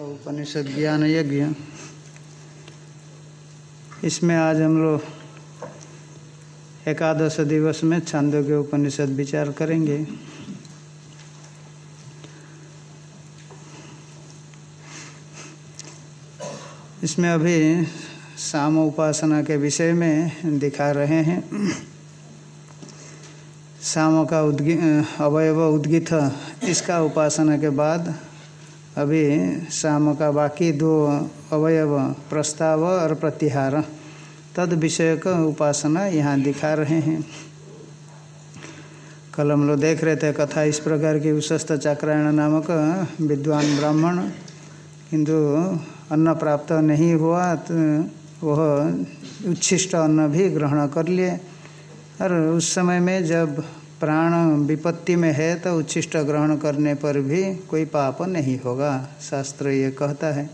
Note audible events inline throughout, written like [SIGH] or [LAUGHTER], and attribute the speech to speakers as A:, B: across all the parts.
A: उपनिषद ज्ञान यज्ञ इसमें आज हम लोग एकादश दिवस में छंदों के उपनिषद विचार करेंगे। इसमें अभी साम उपासना के विषय में दिखा रहे हैं। साम का उद्गी अवयव उद्गित इसका उपासना के बाद अभी साम का बाकी दो अवयव प्रस्ताव और प्रतिहार, तद विषय का उपासना यहाँ दिखा रहे हैं। कल हम लोग देख रहे थे कथा इस प्रकार की उशस्त चक्रायण नामक विद्वान ब्राह्मण, किंतु अन्न प्राप्त नहीं हुआ तो वह उच्छिष्ट अन्न भी ग्रहण कर लिए। और उस समय में जब प्राण विपत्ति में है तो उच्छिष्ट ग्रहण करने पर भी कोई पाप नहीं होगा, शास्त्र ये कहता है।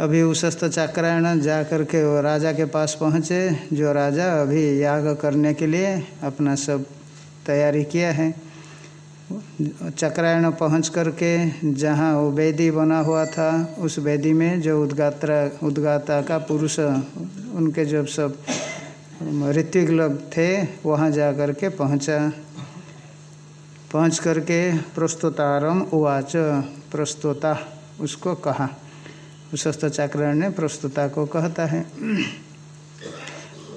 A: अभी उशस्त चक्रायण जा कर के वो राजा के पास पहुँचे, जो राजा अभी याग करने के लिए अपना सब तैयारी किया है। चक्रायण पहुँच करके जहाँ वो वेदी बना हुआ था, उस वेदी में जो उद्गात्रा, उद्गाता का पुरुष, उनके जब सब ऋत्विक लोग थे, वहाँ जा कर के पहुँचा। पहुँच करके प्रस्तुतारम उवाच, प्रस्तुता, उसको कहा। उशस्त चक्रायण ने प्रस्तुता को कहता है।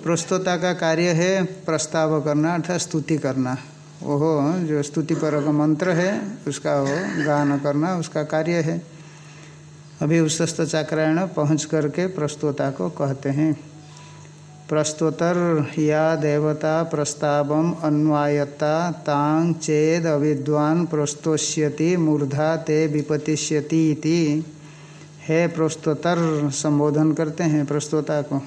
A: प्रस्तुता का कार्य है प्रस्ताव करना अर्थात स्तुति करना। वो जो स्तुति पर मंत्र है, उसका वो गान करना उसका कार्य है। अभी उशस्त चाक्रायण पहुँच करके प्रस्तुता को कहते हैं। प्रस्तुतर या देवता प्रस्ताव अन्वायता तांग चेद अविद्वान प्रस्तोष्यति मूर्धा ते विपतिष्यति इति। हे प्रस्तोतर, संबोधन करते हैं प्रस्तोता को।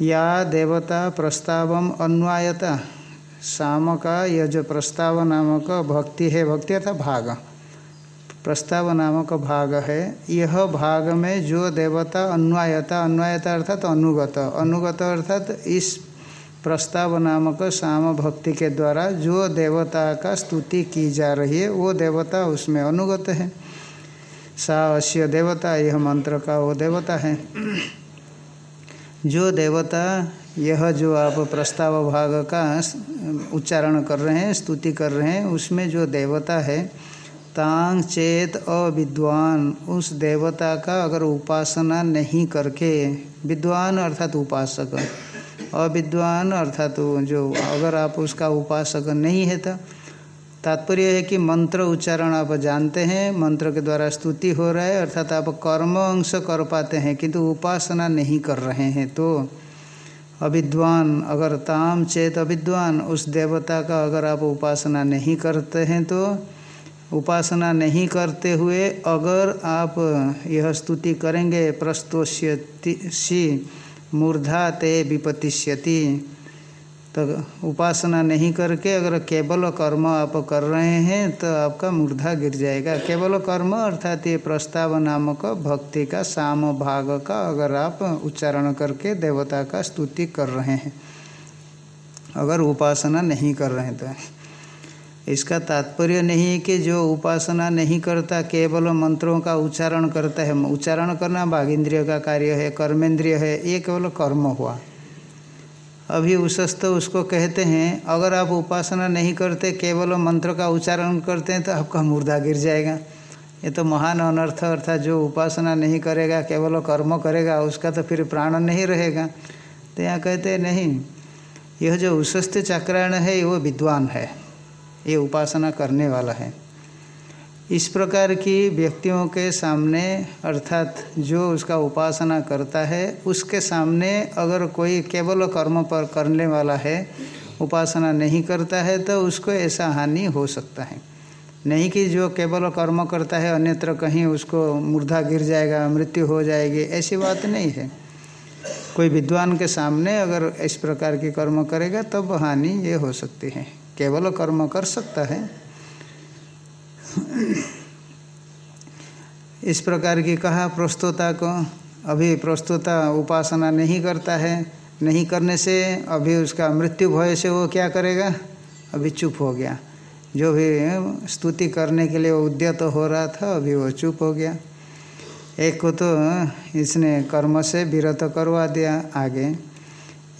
A: या देवता प्रस्ताव अन्वायता शाम का यह जो प्रस्ताव नामक भक्ति है, भक्ति अर्थात भाग। प्रस्ताव नामक भाग है। यह भाग में जो देवता अन्वायता अन्वायता अर्थात अनुगत अनुगत अर्थात इस प्रस्ताव नामक शाम भक्ति के द्वारा जो देवता का स्तुति की जा रही है, वो देवता उसमें अनुगत है। सा अश्य देवता, यह मंत्र का वो देवता है। जो देवता यह जो आप प्रस्ताव भाग का उच्चारण कर रहे हैं, स्तुति कर रहे हैं, उसमें जो देवता है तांग चेत अविद्वान। उस देवता का अगर उपासना नहीं करके, विद्वान अर्थात उपासक, अविद्वान अर्थात जो अगर आप उसका उपासक नहीं है तो तात्पर्य है कि मंत्र उच्चारण आप जानते हैं, मंत्र के द्वारा स्तुति हो रहा है, अर्थात आप कर्म अंश कर पाते हैं, किंतु उपासना नहीं कर रहे हैं तो। अविद्वान, अगर ताम चेत अविद्वान, उस देवता का अगर आप उपासना नहीं करते हैं तो उपासना नहीं करते हुए अगर आप यह स्तुति करेंगे, प्रस्तोष्यति मूर्धा ते विपतिष्यति। तो उपासना नहीं करके अगर केवल कर्म आप कर रहे हैं तो आपका मूर्धा गिर जाएगा। केवल कर्म अर्थात ये प्रस्ताव नामक भक्ति का, साम भाग का अगर आप उच्चारण करके देवता का स्तुति कर रहे हैं, अगर उपासना नहीं कर रहे हैं तो इसका तात्पर्य नहीं है कि जो उपासना नहीं करता, केवल मंत्रों का उच्चारण करता है। उच्चारण करना बाघ इंद्रिय का कार्य है, कर्मेंद्रिय है, ये केवल कर्म हुआ। अभी उसस्त उसको कहते हैं, अगर आप उपासना नहीं करते, केवल मंत्र का उच्चारण करते हैं तो आपका मुर्दा गिर जाएगा। ये तो महान अनर्थ, अर्थात जो उपासना नहीं करेगा, केवल कर्म करेगा, उसका तो फिर प्राण नहीं रहेगा। तो यहाँ कहते नहीं, यह जो उशस्त चक्रायण है वो विद्वान है। ये उपासना करने वाला है। इस प्रकार की व्यक्तियों के सामने, अर्थात जो उसका उपासना करता है, उसके सामने अगर कोई केवल कर्म पर करने वाला है, उपासना नहीं करता है तो उसको ऐसा हानि हो सकता है। नहीं कि जो केवल कर्म करता है, अन्यत्र कहीं उसको मूर्धा गिर जाएगा, मृत्यु हो जाएगी, ऐसी बात नहीं है। कोई विद्वान के सामने अगर इस प्रकार की कर्म करेगा, तब हानि ये हो सकती है। केवल कर्म कर सकता है। इस प्रकार की कहा, प्रस्तुता को अभी प्रस्तुता उपासना नहीं करता है, नहीं करने से अभी उसका मृत्यु भय से वो क्या करेगा? अभी चुप हो गया। जो भी स्तुति करने के लिए उद्यत तो हो रहा था, अभी वो चुप हो गया। एक को तो इसने कर्म से विरत करवा दिया आगे।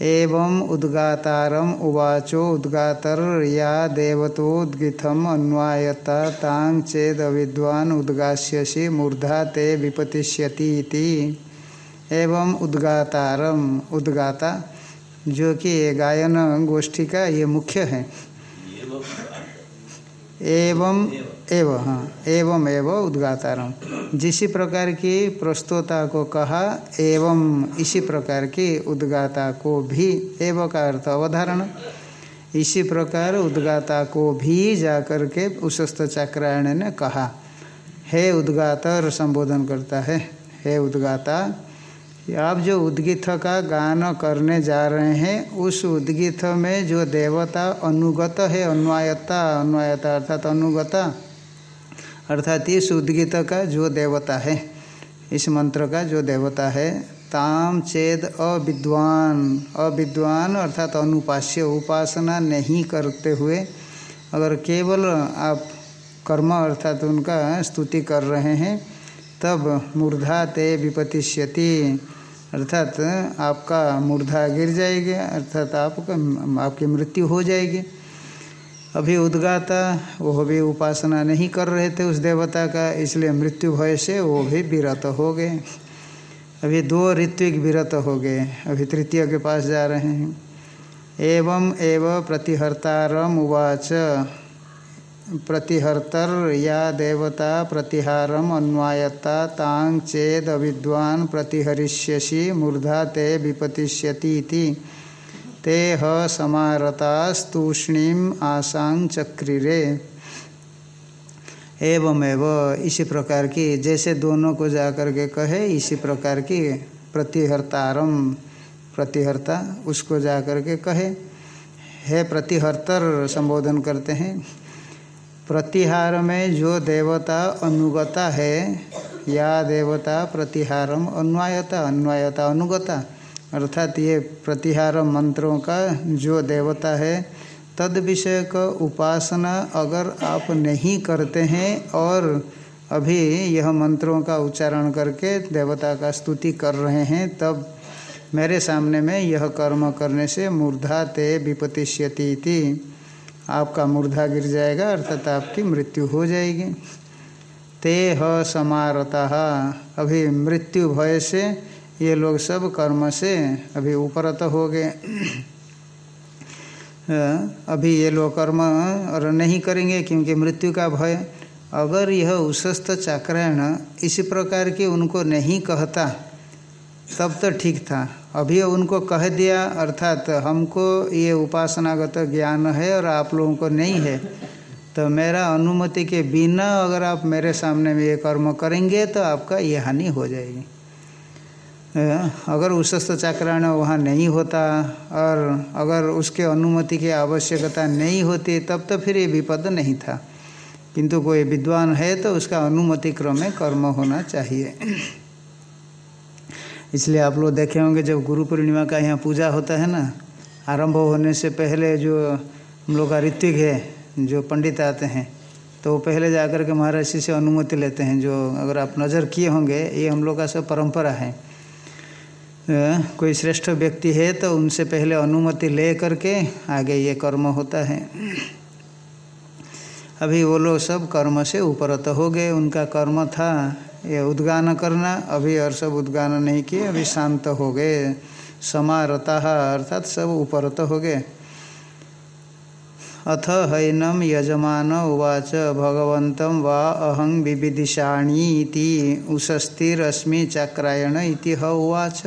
A: एवं उद्गातारम उवाचो उद्गातर या देवतोदीतम अन्वायता तांग चेद अविद्वान उद्गास्यसि, मूर्धा ते विपतिष्यति एवं उद्गातारम। उद्गाता, जो कि गायन गोष्ठी का ये मुख्य है। एवं एवं हाँ एवं एवं उद्गातारम। जिसी प्रकार की प्रस्तोता को कहा, एवं इसी प्रकार की उद्गाता को भी, एवं का अर्थ अवधारण। इसी प्रकार उद्गाता को भी जाकर के उशस्त चक्रायण ने कहा, हे उद्गातर संबोधन करता है, हे उद्गाता आप जो उद्गित का गान करने जा रहे हैं, उस उद्गीत में जो देवता अनुगत है, अन्वायता अन्वायता अर्थात अनुगता, अर्थात इस उद्गीत का जो देवता है, इस मंत्र का जो देवता है, ताम चेद अविद्वान अविद्वान अर्थात अनुपास्य उपासना नहीं करते हुए, अगर केवल आप कर्म अर्थात उनका स्तुति कर रहे हैं तब मूर्धा ते विपतिष्यति। अर्थात आपका मूर्धा गिर जाएगी, अर्थात आपका आपकी मृत्यु हो जाएगी। अभी उद्गाता, वो भी उपासना नहीं कर रहे थे उस देवता का, इसलिए मृत्यु भय से वो भी विरत हो गए। अभी दो ऋत्विक विरत हो गए, अभी तृतीय के पास जा रहे हैं। एवं एव प्रतिहर्तारम उवाच। प्रतिहर्तर या देवता प्रतिहारम अन्वायता तांग चेद अविद्वान प्रतिहरिष्यसि, मूर्धा ते विपतिष्यति ते ह समारतास्तूष्णीम आसांग चक्रिरे। एवं एवं इसी प्रकार की, जैसे दोनों को जाकर के कहे, इसी प्रकार की प्रतिहर्तारम प्रतिहर्ता उसको जाकर के कहे। हे प्रतिहर्तर, संबोधन करते हैं। प्रतिहार में जो देवता अनुगता है, या देवता प्रतिहारम अन्वायता अन्वायता अनुगता, अर्थात ये प्रतिहार मंत्रों का जो देवता है, तद विषय का उपासना अगर आप नहीं करते हैं और अभी यह मंत्रों का उच्चारण करके देवता का स्तुति कर रहे हैं, तब मेरे सामने में यह कर्म करने से मूर्धा ते विपतिष्यति आपका मूर्धा गिर जाएगा, अर्थात आपकी मृत्यु हो जाएगी। ते ह समारता। अभी मृत्यु भय से ये लोग सब कर्म से अभी उपरत हो गए। अभी ये लोग कर्म और नहीं करेंगे क्योंकि मृत्यु का भय। अगर यह उशस्त चाक्रायण इसी प्रकार की उनको नहीं कहता तब तो ठीक था। अभी उनको कह दिया, अर्थात हमको ये उपासनागत ज्ञान है और आप लोगों को नहीं है। तो मेरा अनुमति के बिना अगर आप मेरे सामने में ये कर्म करेंगे तो आपका ये हानि हो जाएगी। अगर उशस्त चाक्रायण वहाँ नहीं होता और अगर उसके अनुमति की आवश्यकता नहीं होती, तब तो फिर ये विपद नहीं था। किंतु कोई विद्वान है तो उसका अनुमति क्रम में कर्म होना चाहिए। इसलिए आप लोग देखे होंगे जब गुरु पूर्णिमा का यहाँ पूजा होता है ना, आरंभ होने से पहले जो हम लोग का ऋतिक है, जो पंडित आते हैं तो वो पहले जा कर के महर्षि से अनुमति लेते हैं जो अगर आप नज़र किए होंगे, ये हम लोग का सब परंपरा है। कोई श्रेष्ठ व्यक्ति है तो उनसे पहले अनुमति ले करके आगे ये कर्म होता है। अभी वो लोग सब कर्म से उपरत हो गए, उनका कर्म था ये उद्गान करना, अभी और सब उद्गान नहीं किए, अभी शांत हो गए। समारता अर्थात सब उपरत हो गए। अथ हैनम यजमान उवाच भगवत वा अहं विविदिषाणी उशस्तिरश्मि चक्रायण इति ह उवाच।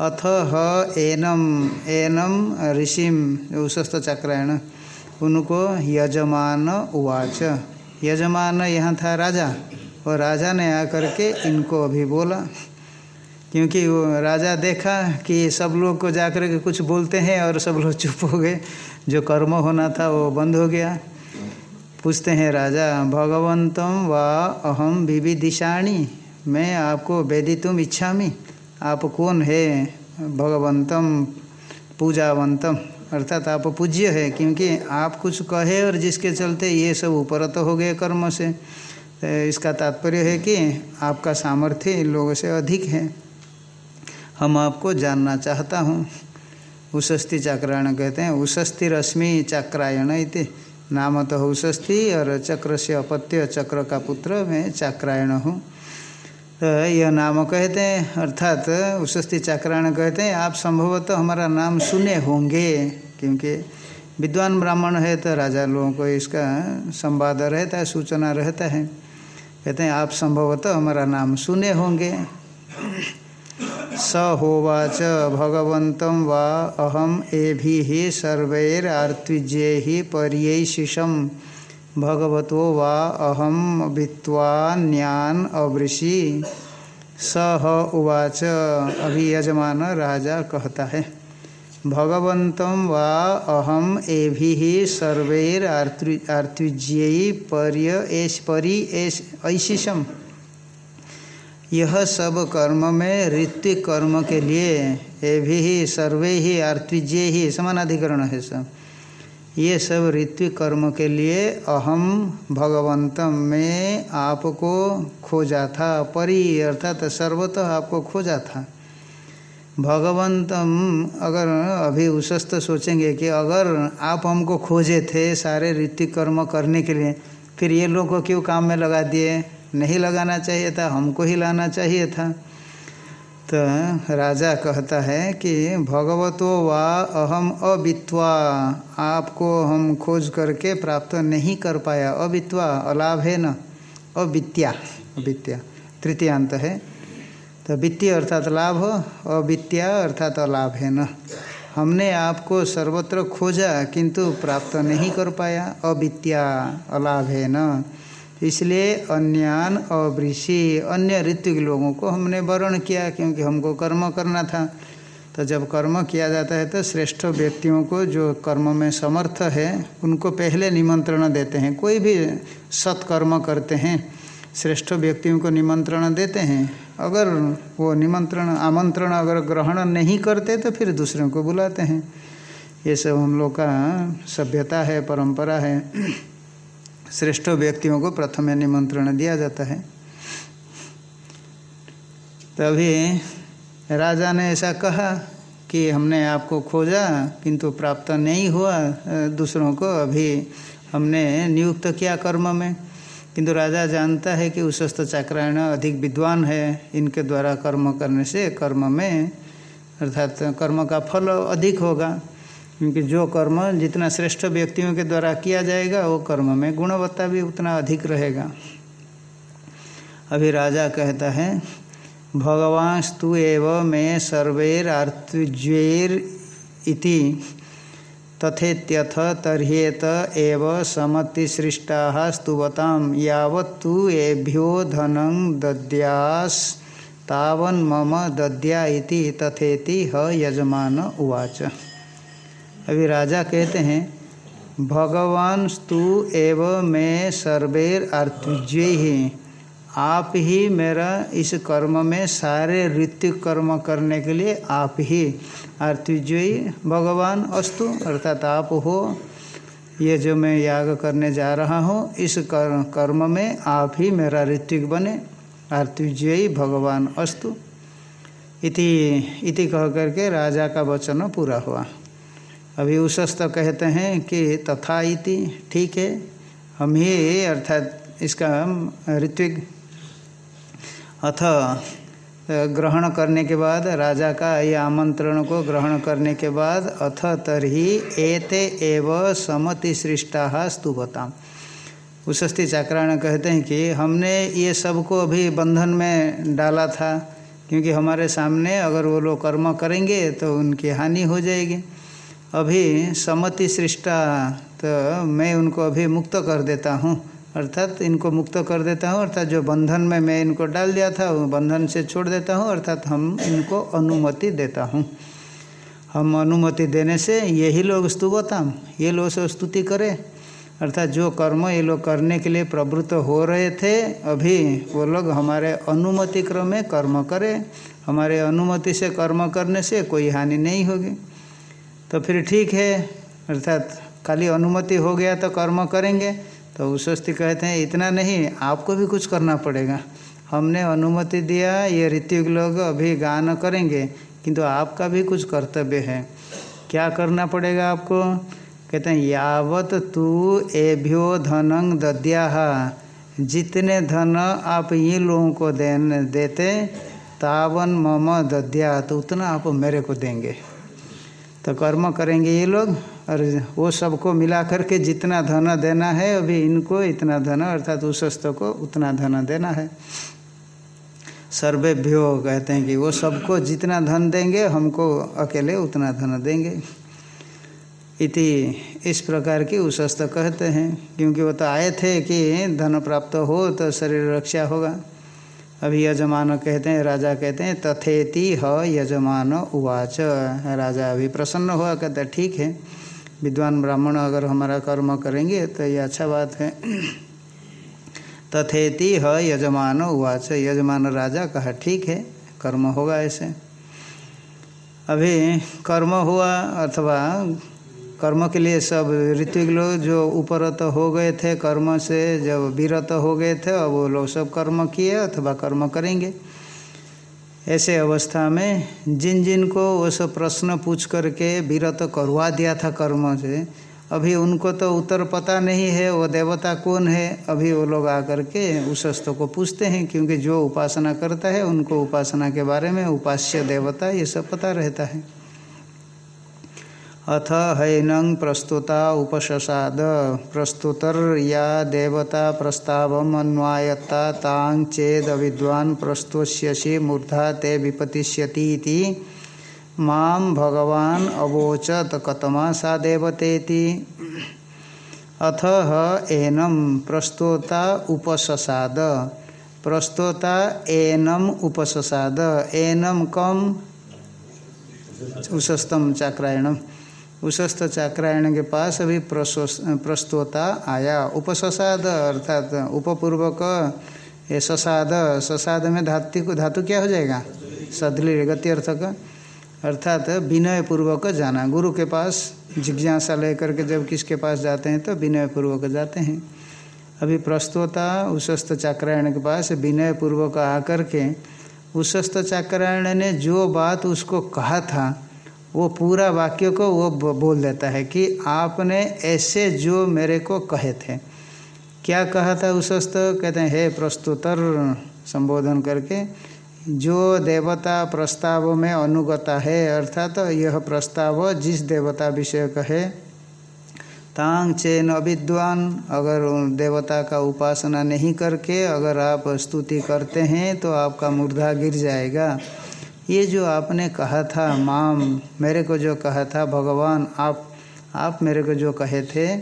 A: अथ ह एनम एनम ऋषिम उशस्त चक्रायण, उनको यजमान उवाच। यजमान यहाँ था राजा। और राजा ने आकर के इनको अभी बोला, क्योंकि वो राजा देखा कि सब लोग को जाकर के कुछ बोलते हैं और सब लोग चुप हो गए। जो कर्म होना था वो बंद हो गया। पूछते हैं राजा, भगवंतम व अहम विविदिशाणी? मैं आपको वेदितुम इच्छा आप कौन है भगवंतम पूजावंतम? अर्थात आप पूज्य है, क्योंकि आप कुछ कहे और जिसके चलते ये सब ऊपर तो हो गए कर्म से। इसका तात्पर्य है कि आपका सामर्थ्य इन लोगों से अधिक है। हम आपको जानना चाहता हूँ। उषस्थि चाक्रायण कहते हैं उषस्थि रश्मि चाक्रायण इति। नाम तो उषस्थि और चक्र से अपत्य चक्र का पुत्र मैं चाक्रायण हूँ। तो यह नाम कहते हैं, अर्थात उषस्थि चाक्रायण कहते हैं, आप संभवतः हमारा नाम सुने होंगे, क्योंकि विद्वान ब्राह्मण है तो राजा लोगों को इसका संवाद रहता है, सूचना रहता है। कहते हैं, आप संभवतः हमारा नाम सुने होंगे। स होवाच भगवत वा अहम एभि सर्वैरार्त्विज्ये ही पर्यशिषम। भगवतो वा अहम वित्वान्यान अवृषि। स उवाच अभी यजमान राजा कहता है। भगवत वा अहम एभि सर्वैरार्त्विज्ये पर्य परि ऐशिषम। यह सब कर्म में ऋत्विक कर्म के लिए ये भी ही सर्वे ही आर्तिज्य ही समानाधिकरण है सब। ये सब ऋत्विक कर्म के लिए अहम भगवंतम में आपको खोजा था, परि अर्थात सर्वतः आपको खोजा था। भगवंतम, अगर अभी उसस्त सोचेंगे कि अगर आप हमको खोजे थे सारे ऋत्विक कर्म करने के लिए, फिर ये लोग को क्यों काम में लगा दिए? नहीं लगाना चाहिए था, हमको ही लाना चाहिए था। तो राजा कहता है कि, भगवतो वा अहम अवित्वा, आपको हम खोज करके प्राप्त नहीं कर पाया। अवित्वा अलाभ है न अवित्या अवित्या, तृतीयांत है। तो वित्तीय अर्थात लाभ अवित्या अर्थात अलाभ है न। हमने आपको सर्वत्र खोजा, किंतु प्राप्त नहीं कर पाया। अवित्या अलाभ है न। इसलिए अन्यान अवृषि, अन्य ऋतु के लोगों को हमने वर्ण किया, क्योंकि हमको कर्म करना था। तो जब कर्म किया जाता है तो श्रेष्ठ व्यक्तियों को जो कर्म में समर्थ है, उनको पहले निमंत्रण देते हैं। कोई भी सत्कर्म करते हैं, श्रेष्ठ व्यक्तियों को निमंत्रण देते हैं। अगर वो निमंत्रण, आमंत्रण अगर ग्रहण नहीं करते तो फिर दूसरों को बुलाते हैं। ये सब हम लोग का सभ्यता है, परंपरा है। श्रेष्ठ व्यक्तियों को प्रथम निमंत्रण दिया जाता है। तभी राजा ने ऐसा कहा कि हमने आपको खोजा, किंतु प्राप्त नहीं हुआ। दूसरों को अभी हमने नियुक्त किया कर्म में। किंतु राजा जानता है कि उशस्त चाक्रायण अधिक विद्वान है, इनके द्वारा कर्म करने से कर्म में, अर्थात कर्म का फल अधिक होगा। क्योंकि जो कर्म जितना श्रेष्ठ व्यक्तियों के द्वारा किया जाएगा, वो कर्म में गुणवत्ता भी उतना अधिक रहेगा। अभी राजा कहता है, भगवांस्तु एव मे सर्वैरार्तज्वैर इति। तथेत्यथ तर्हेत एव समतिसृष्टा स्तुवताम यावत्तु एभ्यो धनं दद्यास, तावन मम दद्या इति तथेति ह यजमान उवाच। अभी राजा कहते हैं, भगवान स्तु एव मैं सर्वेर आर्तुज्य आप ही मेरा इस कर्म में सारे ऋतिक कर्म करने के लिए आप ही। आर्तुज्यी भगवान अस्तु, अर्थात आप हो। ये जो मैं याग करने जा रहा हूँ, इस कर्म में आप ही मेरा ऋतिक बने। आर्तुज्यी भगवान अस्तु। इति इति कह करके राजा का वचन पूरा हुआ। अभी उशस्त कहते हैं कि तथा इति, ठीक है। हम ही, अर्थात इसका ऋत्विक अथ ग्रहण करने के बाद राजा का ये आमंत्रण को ग्रहण करने के बाद अथ तरही एते एव समति सृष्टा स्तुभताम उशस्ती चाक्रायण कहते हैं कि हमने ये सबको अभी बंधन में डाला था, क्योंकि हमारे सामने अगर वो लोग कर्म करेंगे तो उनकी हानि हो जाएगी। अभी समति सृष्टा तो मैं उनको अभी मुक्त कर देता हूँ। अर्थात इनको मुक्त कर देता हूँ, अर्थात जो बंधन में मैं इनको डाल दिया था, वो बंधन से छोड़ देता हूँ, अर्थात हम इनको अनुमति देता हूँ। हम अनुमति देने से यही लोग स्तुवताम, ये लोग से स्तुति करें। अर्थात जो कर्म ये लोग करने के लिए प्रवृत्त हो रहे थे, अभी वो लोग हमारे अनुमति क्रम में कर्म करें। हमारे अनुमति से कर्म करने से कोई हानि नहीं होगी। तो फिर ठीक है, अर्थात खाली अनुमति हो गया तो कर्म करेंगे। तो उशस्ती कहते हैं, इतना नहीं, आपको भी कुछ करना पड़ेगा। हमने अनुमति दिया, ये ऋतिक लोग अभी गान करेंगे, किंतु आपका भी कुछ कर्तव्य है। क्या करना पड़ेगा आपको? कहते हैं, यावत तू एभ्यो धनंग दद्या जितने धन आप ये लोगों को देने देते, तावन मम दद्या तो उतना आप मेरे को देंगे। तो कर्म करेंगे ये लोग, और वो सबको मिला करके जितना धन देना है, अभी इनको इतना धन, अर्थात उस को उतना धन देना है। सर्वेभ्यो कहते हैं कि वो सबको जितना धन देंगे, हमको अकेले उतना धन देंगे। इति, इस प्रकार की उशस्त कहते हैं, क्योंकि वो तो आए थे कि धन प्राप्त हो तो शरीर रक्षा होगा। अभी यजमान कहते हैं, राजा कहते हैं, तथेति ह यजमान उवाच। राजा अभी प्रसन्न हुआ, कहते ठीक है, विद्वान ब्राह्मण अगर हमारा कर्म करेंगे तो ये अच्छा बात है। तथेति ह यजमान उवाच। यजमान राजा कहा, ठीक है, कर्म होगा ऐसे। अभी कर्म हुआ अथवा कर्म के लिए सब ऋतिक लोग जो उपरत हो गए थे, कर्म से जब विरत हो गए थे, अब वो लोग सब कर्म किए अथवा कर्म करेंगे। ऐसे अवस्था में जिन जिन को वो सब प्रश्न पूछ करके विरत करवा दिया था कर्म से, अभी उनको तो उत्तर पता नहीं है, वो देवता कौन है, अभी वो लोग आकर के उस को पूछते हैं, क्योंकि जो उपासना करता है, उनको उपासना के बारे में उपास्य देवता ये सब पता रहता है। अथ हैनं प्रस्तुता उपशसाद। प्रस्तुतर या देवता प्रस्तावमन्वायत्ता तांग चेद विद्वान प्रस्तुष्यसि मूर्धा ते विपतिष्यती माम भगवान अवोचत कतमा सा देवतेति। अथ एनम प्रस्तोता उपससाद प्रस्तोता एनम उपससाद एनम कम? उशस्तम चाक्रायणम। उशस्त चाक्रायण के पास अभी प्रस्तोता आया। उपससाद अर्थात उपपूर्वक ये ससाद ससाद में धातु को धातु क्या हो जाएगा? सदली गति अर्थ का अर्थात विनय पूर्वक जाना। गुरु के पास जिज्ञासा लेकर के जब किसके पास जाते हैं तो विनय पूर्वक जाते हैं। अभी प्रस्तोता उशस्त चाक्रायण के पास विनय पूर्वक आकर के उशस्त चाक्रायण ने जो बात उसको कहा था वो पूरा वाक्य को वो बोल देता है कि आपने ऐसे जो मेरे को कहे थे। क्या कहा था उसस्त कहते हैं, हे प्रस्तुतर संबोधन करके, जो देवता प्रस्ताव में अनुगता है, अर्थात तो यह प्रस्ताव जिस देवता विषय कहे तांग चेन अविद्वान, अगर देवता का उपासना नहीं करके अगर आप स्तुति करते हैं तो आपका मुर्दा गिर जाएगा। ये जो आपने कहा था, माम, मेरे को जो कहा था, भगवान, आप आप मेरे को जो कहे थे,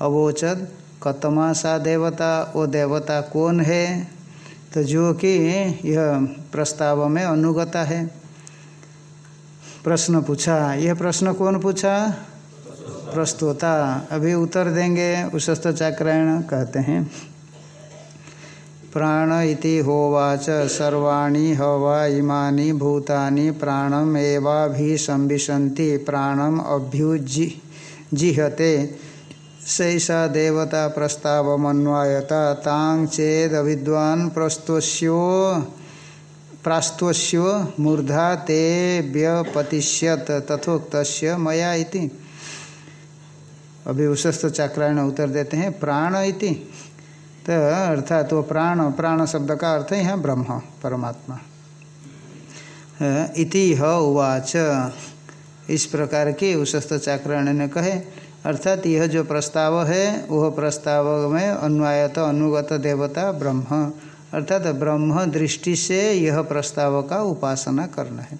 A: अवोचद, कतमा सा देवता वो देवता कौन है? तो जो कि यह प्रस्ताव में अनुगता है। प्रश्न पूछा। यह प्रश्न कौन पूछा? प्रस्तोता। अभी उत्तर देंगे उशस्त चाक्रायण कहते हैं। प्राण इति होवाच, सर्वाणी हवा इमानि भूतानि प्राणम एवाभिसंविशन्ति प्राणम अभ्युजि जिहते सैषा देवता प्रस्तावमन्वायता तांग चेद विद्वान प्रस्तोष्यो प्रास्तोष्यो मूर्धा ते व्यपतिष्यत तथोक्त मया इति। अभी उसस्त चाक्रायण उत्तर देते हैं, प्राण इति। तो अर्थात वो प्राण प्राण शब्द का अर्थ यहाँ ब्रह्म, परमात्मा। इति ह उवाच। इस प्रकार के उशस्त चाक्रायण ने कहे, अर्थात यह जो प्रस्ताव है, वह प्रस्ताव में अन्वायत, अनुगत देवता ब्रह्म। अर्थात ब्रह्म दृष्टि से यह प्रस्ताव का उपासना करना है।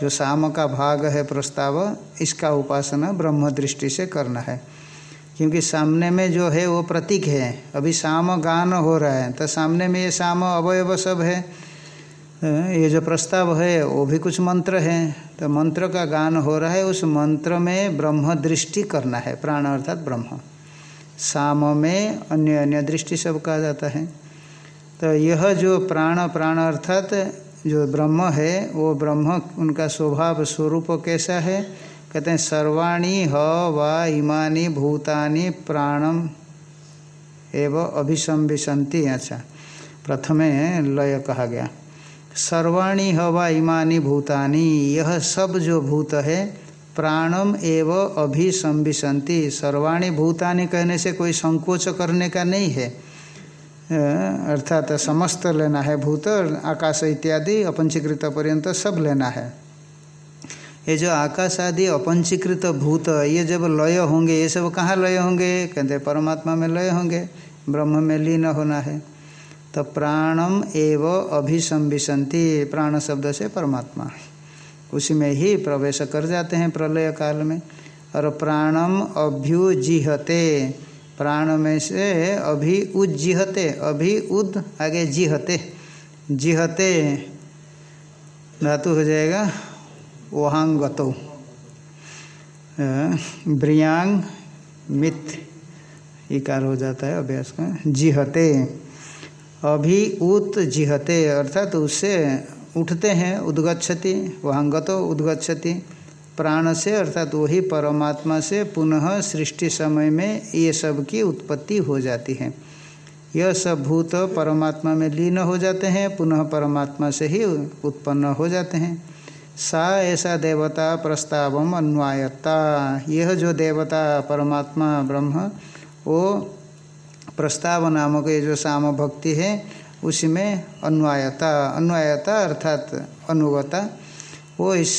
A: जो शाम का भाग है प्रस्ताव, इसका उपासना ब्रह्म दृष्टि से करना है। क्योंकि सामने में जो है वो प्रतीक है। अभी शाम गान हो रहा है तो सामने में ये शाम अवयव सब है। ये जो प्रस्ताव है, वो भी कुछ मंत्र है। तो मंत्र का गान हो रहा है, उस मंत्र में ब्रह्म दृष्टि करना है, प्राण अर्थात ब्रह्म। शाम में अन्य अन्य दृष्टि सब कहा जाता है। तो यह जो प्राण प्राण अर्थात जो ब्रह्म है, वो ब्रह्म उनका स्वभाव, स्वरूप कैसा है? कहते हैं, सर्वाणी ह व इमानी भूतानी प्राणम एवं अभिसंविशंति अच्छा प्रथमे लय कहा गया। सर्वाणी ह हवा इमानी भूतानी, यह सब जो भूत है, प्राणम एव अभिसंविशंति सर्वाणी भूतानी कहने से कोई संकोच करने का नहीं है। अर्थात समस्त लेना है भूत, आकाश इत्यादि, अपंचीकृत पर्यंत सब लेना है। ये जो आकाश आदि अपंचीकृत भूत, ये जब लय होंगे, ये सब कहाँ लय होंगे? कहते, परमात्मा में लय होंगे, ब्रह्म में लीन होना है। तो प्राणम एव अभिसंविशंति प्राण शब्द से परमात्मा। उसी में ही प्रवेश कर जाते हैं प्रलय काल में। और प्राणम अभ्युजिहते प्राण में से अभि उज्जिहते अभि उद आगे जिहते। जिहते, धातु हो जाएगा वहांगतो। ब्रियांग मित इकार हो जाता है अभ्यास का। जिहते अभी उत जिहते, अर्थात तो उससे उठते हैं उद्गछति वहाँ गतो उद्गछति प्राण से, अर्थात वही परमात्मा से पुनः सृष्टि समय में ये सब की उत्पत्ति हो जाती है। यह सब भूत परमात्मा में लीन हो जाते हैं, पुनः परमात्मा से ही उत्पन्न हो जाते हैं। सा ऐसा देवता प्रस्ताव अन्वायता यह जो देवता परमात्मा ब्रह्म वो प्रस्ताव नामक ये जो साम भक्ति है उसमें अन्वायता। अन्वायता अर्थात अनुगता, वो इस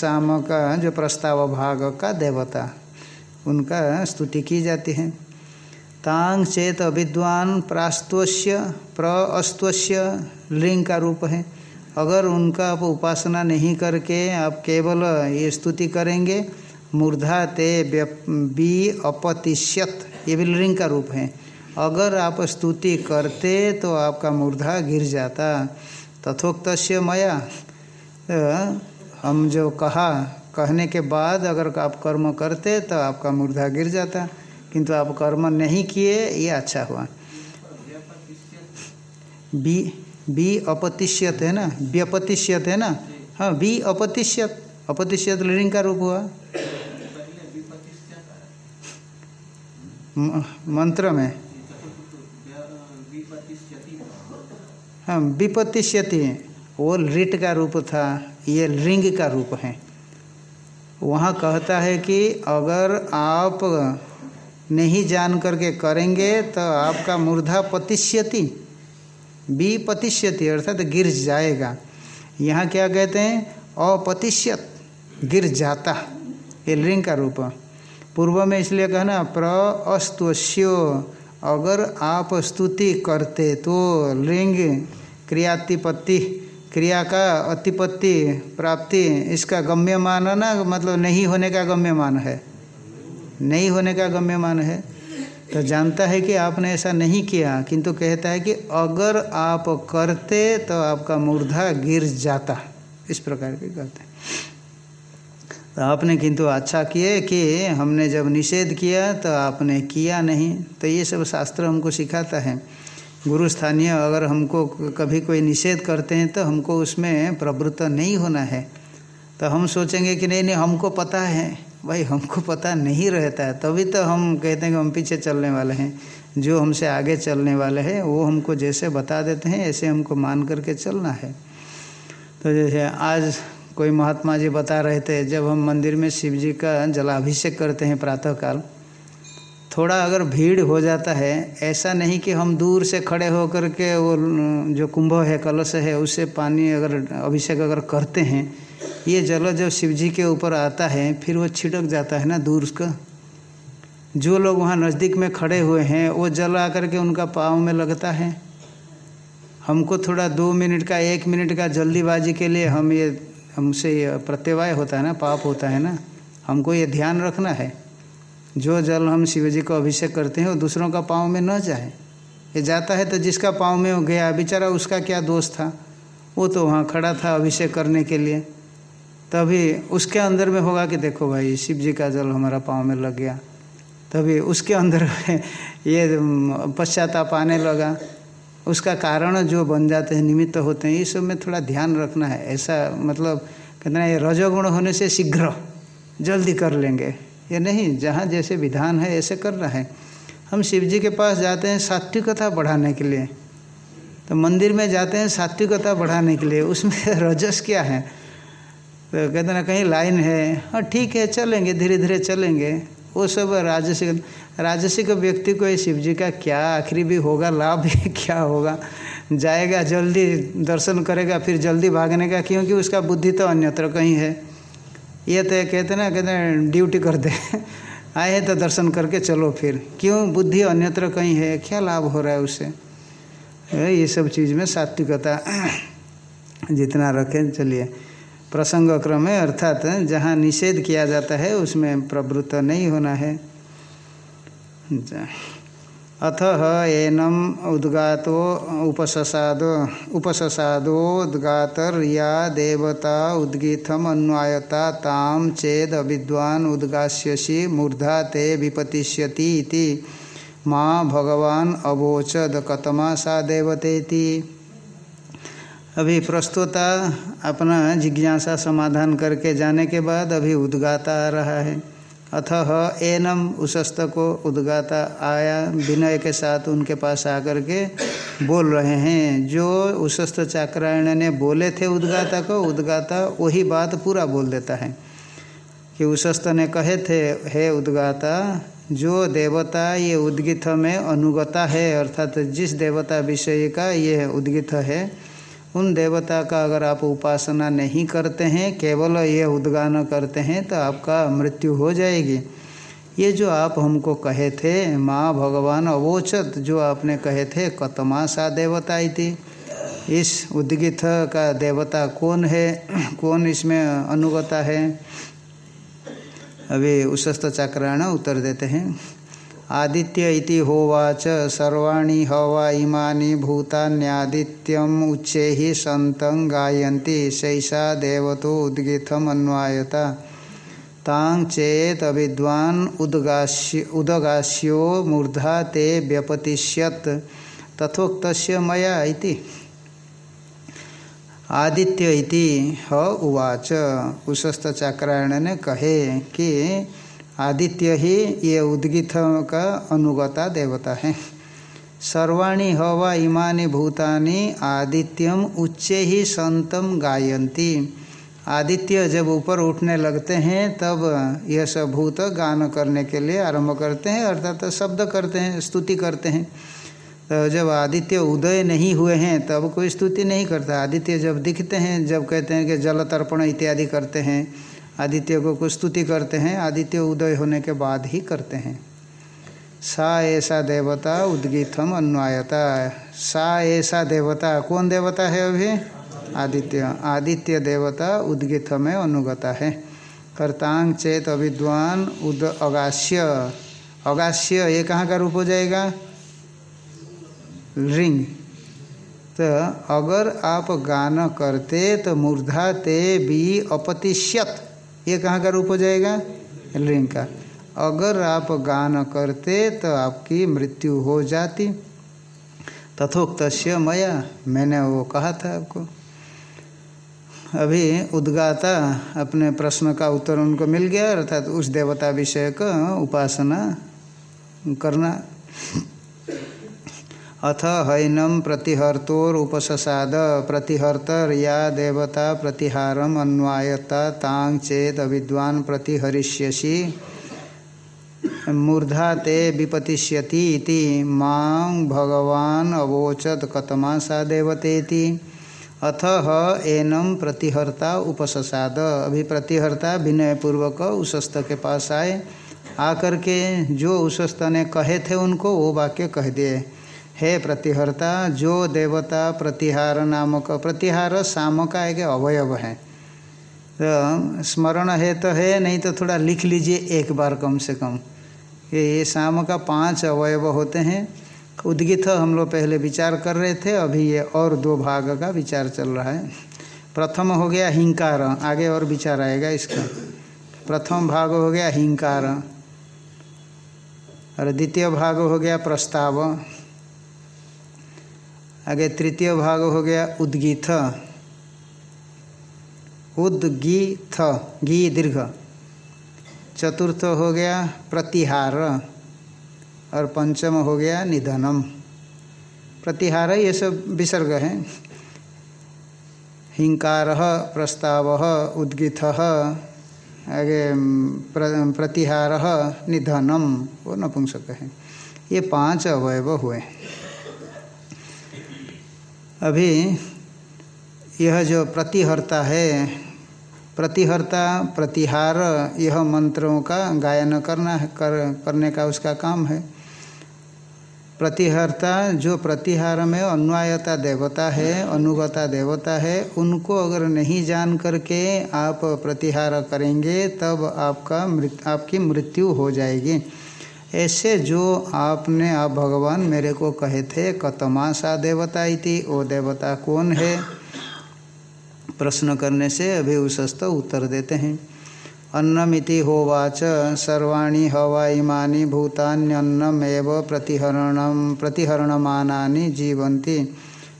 A: साम का जो प्रस्ताव भाग का देवता, उनका स्तुति की जाती है। तांग चेत अविद्वान प्रास्तवस्य प्रअस्त्वस्य लिंग का रूप है। अगर उनका आप उपासना नहीं करके आप केवल ये स्तुति करेंगे, मूर्धा ते बी अपतिष्यत, ये भी लिंग का रूप है। अगर आप स्तुति करते तो आपका मूर्धा गिर जाता। तथोक्त मया तो हम जो कहा, कहने के बाद अगर आप कर्म करते तो आपका मूर्धा गिर जाता। किंतु आप कर्म नहीं किए, ये अच्छा हुआ। बी बी अपतिष्यत है ना? व्यपतिष्यत है ना? हाँ बी अपतिष्यत। अपतिष्यत लिंग का रूप हुआ। मंत्र में। हाँ विपतिष्यति। वो लिट का रूप था, ये लिंग का रूप है। वहाँ कहता है कि अगर आप नहीं जान करके करेंगे तो आपका मूर्धा पतिष्यति। विपतिष्यति अर्थात तो गिर जाएगा। यहाँ क्या कहते हैं? अपतिष्यत, गिर जाता। ये लिंग का रूप। पूर्व में इसलिए कहना प्र अस्तुष्यो अगर आप स्तुति करते तो लिंग क्रियातिपत्ति, क्रिया का अतिपत्ति प्राप्ति, इसका गम्यमान ना? मतलब नहीं होने का गम्यमान है। नहीं होने का गम्यमान है। तो जानता है कि आपने ऐसा नहीं किया, किंतु कहता है कि अगर आप करते तो आपका मूर्धा गिर जाता। इस प्रकार के कहते तो आपने किंतु अच्छा किए कि हमने जब निषेध किया तो आपने किया नहीं। तो ये सब शास्त्र हमको सिखाता है। गुरु स्थानीय अगर हमको कभी कोई निषेध करते हैं तो हमको उसमें प्रवृत्त नहीं होना है। तो हम सोचेंगे कि नहीं नहीं, हमको पता है। भाई, हमको पता नहीं रहता। है तभी तो हम कहते हैं कि हम पीछे चलने वाले हैं। जो हमसे आगे चलने वाले हैं, वो हमको जैसे बता देते हैं, ऐसे हमको मान करके चलना है। तो जैसे आज कोई महात्मा जी बता रहे थे, जब हम मंदिर में शिव जी का जलाभिषेक करते हैं प्रातःकाल, थोड़ा अगर भीड़ हो जाता है, ऐसा नहीं कि हम दूर से खड़े होकर के वो, जो कुंभ है, कलश है, उससे पानी अगर अभिषेक अगर करते हैं ये जल जब शिव जी के ऊपर आता है, फिर वो छिटक जाता है ना दूर का जो लोग वहाँ नज़दीक में खड़े हुए हैं, वो जल आकर के उनका पाँव में लगता है। हमको थोड़ा दो मिनट का, एक मिनट का जल्दीबाजी के लिए हम ये, हमसे ये प्रत्यवाय होता है ना, पाप होता है ना, हमको ये ध्यान रखना है। जो जल हम शिव जी को अभिषेक करते हैं, वो दूसरों का पाँव में न जाए। ये जाता है तो जिसका पाँव में वो गया, बेचारा उसका क्या दोष था? वो तो वहाँ खड़ा था अभिषेक करने के लिए। तभी उसके अंदर में होगा कि देखो भाई, शिव जी का जल हमारा पाँव में लग गया। तभी उसके अंदर ये पश्चाताप आने लगा। उसका कारण जो बन जाते हैं, निमित्त होते हैं इस सब में थोड़ा ध्यान रखना है। ऐसा मतलब कहते हैं ये रजोगुण होने से शीघ्र जल्दी कर लेंगे। ये नहीं, जहाँ जैसे विधान है, ऐसे कर करना है। हम शिव जी के पास जाते हैं सात्विकता बढ़ाने के लिए। तो मंदिर में जाते हैं सात्विकता बढ़ाने के लिए। उसमें [LAUGHS] रजस क्या है? तो कहते ना, कहीं लाइन है। हाँ ठीक है, चलेंगे धीरे धीरे चलेंगे। वो सब राजसिक राजसिक व्यक्ति को ये शिव जी का क्या आखिरी भी होगा, लाभ [LAUGHS] क्या होगा? जाएगा, जल्दी दर्शन करेगा, फिर जल्दी भागने का, क्योंकि उसका बुद्धि तो अन्यत्र कहीं है। ये तो कहते ना, कहते ड्यूटी कर दे। [LAUGHS] आए तो दर्शन करके चलो फिर। क्यों? बुद्धि अन्यत्र कहीं है। क्या लाभ हो रहा है उससे ये सब चीज़ में सात्विकता [CLEARS THROAT] जितना रखें, चलिए। प्रसंग क्रम है अर्थात जहाँ निषेध किया जाता है, उसमें प्रवृत्त नहीं होना है। अथ एनम उद्गातो उपससादो उपससादोद्गातर या देवता उद्गीतम अन्वायता ताम चेद अविद्वान उद्गास्यसि मूर्धा ते विपतिष्यति माँ भगवान अवोचद कतमा सा देवतेति। अभी प्रस्तुता अपना जिज्ञासा समाधान करके जाने के बाद अभी उद्गाता आ रहा है। अथह एनम उशस्त को उद्गाता आया, विनय के साथ उनके पास आकर के बोल रहे हैं, जो उशस्त चाक्रायण ने बोले थे उद्गाता को, उद्गाता वही बात पूरा बोल देता है कि उशस्त ने कहे थे, हे उद्गाता, जो देवता ये उद्गित में अनुगता है, अर्थात जिस देवता विषय का ये उद्गित है उन देवता का अगर आप उपासना नहीं करते हैं, केवल ये उद्गान करते हैं तो आपका मृत्यु हो जाएगी। ये जो आप हमको कहे थे, माँ भगवान अवोचत, जो आपने कहे थे कतमा सा देवता थी इस उद्गित का देवता कौन है? [CLEARS THROAT] कौन इसमें अनुगता है? अभी उशस्त चक्राण उत्तर देते हैं। आदित्य इति होवाच, सर्वाणी हवा इमानि भूतान्यादित्यम उच्चे ही संतं गायन्ति शैषा देवतो उद्गीतम अन्वायता तांग चेत अविद्वान उदगास्य उदगास्यो मूर्धा ते व्यपतिष्यत। तथोक्त मया इति। आदित्य इति ह उवाच। उशस्त चाक्रायण ने कहे कि आदित्य ही ये उद्गित का अनुगता देवता है। सर्वाणी हवा इमानी भूतानि आदित्यम उच्चे ही संतम गायंती आदित्य जब ऊपर उठने लगते हैं, तब यह सब भूत गान करने के लिए आरंभ करते हैं, अर्थात शब्द करते हैं, स्तुति करते हैं। तो जब आदित्य उदय नहीं हुए हैं, तब कोई स्तुति नहीं करता। आदित्य जब दिखते हैं, जब कहते हैं कि जल तर्पण इत्यादि करते हैं आदित्य को कुछ स्तुति करते हैं। आदित्य उदय होने के बाद ही करते हैं। सा ऐसा देवता उद्गीतम अन्वायता। सा ऐसा देवता, कौन देवता है अभी? आदित्य। आदित्य देवता उद्गीत में अनुगता है। कर्तांग चेत अविद्वान उद अगास्य अगास्य ये कहाँ का रूप हो जाएगा? रिंग। तो अगर आप गान करते तो मूर्धा ते भी अपतिष्यत। ये कहाँ का रूप हो जाएगा? लिंग का। अगर आप गान करते तो आपकी मृत्यु हो जाती। तथोक्त मया, मैंने वो कहा था आपको। अभी उद्गाता अपने प्रश्न का उत्तर उनको मिल गया, अर्थात उस देवता विषय का उपासना करना। अथ हैनम प्रतिहर्तोरुपससाद प्रतिहर्तर या देवता प्रतिहारम अन्वायता तांग चेत अविद्वान प्रतिहरिष्यसि, मूर्धा ते विपतिष्यति माँ भगवान अवोचत कतमा सा देवतेति। अथ एनम प्रतिहर्ता उपससाद अभी प्रतिहर्ता विनयपूर्वक उशस्त के पास आए आकर के जो उशस्त ने कहे थे उनको, वो वाक्य कह दिए। हे प्रतिहर्ता, जो देवता प्रतिहार नामक, प्रतिहार शाम का एक अवयव है? तो स्मरण है तो है, नहीं तो थोड़ा लिख लीजिए एक बार कम से कम। ये शाम का पाँच अवयव होते हैं। उद्गित हम लोग पहले विचार कर रहे थे, अभी ये और दो भाग का विचार चल रहा है। प्रथम हो गया हिंकार, आगे और विचार आएगा इसका। प्रथम भाग हो गया हिंकार। और द्वितीय भाग हो गया प्रस्ताव। आगे तृतीय भाग हो गया उद्गीत उद्गीत गी दीर्घ। चतुर्थ हो गया प्रतिहार और पंचम हो गया निधनम। प्रतिहार ये सब विसर्ग है। हिंकार प्रस्ताव उद्गित आगे प्र, प्रतिहार निधनम वो नपुंसक है। ये पाँच अवयव हुए। अभी यह जो प्रतिहर्ता है, प्रतिहर्ता, प्रतिहार, यह मंत्रों का गायन करना है, कर, करने का उसका काम है। प्रतिहर्ता जो प्रतिहार में अन्वायता देवता है, अनुगता देवता है, उनको अगर नहीं जान करके आप प्रतिहार करेंगे, तब आपका मृत, आपकी मृत्यु हो जाएगी। ऐसे जो आपने आप भगवान मेरे को कहे थे कतमा सा देवता इति वो देवता कौन है? प्रश्न करने से अभी उसस्त उत्तर देते हैं। अन्नमिति होवाच, सर्वाणी हवा इमानी भूतान्यन्नमेव प्रतिहरण, प्रतिहरणमानानि जीवन्ति।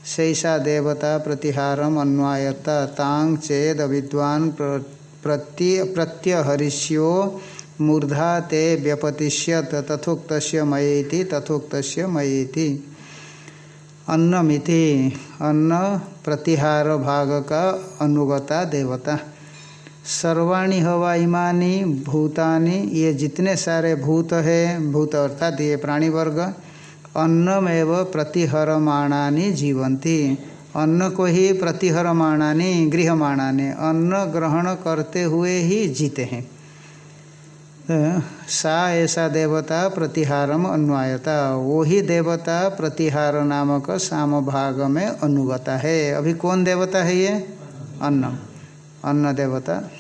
A: शैषा देवता प्रतिहारम अन्वायता तांग चेद विद्वान प्रति प्रत्यहरिष्यो मूर्धा ते व्यपतिष्यत तथोक्त मयेति तथोक्त मयेति। अन्नमिति, अन्न प्रतिहार भाग का अनुगता देवता। सर्वाणी हवा इमानी भूतानि, ये जितने सारे भूत है, भूत अर्थात ये प्राणी वर्ग अन्नमेव प्रतिहरमाणानी जीवंती अन्न को ही प्रतिहरमाणानी, गृहमाणानी, अन्न ग्रहण करते हुए ही जीते हैं। सा ऐसा देवता प्रतिहारम अन्वायता। वो ही देवता प्रतिहार नामक साम भाग में अनुगता है। अभी कौन देवता है ये? अन्न। अन्न देवता।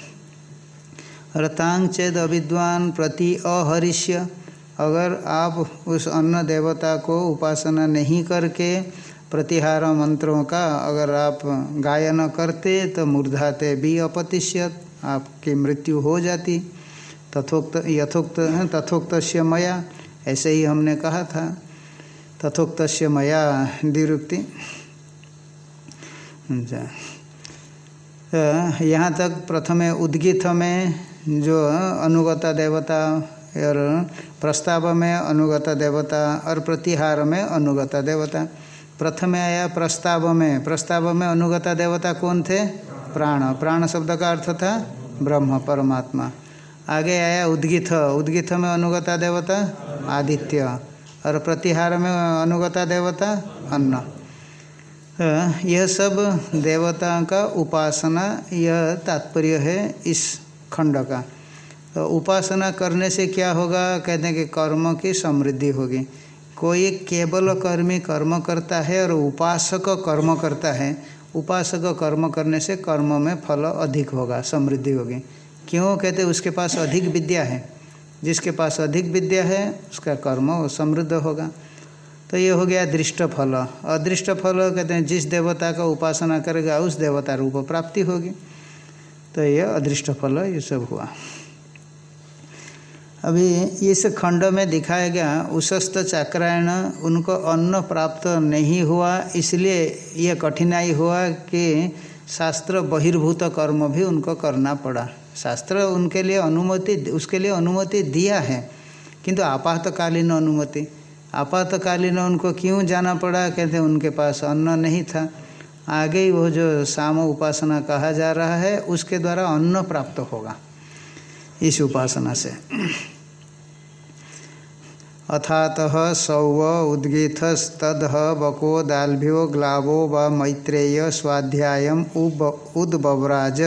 A: रतांग चेद अविद्वान प्रति अहरिष्य। अगर आप उस अन्न देवता को उपासना नहीं करके प्रतिहार मंत्रों का अगर आप गायन करते तो मूर्धाते भी अपतिष्यत। आपकी मृत्यु हो जाती। तथोक्त, यथोक्त तथोक्त मया, ऐसे ही हमने कहा था। तथोक्त मया दिरुक्ति यहाँ तक प्रथमे उद्गीत में जो अनुगता देवता और प्रस्ताव में अनुगता देवता और प्रतिहार में अनुगता देवता। प्रथम आया प्रस्ताव में। प्रस्ताव में अनुगता देवता कौन थे? प्राण। प्राण शब्द का अर्थ था ब्रह्म, परमात्मा। आगे आया उद्गित। उद्गित में अनुगता देवता, आदित्य। और प्रतिहार में अनुगता देवता, अन्न। यह सब देवता का उपासना, यह तात्पर्य है इस खंड का। तो उपासना करने से क्या होगा? कहते हैं कि कर्म की समृद्धि होगी। कोई केवल कर्मी कर्म करता है और उपासक कर्म करता है, उपासक कर्म करने से कर्म में फल अधिक होगा, समृद्धि होगी। क्यों कहते उसके पास अधिक विद्या है। जिसके पास अधिक विद्या है, उसका कर्म समृद्ध होगा। तो ये हो गया दृष्ट फल अदृष्ट फल कहते हैं, जिस देवता का उपासना करेगा, उस देवता रूप प्राप्ति होगी। तो ये अदृष्ट फल ये सब हुआ। अभी इस खंड में दिखाया गया उसस्त चाक्रायण, उनको अन्न प्राप्त नहीं हुआ, इसलिए ये कठिनाई हुआ कि शास्त्र बहिर्भूत कर्म भी उनको करना पड़ा। शास्त्र उनके लिए अनुमति, उसके लिए अनुमति दिया है। किंतु आपातकालीन अनुमति। आपातकालीन उनको क्यों जाना पड़ा? कहते उनके पास अन्न नहीं था। आगे वो जो साम उपासना कहा जा रहा है, उसके द्वारा अन्न प्राप्त होगा, इस उपासना से। अथात सौव उद्गीतस्तद बको दाल्भ्यो ग्लावो व मैत्रेय स्वाध्याय उद्बवराज।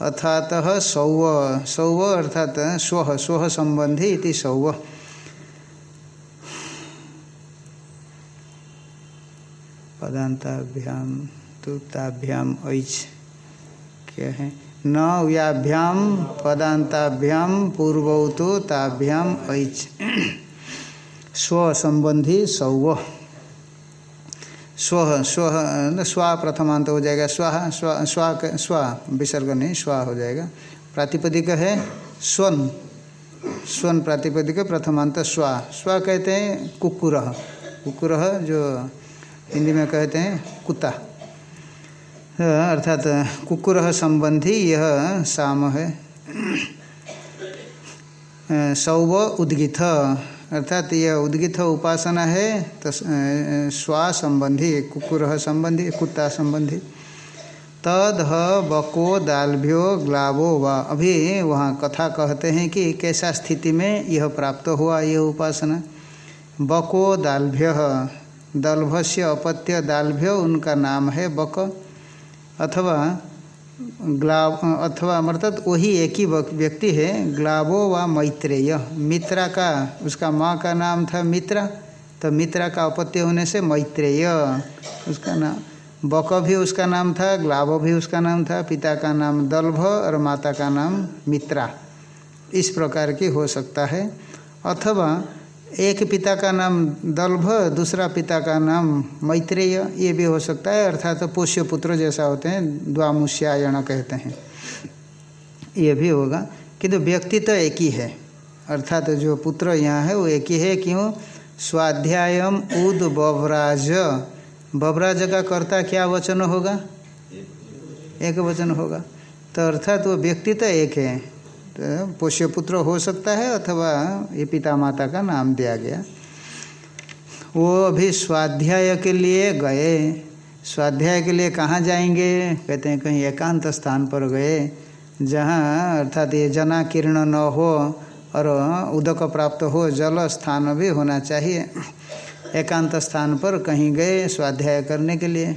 A: अर्थात सौव। सौव अर्थात स्व स्व संबंधी इति सौव। पदांताभ्याम तो ऐच क्या है? न व्याभ्याम पदांताभ्याम पूर्व तो ताभ्याम ऐच स्व संबंधी सौव। स्व स्व स्वा प्रथमांत हो जाएगा। स्वा स्वा स्वा स्वा, विसर्ग नहीं, स्वा हो जाएगा। प्रातिपदिक है स्वन। स्वन प्रातिपदिक, प्रथमांत स्वा। स्वा कहते हैं कुकुर। कुकुर जो हिंदी में कहते हैं कुत्ता। अर्थात कुकुर संबंधी यह साम है। सौव उद्गित अर्थात यह उद्गित उपासना है तो स्वा संबंधी कुकुर संबंधी कुत्ता संबंधी। तद बको दालभ्यो ग्लावो व। अभी वहाँ कथा कहते हैं कि कैसा स्थिति में यह प्राप्त हुआ यह उपासना। बको दालभ्य, दल्भस्य अपत्य दालभ्य, उनका नाम है बक। अथवा ग्लाव, अथवा अर्थात वही एक ही व्यक्ति है, ग्लावो व मैत्रेय। मित्रा का, उसका माँ का नाम था मित्रा तो मित्रा का अपत्य होने से मैत्रेय। उसका नाम बक भी उसका नाम था, ग्लाव भी उसका नाम था, पिता का नाम दल्भ और माता का नाम मित्रा। इस प्रकार की हो सकता है। अथवा एक पिता का नाम दल्भ, दूसरा पिता का नाम मैत्रेय, ये भी हो सकता है, अर्थात तो पोष्य पुत्र जैसा होते हैं, द्वामुष्यायण कहते हैं। ये भी होगा किंतु व्यक्ति तो एक ही है, अर्थात तो जो पुत्र यहाँ है वो एक ही है, क्यों? स्वाध्यायम उद बभराज बभराज का कर्ता क्या वचन होगा? एक वचन होगा। तो अर्थात वो व्यक्ति तो एक है। पोष्य पुत्र हो सकता है अथवा ये पिता माता का नाम दिया गया। वो अभी स्वाध्याय के लिए गए। स्वाध्याय के लिए कहाँ जाएँगे? कहते हैं, कहीं एकांत स्थान पर गए, जहाँ अर्थात ये जना किरण न हो और उदक प्राप्त हो, जल स्थान भी होना चाहिए। एकांत स्थान पर कहीं गए स्वाध्याय करने के लिए।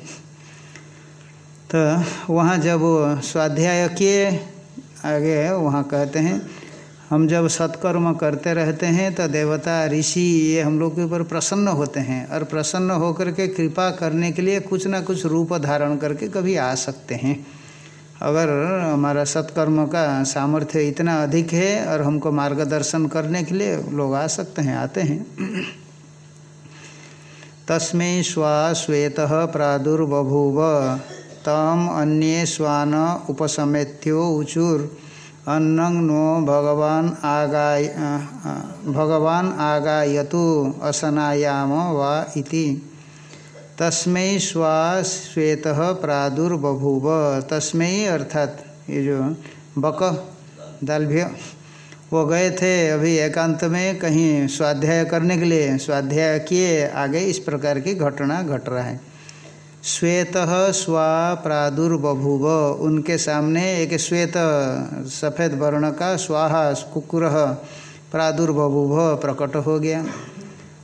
A: तो वहाँ जब स्वाध्याय किए आगे वहाँ कहते हैं, हम जब सत्कर्म करते रहते हैं तो देवता, ऋषि, ये हम लोग के ऊपर प्रसन्न होते हैं और प्रसन्न होकर के कृपा करने के लिए कुछ ना कुछ रूप धारण करके कभी आ सकते हैं। अगर हमारा सत्कर्म का सामर्थ्य इतना अधिक है और हमको मार्गदर्शन करने के लिए लोग आ सकते हैं, आते हैं। तस्में स्वा श्वेत प्रादुर्बभूव। तम अन्य स्वान उपसमेत्यो उचुर। अन्नं नो भगवान आगाय भगवान आगायतु असनायाम वा इति। तस्मै स्वा श्वेत प्रादुर्बभूव। तस्मै अर्थात ये जो बक दालभ्य वो गए थे अभी एकांत में कहीं स्वाध्याय करने के लिए स्वाध्याय किए, आगे इस प्रकार की घटना घट रहा है। श्वेत स्वा प्रादुर्बभूव। उनके सामने एक श्वेत सफ़ेद वर्ण का स्वाहा कुकुर प्रादुर्बभूव प्रकट हो गया।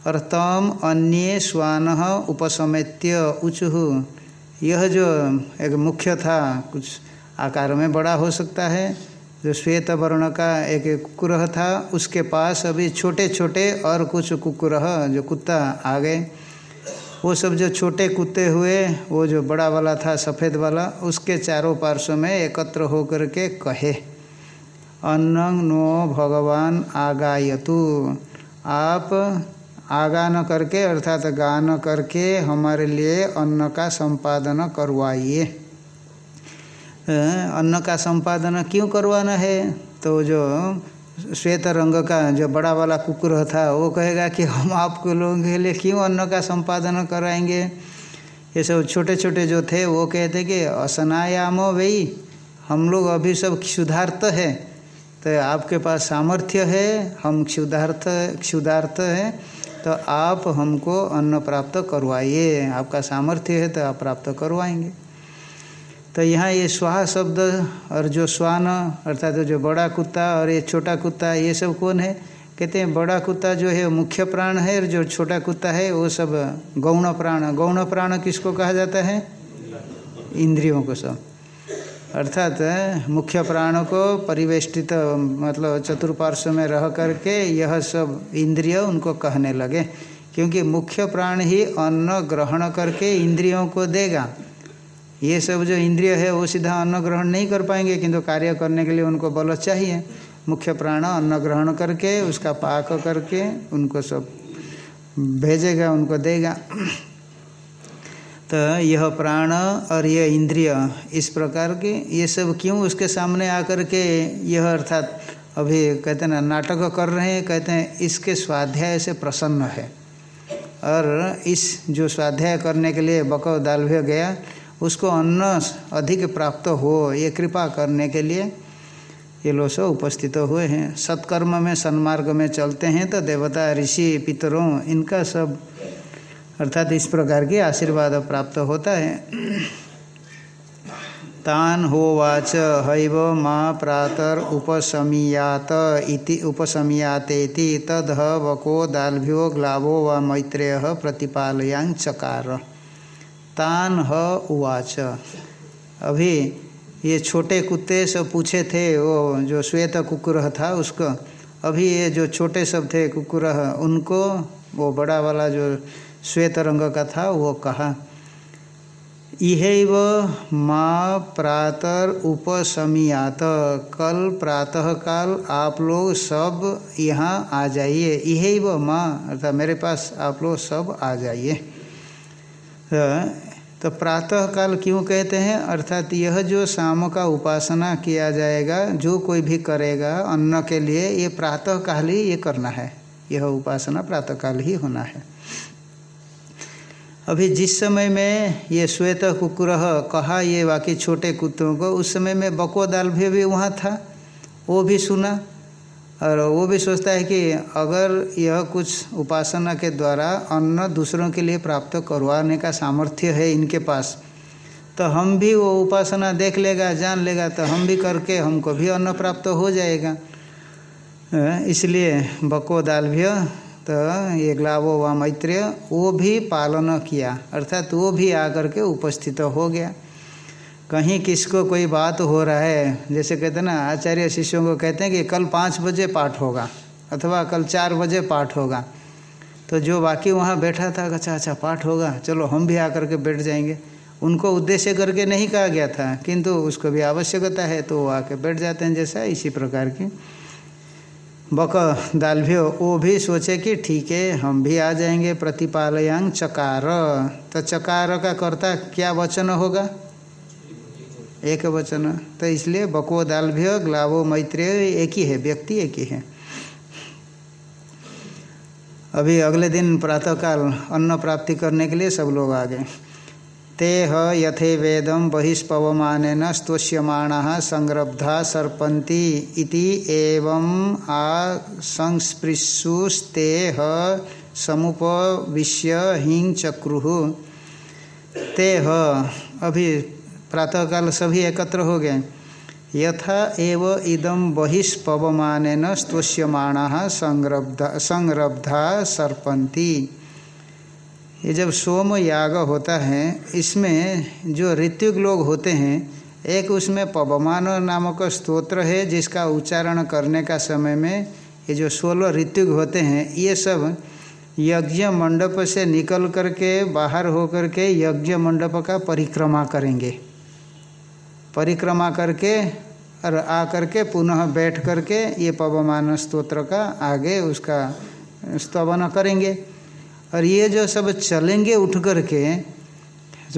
A: और तम अन्य स्वान उपसमेत्य उचुहु यह जो एक मुख्य था, कुछ आकार में बड़ा हो सकता है। जो श्वेत वर्ण का एक कुकुर था, उसके पास अभी छोटे छोटे और कुछ कुकुर जो कुत्ता आ गए। वो सब जो छोटे कुत्ते हुए, वो जो बड़ा वाला था, सफ़ेद वाला, उसके चारों पार्श्व में एकत्र होकर के कहे, अन्न नो भगवान आगायतु। आप आगान करके, अर्थात गान करके हमारे लिए अन्न का संपादन करवाइए। अन्न का संपादन क्यों करवाना है? तो जो श्वेत रंग का जो बड़ा वाला कुकुर था, वो कहेगा कि हम आपको लोगों के लिए क्यों अन्न का संपादन कराएँगे? ये सब छोटे छोटे जो थे, वो कहते कि असनायामो वही हम लोग अभी सब क्षुधार्थ है। तो आपके पास सामर्थ्य है, हम क्षुधार्थ क्षुधार्थ है तो आप हमको अन्न प्राप्त करवाइए। आपका सामर्थ्य है तो आप प्राप्त करवाएँगे। तो यहाँ ये स्वाहा शब्द और जो स्वान, अर्थात तो जो बड़ा कुत्ता और ये छोटा कुत्ता, ये सब कौन है? कहते हैं बड़ा कुत्ता जो है मुख्य प्राण है और जो छोटा कुत्ता है वो सब गौण प्राण। गौण प्राण किसको कहा जाता है? इंद्रियों को सब। अर्थात मुख्य प्राण को परिवेष्टित मतलब चतुर्पार्श्व में रह करके यह सब इंद्रिय उनको कहने लगे, क्योंकि मुख्य प्राण ही अन्न ग्रहण करके इंद्रियों को देगा। ये सब जो इंद्रिय है, वो सीधा अन्न ग्रहण नहीं कर पाएँगे, किंतु कार्य करने के लिए उनको बल चाहिए। मुख्य प्राण अन्न ग्रहण करके, उसका पाक करके उनको सब भेजेगा, उनको देगा। तो यह प्राण और यह इंद्रिय, इस प्रकार के, ये सब क्यों उसके सामने आकर के यह अर्थात अभी कहते हैं ना, नाटक कर रहे हैं, कहते हैं, इसके स्वाध्याय से प्रसन्न है। और इस जो स्वाध्याय करने के लिए बकव दालभ्य गया उसको अन्न अधिक प्राप्त हो, ये कृपा करने के लिए ये लोग सब उपस्थित हुए हैं। सत्कर्म में, सन्मार्ग में चलते हैं तो देवता, ऋषि, पितरों, इनका सब अर्थात इस प्रकार के आशीर्वाद प्राप्त होता है। तान होवाच हैव माँ प्रातर उपशमीयात इति, उपशमीयातेति तद वको दाल्भ्यो ग्लावो व मैत्रेय प्रतिपालयांग चकार तान ह उवाच। अभी ये छोटे कुत्ते सब पूछे थे, वो जो श्वेत कुकुर था उसको, अभी ये जो छोटे सब थे कुकुर, उनको, वो बड़ा वाला जो श्वेत रंग का था, वो कहा, इहैव माँ प्रातर उपसमियात, कल प्रातः काल आप लोग सब यहाँ आ जाइए। इहैव माँ, अर्थात मेरे पास आप लोग सब आ जाइए। तो प्रातः काल क्यों कहते हैं? अर्थात यह जो शाम का उपासना किया जाएगा जो कोई भी करेगा अन्न के लिए ये प्रातः काल ही ये करना है। यह उपासना प्रातः काल ही होना है। अभी जिस समय में ये श्वेत कुकुर कहा ये बाकी छोटे कुत्तों को उस समय में बको दाल भी, भी वहाँ था। वो भी सुना। और वो भी सोचता है कि अगर यह कुछ उपासना के द्वारा अन्न दूसरों के लिए प्राप्त करवाने का सामर्थ्य है इनके पास तो हम भी वो उपासना देख लेगा, जान लेगा तो हम भी करके हमको भी अन्न प्राप्त हो जाएगा। इसलिए बको दाल भी तो ये ग्लावो व मैत्रेय, वो भी पालन किया, अर्थात वो भी आकर के उपस्थित हो गया। कहीं किसको कोई बात हो रहा है, जैसे कहते हैं ना, आचार्य शिष्यों को कहते हैं कि कल पाँच बजे पाठ होगा, अथवा कल चार बजे पाठ होगा। तो जो बाकी वहाँ बैठा था अच्छा अच्छा पाठ होगा, चलो हम भी आकर के बैठ जाएँगे। उनको उद्देश्य करके नहीं कहा गया था, किंतु उसको भी आवश्यकता है तो वो आके बैठ जाते हैं जैसा, इसी प्रकार की। बक दालभ्यो वो भी सोचे कि ठीक है, हम भी आ जाएँगे प्रतिपालयांग चकार। तो चकार का कर्ता क्या वचन होगा? एक वचन तो इसलिए बको दालभ्य ग्लावो मैत्रेय एक ही है, व्यक्ति एक ही है। अभी अगले दिन प्रातःकाल अन्न प्राप्ति करने के लिए सब लोग आ गए। ते यथे वेदम बहिष्पवमान स्तोष्यमाण संरब्धा सर्पन्ति इति एवं आ संस्पृशुस्ते समुपविश्य हिंग चक्रु ते अभी प्रातःकाल सभी एकत्र हो गए। यथा एव इदम बहिष्पवमान स्तोष्यमाण संरब्धा संरब्धा सर्पन्ति। ये जब सोम याग होता है, इसमें जो ऋत्विक लोग होते हैं, एक उसमें पवमान नामक स्तोत्र है, जिसका उच्चारण करने का समय में ये जो सोलह ऋत्विक होते हैं, ये सब यज्ञ मंडप से निकल करके, बाहर होकर के यज्ञ मंडप का परिक्रमा करेंगे। परिक्रमा करके और आ करके पुनः बैठ करके ये पवमान स्तोत्र का आगे उसका स्तवन करेंगे। और ये जो सब चलेंगे उठ कर के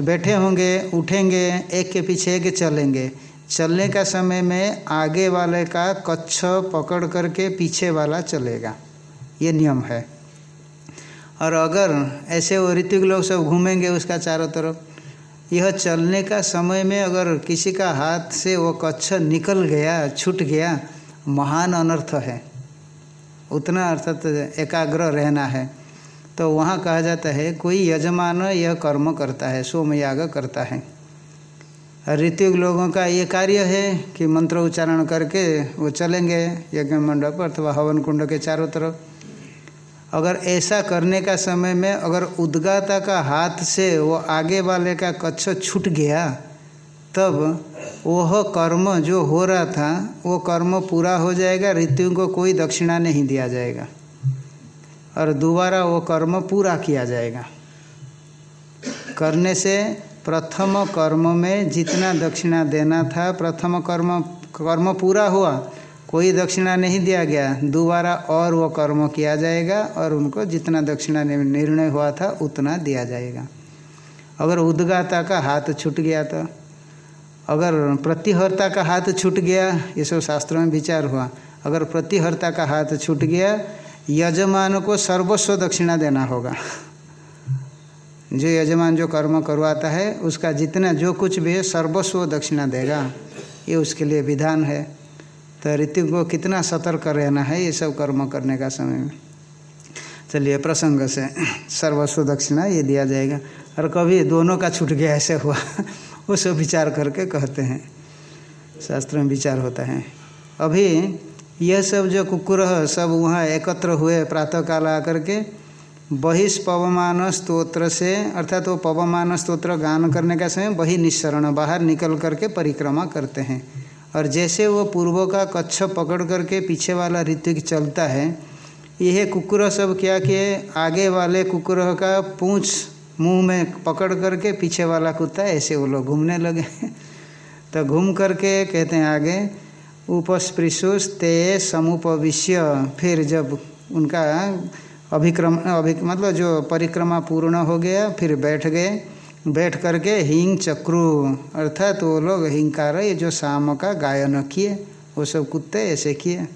A: बैठे होंगे, उठेंगे, एक के पीछे एक चलेंगे। चलने का समय में आगे वाले का कच्छ पकड़ करके पीछे वाला चलेगा। ये नियम है। और अगर ऐसे वो ऋतिक लोग सब घूमेंगे उसका चारों तरफ़ यह चलने का समय में अगर किसी का हाथ से वो कच्छ निकल गया, छूट गया, महान अनर्थ है। उतना अर्थात एकाग्र रहना है। तो वहाँ कहा जाता है, कोई यजमान यह कर्म करता है, सोमयाग करता है। ऋतिक लोगों का ये कार्य है कि मंत्र उच्चारण करके वो चलेंगे यज्ञ मंडप अथवा हवन कुंड के चारों तरफ़। अगर ऐसा करने का समय में अगर उद्गाता का हाथ से वो आगे वाले का कच्छ छूट गया, तब वह कर्म जो हो रहा था, वो कर्म पूरा हो जाएगा ऋतु को कोई दक्षिणा नहीं दिया जाएगा। और दोबारा वो कर्म पूरा किया जाएगा। करने से प्रथम कर्म में जितना दक्षिणा देना था, प्रथम कर्म कर्म पूरा हुआ कोई दक्षिणा नहीं दिया गया। दोबारा और वो कर्म किया जाएगा और उनको जितना दक्षिणा निर्णय हुआ था, उतना दिया जाएगा। अगर उद्गाता का हाथ छूट गया तो अगर प्रतिहर्ता का हाथ छूट गया, ये सब शास्त्रों में विचार हुआ। अगर प्रतिहर्ता का हाथ छूट गया, यजमान को सर्वस्व दक्षिणा देना होगा। जो यजमान जो कर्म करवाता है, उसका जितना जो कुछ भी है, सर्वस्व दक्षिणा देगा। ये उसके लिए विधान है। तो ऋतु को कितना सतर्क रहना है ये सब कर्म करने का समय में? चलिए प्रसंग से सर्वस्व दक्षिणा ये दिया जाएगा। और कभी दोनों का छूट गया, ऐसे हुआ। [LAUGHS] वो सब विचार करके कहते हैं। शास्त्र में विचार होता है। अभी यह सब जो कुकुर सब वहाँ एकत्र हुए प्रातः प्रातःकाल आकर के बहिष्पवमान स्त्रोत्र से, अर्थात वो पवमान स्त्रोत्र गान करने का समय वही निस्सरण बाहर निकल करके परिक्रमा करते हैं। और जैसे वो पूर्व का कच्छ पकड़ करके पीछे वाला ऋतिक चलता है, यह कुकुर सब क्या किए? आगे वाले कुकुर का पूँछ मुँह में पकड़ करके पीछे वाला कुत्ता ऐसे वो लोग घूमने लगे। [LAUGHS] तो घूम करके कहते हैं आगे, उपस्पृशुष ते समुपविश्य। फिर जब उनका अभिक्रम अभि मतलब जो परिक्रमा पूर्ण हो गया, फिर बैठ गए। बैठ करके हिंग चक्रु, अर्थात वो लोग हिंकार, ये जो शाम का गायन किए, वो सब कुत्ते ऐसे किए।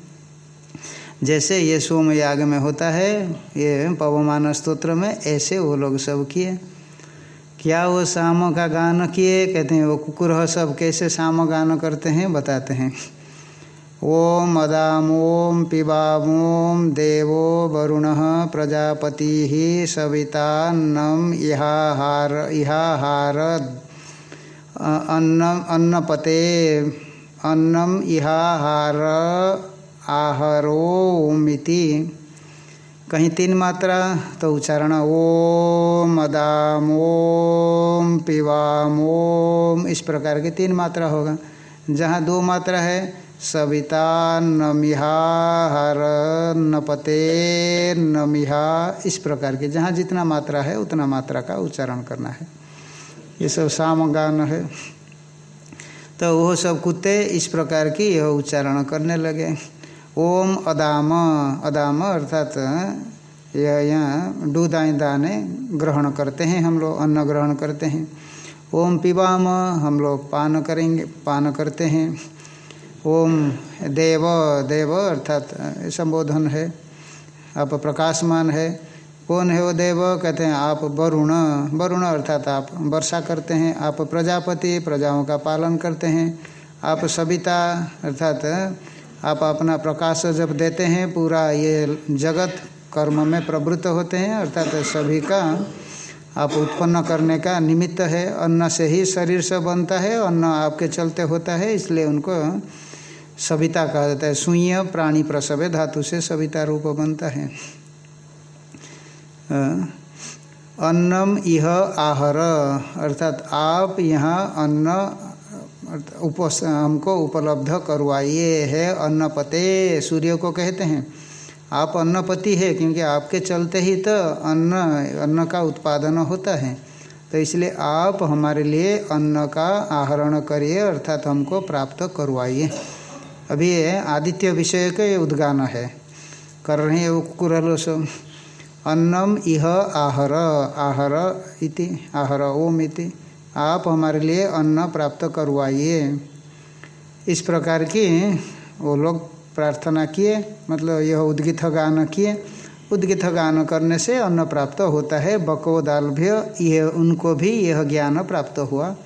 A: जैसे ये सोम याग में होता है, ये पवमान स्त्रोत्र में ऐसे वो लोग सब किए। क्या वो शाम का गान किए? कहते हैं, वो कुकुर सब कैसे शाम गान करते हैं? बताते हैं। ओम अदाम ओम देवो वरुण प्रजापति सविता नम इहाहार इहाहार अन्नम अन्नपते अन्नम इहाहार आहरोमिति। कहीं तीन मात्रा तो उच्चारण, ओम अदाम ओम पिवाम ओम इस प्रकार के तीन मात्रा होगा। जहाँ दो मात्रा है सविता नमिहा हर नपते नमिहा इस प्रकार के जहाँ जितना मात्रा है, उतना मात्रा का उच्चारण करना है। ये सब साम गान है। तो वह सब कुत्ते इस प्रकार की यह उच्चारण करने लगे। ओम अदाम अदाम अर्थात, यह यहाँ डूदाई दाने ग्रहण करते हैं हम लोग, अन्न ग्रहण करते हैं। ओम पिबाम, हम लोग पान करेंगे, पान करते हैं। ओम देव देव अर्थात संबोधन है। आप प्रकाशमान है। कौन है वो देव? कहते हैं आप वरुण। वरुण अर्थात आप वर्षा करते हैं, आप प्रजापति, प्रजाओं का पालन करते हैं। आप सविता अर्थात आप अपना प्रकाश जब देते हैं, पूरा ये जगत कर्म में प्रवृत्त होते हैं, अर्थात सभी का आप उत्पन्न करने का निमित्त है। अन्न से ही शरीर से बनता है, अन्न आपके चलते होता है, इसलिए उनको सविता कहा जाता है सुय प्राणी प्रसव, धातु से सविता रूप बनता है। अन्नम यह आहर, अर्थात आप यहाँ अन्न उप हमको उपलब्ध करवाइए है अन्नपते, सूर्य को कहते हैं। आप अन्नपति है, क्योंकि आपके चलते ही तो अन्न अन्न का उत्पादन होता है। तो इसलिए आप हमारे लिए अन्न का आहरण करिए, अर्थात हमको प्राप्त करवाइए। अभी ये आदित्य विषय के उद्गान है। कर रहे हैं वो कुरलो अन्नम इह आहर आहर इति, आहर ओम इति। आप हमारे लिए अन्न प्राप्त करवाइए। इस प्रकार की वो लोग प्रार्थना किए मतलब यह उद्गित गान किए। उद्गित गान करने से अन्न प्राप्त होता है। बको यह उनको भी यह ज्ञान प्राप्त हुआ।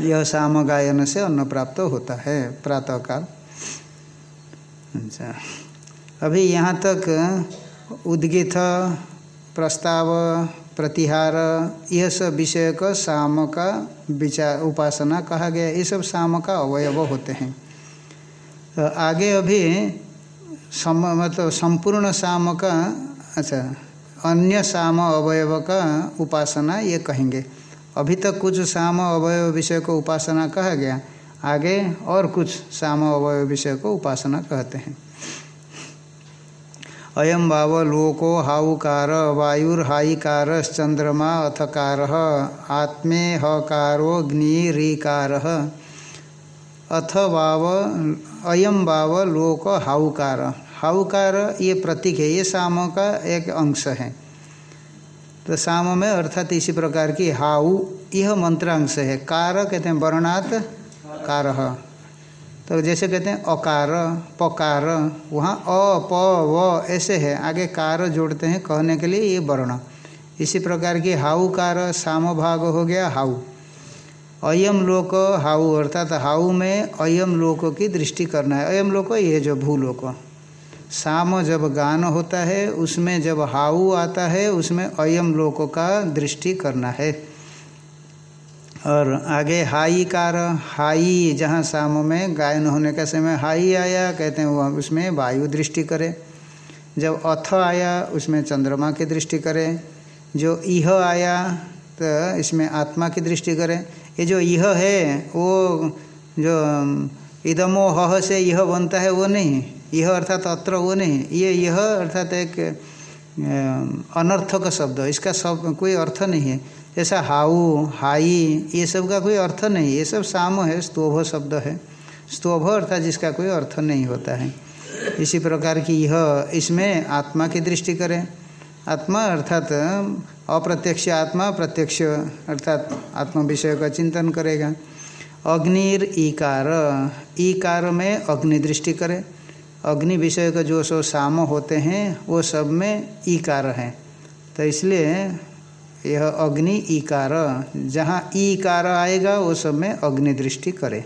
A: यह शाम गायन से अन्न प्राप्त होता है, प्रातःकाल। अच्छा। अभी यहाँ तक उद्गित प्रस्ताव, प्रतिहार, यह सब विषय का शाम का विचार, उपासना कहा गया। ये सब शाम का अवयव होते हैं। तो आगे अभी सम मतलब संपूर्ण शाम का अच्छा अन्य शाम अवयव का उपासना ये कहेंगे। अभी तक कुछ साम अवयव विषय को उपासना कहा गया। आगे और कुछ साम अवयव विषय को उपासना कहते हैं। अयम भाव लोको हाउकार वायुर्हाईकार चंद्रमा अथकार आत्मे हकारो रीकार अथ वाव अयम भाव लोक हाउकार हाउकार ये प्रतीक है, ये सामों का एक अंश है। तो साम में अर्थात इसी प्रकार की हाउ यह मंत्रांश है। कार कहते हैं वर्णात, कार। तो जैसे कहते हैं अकार, पकार, वहाँ अ, प, व ऐसे है। आगे कार जोड़ते हैं कहने के लिए ये वर्ण। इसी प्रकार की हाउ कार साम भाग हो गया हाउ। अयम लोक हाउ, अर्थात हाउ में अयम लोक की दृष्टि करना है। अयम लोक ये जो भूलोक। साम जब गान होता है, उसमें जब हाउ आता है, उसमें अयम लोक का दृष्टि करना है। और आगे हाई कार हाई जहाँ साम में गायन होने का समय हाई आया, कहते हैं वह उसमें वायु दृष्टि करे। जब अथ आया, उसमें चंद्रमा की दृष्टि करें। जो इह आया तो इसमें आत्मा की दृष्टि करें। ये जो यह है, वो जो इदमो ह से यह बनता है, वो नहीं। यह अर्थात अत्र वो नहीं ये यह अर्थात एक अनर्थक शब्द इसका सब, कोई अर्थ नहीं है। जैसा हाउ, हाई, ये सब का कोई अर्थ नहीं ये सब साम है, स्तोभ शब्द है। स्तोभ अर्थात जिसका कोई अर्थ नहीं होता है। इसी प्रकार की यह, इसमें आत्मा की दृष्टि करें। आत्मा अर्थात अप्रत्यक्ष आत्मा, प्रत्यक्ष अर्थात आत्मा विषय का चिंतन करेगा। अग्निर ईकार। ईकार में अग्नि दृष्टि करें। अग्नि विषय का जो सो साम होते हैं, वो सब में ईकार है। तो इसलिए यह अग्नि ईकार, जहाँ ईकार आएगा, वो सब में अग्नि दृष्टि करे।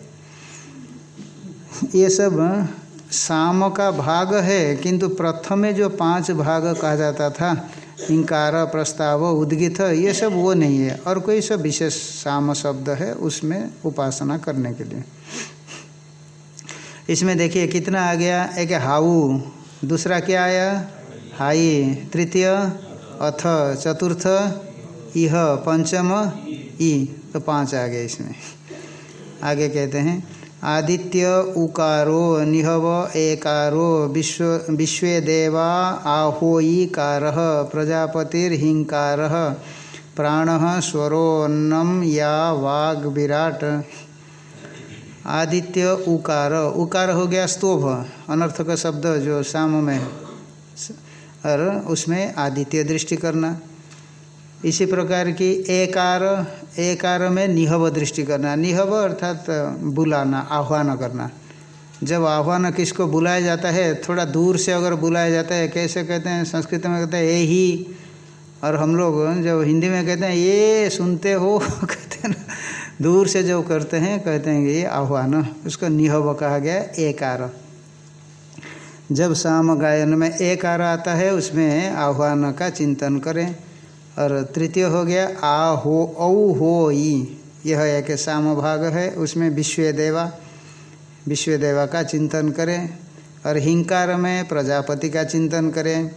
A: ये सब साम का भाग है, किंतु प्रथम में जो पाँच भाग कहा जाता था, इंकार, प्रस्ताव, उद्गित, ये सब वो नहीं है। और कोई सब विशेष साम शब्द है, उसमें उपासना करने के लिए। इसमें देखिए कितना आ गया? एक हाउ, दूसरा क्या आया? हाई, तृतीय, अथ, चतुर्थ, इह, पंचम, ई तो पाँच आ गए इसमें। आगे कहते हैं, आदित्य, उकारो, निहव, एकारो, विश्व विश्व देवा आहोईकार, प्रजापतिर्हिंकार, प्राण स्वरोन्नम या वाग विराट आदित्य, उकार। उकार हो गया स्तोभ अनर्थ का शब्द जो शाम में। और उसमें आदित्य दृष्टि करना। इसी प्रकार की एकार एकार में निहव दृष्टि करना। निहव अर्थात बुलाना, आह्वान करना। जब आह्वान किसको बुलाया जाता है, थोड़ा दूर से अगर बुलाया जाता है, कैसे कहते हैं, संस्कृत में कहते हैं ये ही। और हम लोग जब हिंदी में कहते हैं, ये सुनते हो? [LAUGHS] कहते हैं ना। दूर से जो करते हैं, कहते हैं ये आह्वान। उसको निहव कहा गया एकार। जब शाम गायन में एकार आता है, उसमें आह्वान का चिंतन करें। और तृतीय हो गया आ हो औ हो ई। यह एक साम भाग है, उसमें विश्व देवा विश्व देवा का चिंतन करें। और हिंकार में प्रजापति का चिंतन करें।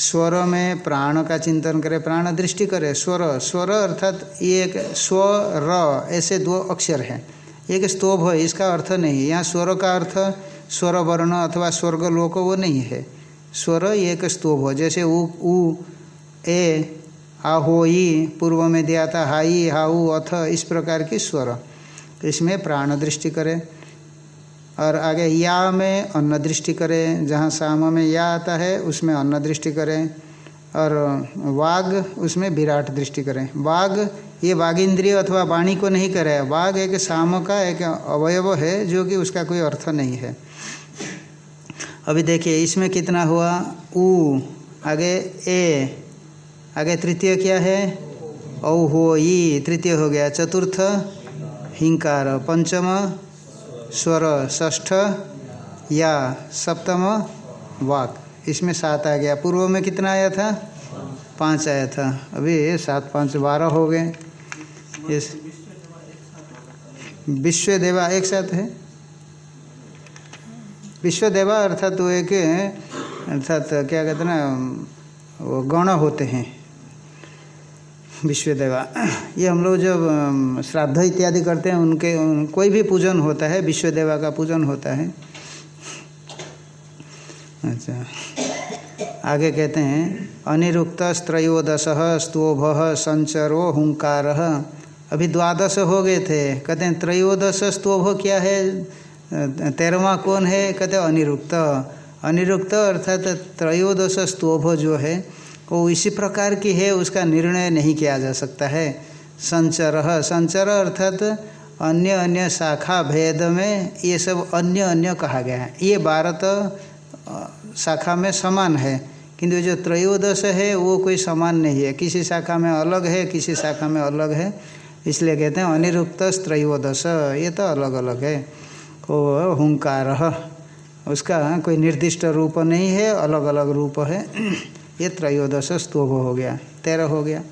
A: स्वर में प्राण का चिंतन करे, प्राण दृष्टि करे, स्वर स्वर अर्थात ये एक स्व, र, ऐसे दो अक्षर हैं। एक स्तोभ है, इसका अर्थ नहीं यहाँ स्वर का अर्थ स्वर वर्ण अथवा स्वर्ग लोक वो नहीं है। स्वर एक स्तोभ जैसे उ उ, ए आहोई पूर्व में दिया था हाई हाउ अथ, इस प्रकार की स्वर। इसमें प्राण दृष्टि करें और आगे या में अन्न दृष्टि करें, जहाँ साम में या आता है, उसमें अन्न दृष्टि करें। और वाघ उसमें विराट दृष्टि करें। वाघ ये वाघ इंद्रिय अथवा वाणी को नहीं करे। वाघ एक साम का एक अवयव है, जो कि उसका कोई अर्थ नहीं है। अभी देखिए, इसमें कितना हुआ? उ आगे ए, आगे तृतीय क्या है? औ, हो, ई, तृतीय हो गया। चतुर्थ, हिंकार, पंचम स्वर ष्ठ या सप्तम वाक। इसमें सात आ गया। पूर्व में कितना आया था? पाँच आया था। अभी सात, पाँच, बारह हो गए। इस विश्व देवा एक साथ है? विश्व देवा अर्थात वो एक, अर्थात क्या कहते हैं ना, वो गण होते हैं। विश्व देवा ये हम लोग जब श्राद्ध इत्यादि करते हैं उनके उन, कोई भी पूजन होता है विश्व देवा का पूजन होता है। अच्छा। आगे कहते हैं अनिरुक्त त्रयोदश स्तोभ संचरो हुंकार। अभी द्वादश हो गए थे। कहते हैं त्रयोदश स्तोभ क्या है? तेरहवा कौन है? कहते अनिरुक्त। अनिरुक्त अर्थात त्रयोदश स्तोभ जो है वो इसी प्रकार की है, उसका निर्णय नहीं किया जा सकता है। संचर संचर अर्थात अन्य अन्य शाखा भेद में ये सब अन्य अन्य कहा गया है। ये बारह तो शाखा में समान है, किंतु जो त्रयोदश है, वो कोई समान नहीं है। किसी शाखा में अलग है, किसी शाखा में अलग है। इसलिए कहते हैं अनिरुक्त त्रयोदश, ये तो अलग अलग है। वो हुंकार, उसका कोई निर्दिष्ट रूप नहीं है, अलग अलग रूप है। ये त्रयोदश स्तोभ हो गया, तेरह हो गया।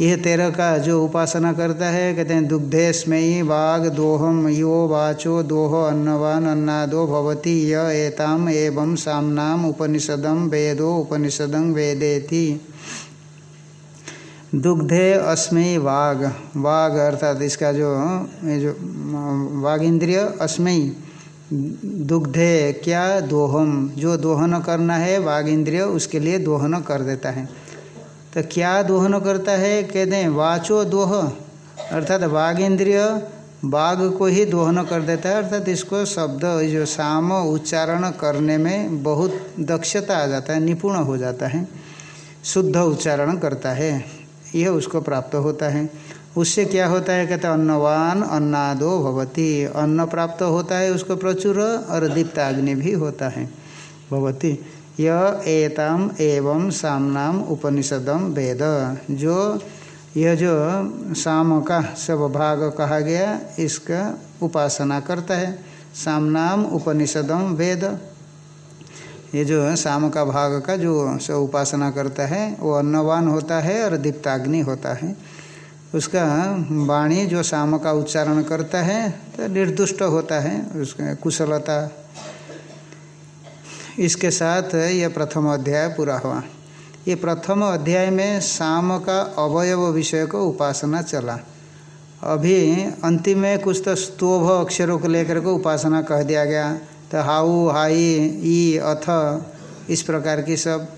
A: यह तेरह का जो उपासना करता है, कहते हैं दुग्धे स्मयी वाग दोहम यो वाचो दोह अन्नवान अन्नादो भवती य एताम एवं सामनाम उपनिषदम वेदो उपनिषदम वेदेति। दुग्धे अस्मयी वाग वाग अर्थात इसका जो जो वाग इंद्रिय अस्मयी दुग्धे क्या दोहम? जो दोहन करना है, वाग इंद्रिय, उसके लिए दोहन कर देता है। तो क्या दोहन करता है? कहते हैं, वाचो दोह। अर्थात बाघ इंद्रिय बाघ को ही दोहन कर देता है। अर्थात इसको शब्द, जो साम उच्चारण करने में बहुत दक्षता आ जाता है, निपुण हो जाता है। शुद्ध उच्चारण करता है। यह उसको प्राप्त होता है। उससे क्या होता है? कहते अन्नवान अन्नादो भवती। अन्न प्राप्त होता है उसको प्रचुर और दीप्ताग्नि भी होता है। भवती। यह एताम एवं सामनाम उपनिषदम वेद। जो यह जो साम का सब भाग कहा गया, इसका उपासना करता है। सामनाम उपनिषदम वेद। ये जो शाम का भाग का जो सब उपासना करता है, वो अन्नवान होता है और दीप्ताग्नि होता है। उसका वाणी जो शाम का उच्चारण करता है तो निर्दुष्ट होता है उसका कुशलता। इसके साथ यह प्रथम अध्याय पूरा हुआ। ये प्रथम अध्याय में शाम का अवयव विषय को उपासना चला। अभी अंतिम में कुछ तो स्तोभ अक्षरों को लेकर के उपासना कह दिया गया। तो हाउ, हाई, ई, अथ, इस प्रकार की सब।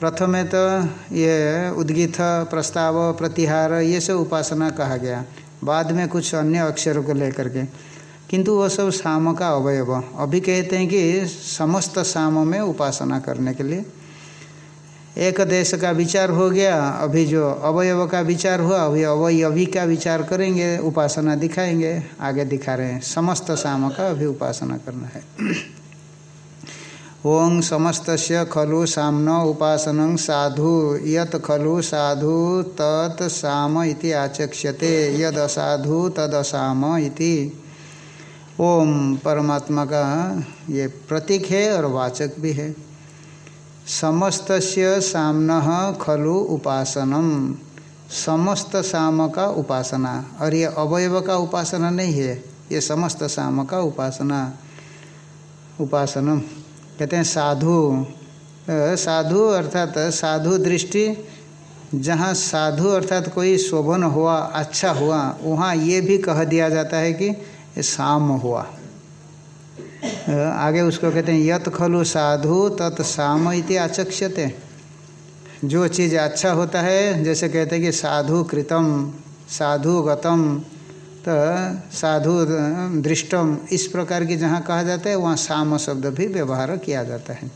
A: प्रथम तो ये उद्गित, प्रस्ताव, प्रतिहार, ये सब उपासना कहा गया। बाद में कुछ अन्य अक्षरों को लेकर के। किंतु वो सब शाम का अवयव। अभी कहते हैं कि समस्त शाम में उपासना करने के लिए। एक देश का विचार हो गया, अभी जो अवयव का विचार हुआ, अभी अवयवी का विचार करेंगे, उपासना दिखाएँगे, आगे दिखा रहे हैं। समस्त शाम का अभी उपासना करना है। ओं समस्त खलु सामन उपासन साधु, यत खलु साधु तत् साम इति आचक्ष्यते, यद असाधु तद असाम इति। ओम परमात्मा का ये प्रतीक है और वाचक भी है। समस्त सामन खलु उपासनम। समस्त साम का उपासना, और ये अवयव का उपासना नहीं है, ये समस्त साम का उपासना, उपासनम। कहते हैं साधु साधु अर्थात साधु दृष्टि, जहाँ साधु अर्थात कोई शोभन हुआ अच्छा हुआ, वहाँ ये भी कह दिया जाता है कि साम हुआ। आगे उसको कहते हैं, यत खलु साधु तत् साम इति आचक्ष्यते। जो चीज़ अच्छा होता है, जैसे कहते हैं कि साधु कृतम, साधु गतम तो साधु दृष्टम, इस प्रकार की जहाँ कहा जाता है, वहाँ साम शब्द भी व्यवहार किया जाता है।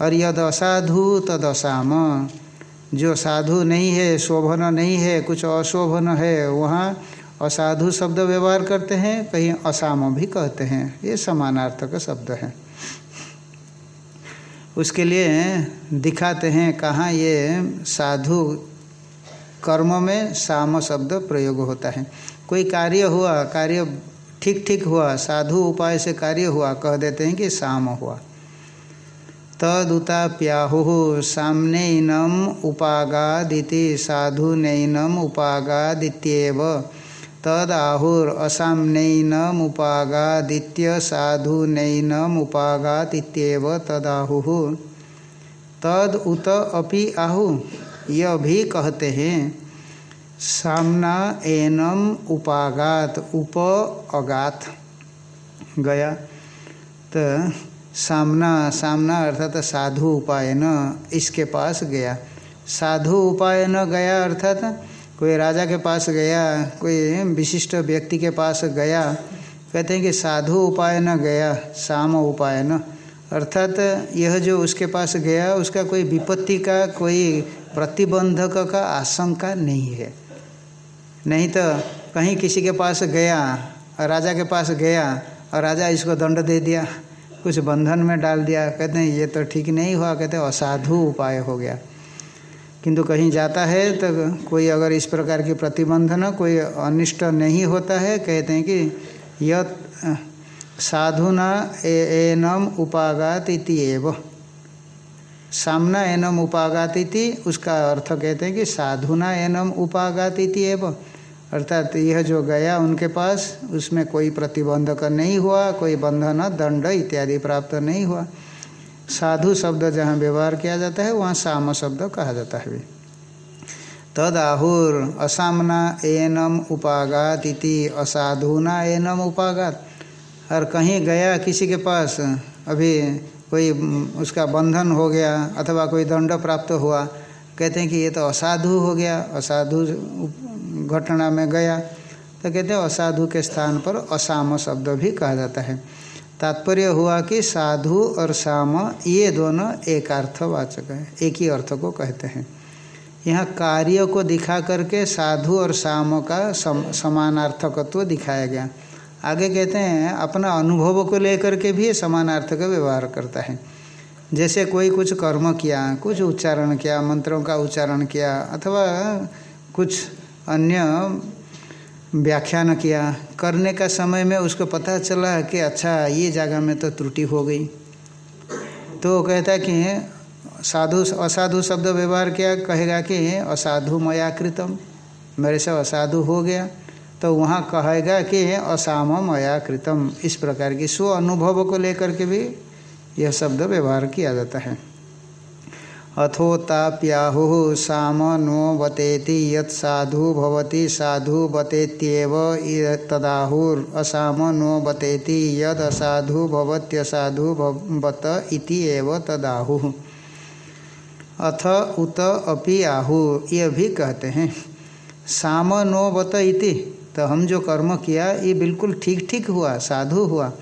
A: और यद असाधु, तद असाम। जो साधु नहीं है, शोभन नहीं है, कुछ अशोभन है, वहाँ असाधु शब्द व्यवहार करते हैं, कहीं असाम भी कहते हैं। ये समानार्थक शब्द है। उसके लिए दिखाते हैं कहाँ ये साधु कर्म में साम शब्द प्रयोग होता है। कोई कार्य हुआ, कार्य ठीक ठीक हुआ, साधु उपाय से कार्य हुआ, कह देते हैं कि साम हुआ। तदुता प्याहु सामने इनम उपागादिति, साधु नैनम उपागादित्येव। तद आहुर असाम्नैनमुपागादित्य साधु नैनम नैनमुपागातित्येव तदाहु। तद उत अपि आहु, यह भी कहते हैं सामना एनम उपागात, उप अगात। गया। तो सामना सामना अर्थात साधु उपाय न इसके पास गया। साधु उपाय न गया अर्थात कोई राजा के पास गया, कोई विशिष्ट व्यक्ति के पास गया, कहते हैं कि साधु उपाय न गया, साम उपाय न अर्थात यह जो उसके पास गया, उसका कोई विपत्ति का, कोई प्रतिबंधक का आशंका नहीं है। नहीं तो कहीं किसी के पास गया और राजा के पास गया और राजा इसको दंड दे दिया, कुछ बंधन में डाल दिया। कहते हैं, ये तो ठीक नहीं हुआ। कहते असाधु उपाय हो गया। किंतु कहीं जाता है तो कोई अगर इस प्रकार की प्रतिबंधन, कोई अनिष्ट नहीं होता है, कहते हैं कि यत, साधुना एनम उपागात इति एव। सामना एनम उपागात इति उसका अर्थ कहते हैं कि साधुना एनम उपागात इति एव। अर्थात यह जो गया उनके पास, उसमें कोई प्रतिबंधक नहीं हुआ, कोई बंधन, दंड इत्यादि प्राप्त नहीं हुआ। साधु शब्द जहाँ व्यवहार किया जाता है, वहाँ साम शब्द कहा जाता है। तद आहुर असामना एनम उपागात इति असाधुना एनम उपागात। और कहीं गया किसी के पास, अभी कोई उसका बंधन हो गया अथवा कोई दंड प्राप्त हुआ कहते हैं कि ये तो असाधु हो गया असाधु घटना में गया। तो कहते हैं असाधु के स्थान पर असाम शब्द भी कहा जाता है। तात्पर्य हुआ कि साधु और साम ये दोनों एक अर्थवाचक है एक ही अर्थ को कहते हैं। यहाँ कार्य को दिखा करके साधु और साम का सम, समानार्थकत्व दिखाया गया। आगे कहते हैं अपना अनुभव को लेकर के भी समानार्थ का व्यवहार करता है। जैसे कोई कुछ कर्म किया, कुछ उच्चारण किया, मंत्रों का उच्चारण किया, अथवा कुछ अन्य व्याख्यान किया, करने का समय में उसको पता चला कि अच्छा ये जगह में तो त्रुटि हो गई। तो कहता है कि साधु, असाधु शब्द व्यवहार किया, कहेगा कि असाधु मया कृतम मेरे से असाधु हो गया। तो वहाँ कहेगा कि असाम मया कृतम इस प्रकार की स्व अनुभव को लेकर के भी यह शब्द व्यवहार किया जाता है। अथोताप्याहु साम नो बतेति यत् साधु भवति, साधु बतेत्येव तदाहुर। असाम नो बतेति यद असाधु भवत्यसाधु बत इति एव तदाहु। अथ उत अपि आहु, ये भी कहते हैं। साम नो बत इति तो हम जो कर्म किया, ये बिल्कुल ठीक ठीक हुआ, साधु हुआ।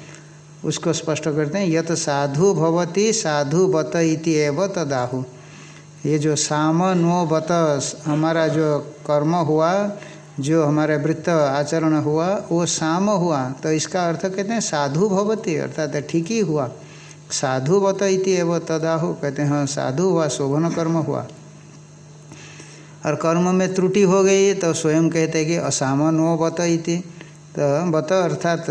A: उसको स्पष्ट करते हैं, यत साधु भवती साधु बत इति तदाहु। ये जो साम नो बत, हमारा जो कर्म हुआ, जो हमारे वृत्त आचरण हुआ, वो साम हुआ। तो इसका अर्थ कहते हैं साधु भवती, अर्थात ठीक ही हुआ। साधु बत इति तदाहु, कहते हैं हाँ साधु हुआ, शोभन कर्म हुआ। और कर्म में त्रुटि हो गई तो स्वयं कहते हैं कि असाम नो बत इति। तो बत अर्थात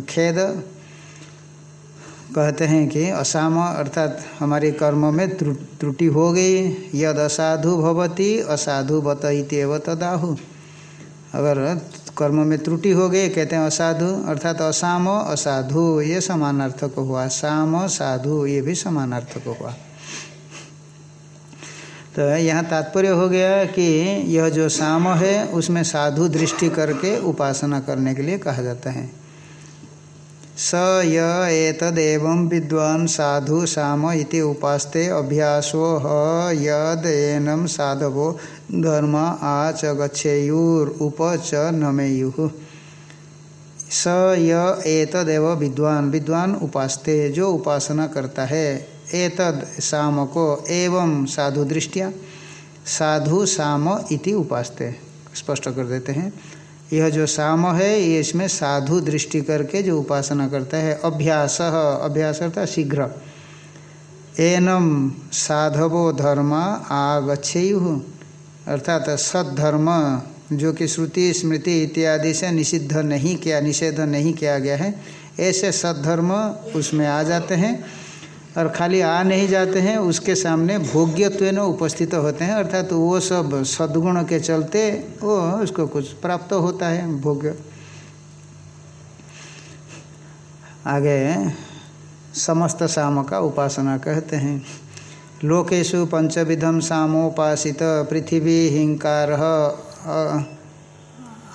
A: खेद कहते हैं कि असाम, अर्थात हमारे कर्म में त्रुटि हो गई। यद असाधु भवती, असाधु बत इतव तदाहु। अगर कर्म में त्रुटि हो गई, कहते हैं असाधु, अर्थात असाम, असाधु, ये समानार्थक हुआ। साम, साधु, ये भी समानार्थक हुआ। तो यहाँ तात्पर्य हो गया कि यह जो साम है, उसमें साधु दृष्टि करके उपासना करने के लिए कहा जाता है। स येतदेव विद्वान साधु साम इति उपास्ते अभ्यासो ह यदेनम साधवो धर्म आच गच्छेयुर उप च नमेयु स येतदेव विद्वान विद्वान उपास्ते, जो उपासना करता है, एतद साम को एवं साधु दृष्टिया साधु साम इति उपास्ते। स्पष्ट कर देते हैं। यह जो साम है, ये इसमें साधु दृष्टि करके जो उपासना करता है, अभ्यास अभ्यास अर्थात शीघ्र। एनम साधवो धर्म आगछेयु अर्थात सद्धर्म, जो कि श्रुति, स्मृति इत्यादि से निषिद्ध नहीं किया, निषेध नहीं किया गया है, ऐसे सद्धर्म उसमें आ जाते हैं। और खाली आ नहीं जाते हैं, उसके सामने भोग्यत्व न उपस्थित होते हैं, अर्थात तो वो सब सद्गुण के चलते वो उसको कुछ प्राप्त होता है, भोग्य। आगे समस्त साम का उपासना कहते हैं। लोकेशु पंचविधम सामोपासित, पृथ्वी हिंकार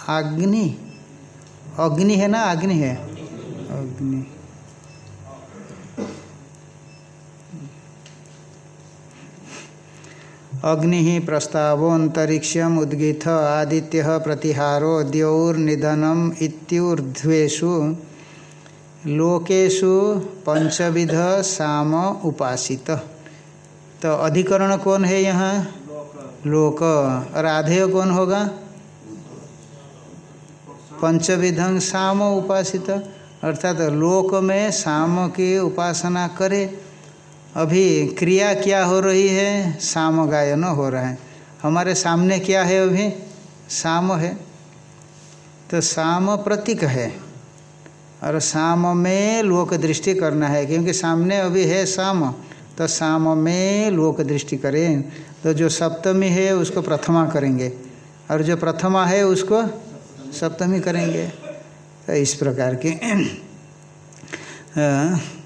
A: अग्नि? अग्नि है ना, अग्नि है? अग्नि। अग्नि प्रस्तावोन्तरिक्षम उद्गीत आदित्य प्रतिहारो द्यौर्निधनम लोकेशु पंचविध साम उपासित। तो अधिकरण कौन है यहाँ? लोक। और आधेय कौन होगा? पंचविधं साम उपासित। अर्थात लोक में साम की उपासना करे। अभी क्रिया क्या हो रही है? साम गायन हो रहा है। हमारे सामने क्या है अभी? साम है। तो साम प्रतीक है। और साम में लोक दृष्टि करना है, क्योंकि सामने अभी है साम। तो साम में लोक दृष्टि करें। तो जो सप्तमी है, उसको प्रथमा करेंगे। और जो प्रथमा है, उसको सप्तमी करेंगे। तो इस प्रकार की [CLEARS THROAT]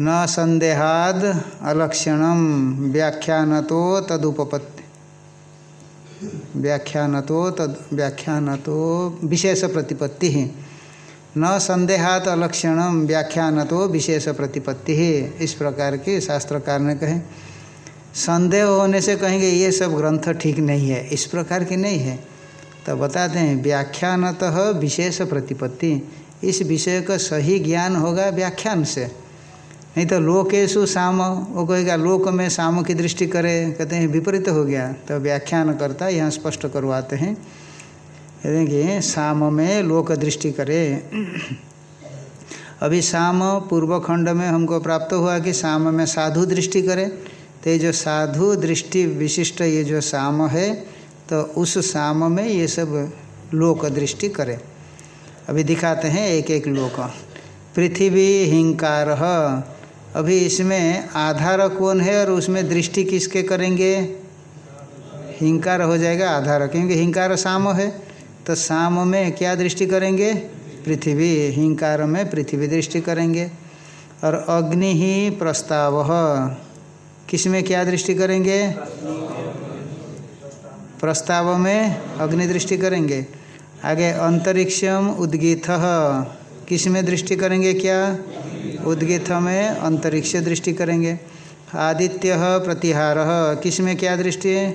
A: न संदेहाद अलक्षणम व्याख्यान तो तदुपपत्ति। व्याख्यान तो तद व्याख्यान तो विशेष प्रतिपत्ति है न संदेहात अलक्षणम व्याख्यान तो विशेष प्रतिपत्ति है इस प्रकार के शास्त्रकार ने कहे, संदेह होने से कहेंगे, ये सब ग्रंथ ठीक नहीं है, इस प्रकार की नहीं है। तो बताते हैं, व्याख्यानतः विशेष प्रतिपत्ति इस विषय का सही ज्ञान होगा व्याख्यान से। नहीं तो लोकेशु साम, वो कहेगा, लोक में साम की दृष्टि करे, कहते हैं, विपरीत हो गया। तो व्याख्यान करता यहाँ स्पष्ट करवाते हैं। कहते हैं कि साम में लोक दृष्टि करे। अभी साम पूर्व खंड में हमको प्राप्त हुआ कि साम में साधु दृष्टि करे। तो ये जो साधु दृष्टि विशिष्ट ये जो साम है तो उस साम में ये सब लोक दृष्टि करे। अभी दिखाते हैं एक एक लोक। पृथ्वी हिंकार अभी इसमें आधार कौन है और उसमें दृष्टि किसके करेंगे? हिंकार हो जाएगा आधार, क्योंकि हिंकार साम है। तो शाम में क्या दृष्टि करेंगे? पृथ्वी, हिंकार में पृथ्वी दृष्टि करेंगे। और अग्नि ही प्रस्ताव। किसमें क्या दृष्टि करेंगे? प्रस्ताव में अग्नि दृष्टि करेंगे। आगे अंतरिक्षम उद्गीत। किसमें दृष्टि करेंगे क्या? उद्गीत में अंतरिक्ष दृष्टि करेंगे। आदित्य प्रतिहार। किसमें क्या दृष्टि? है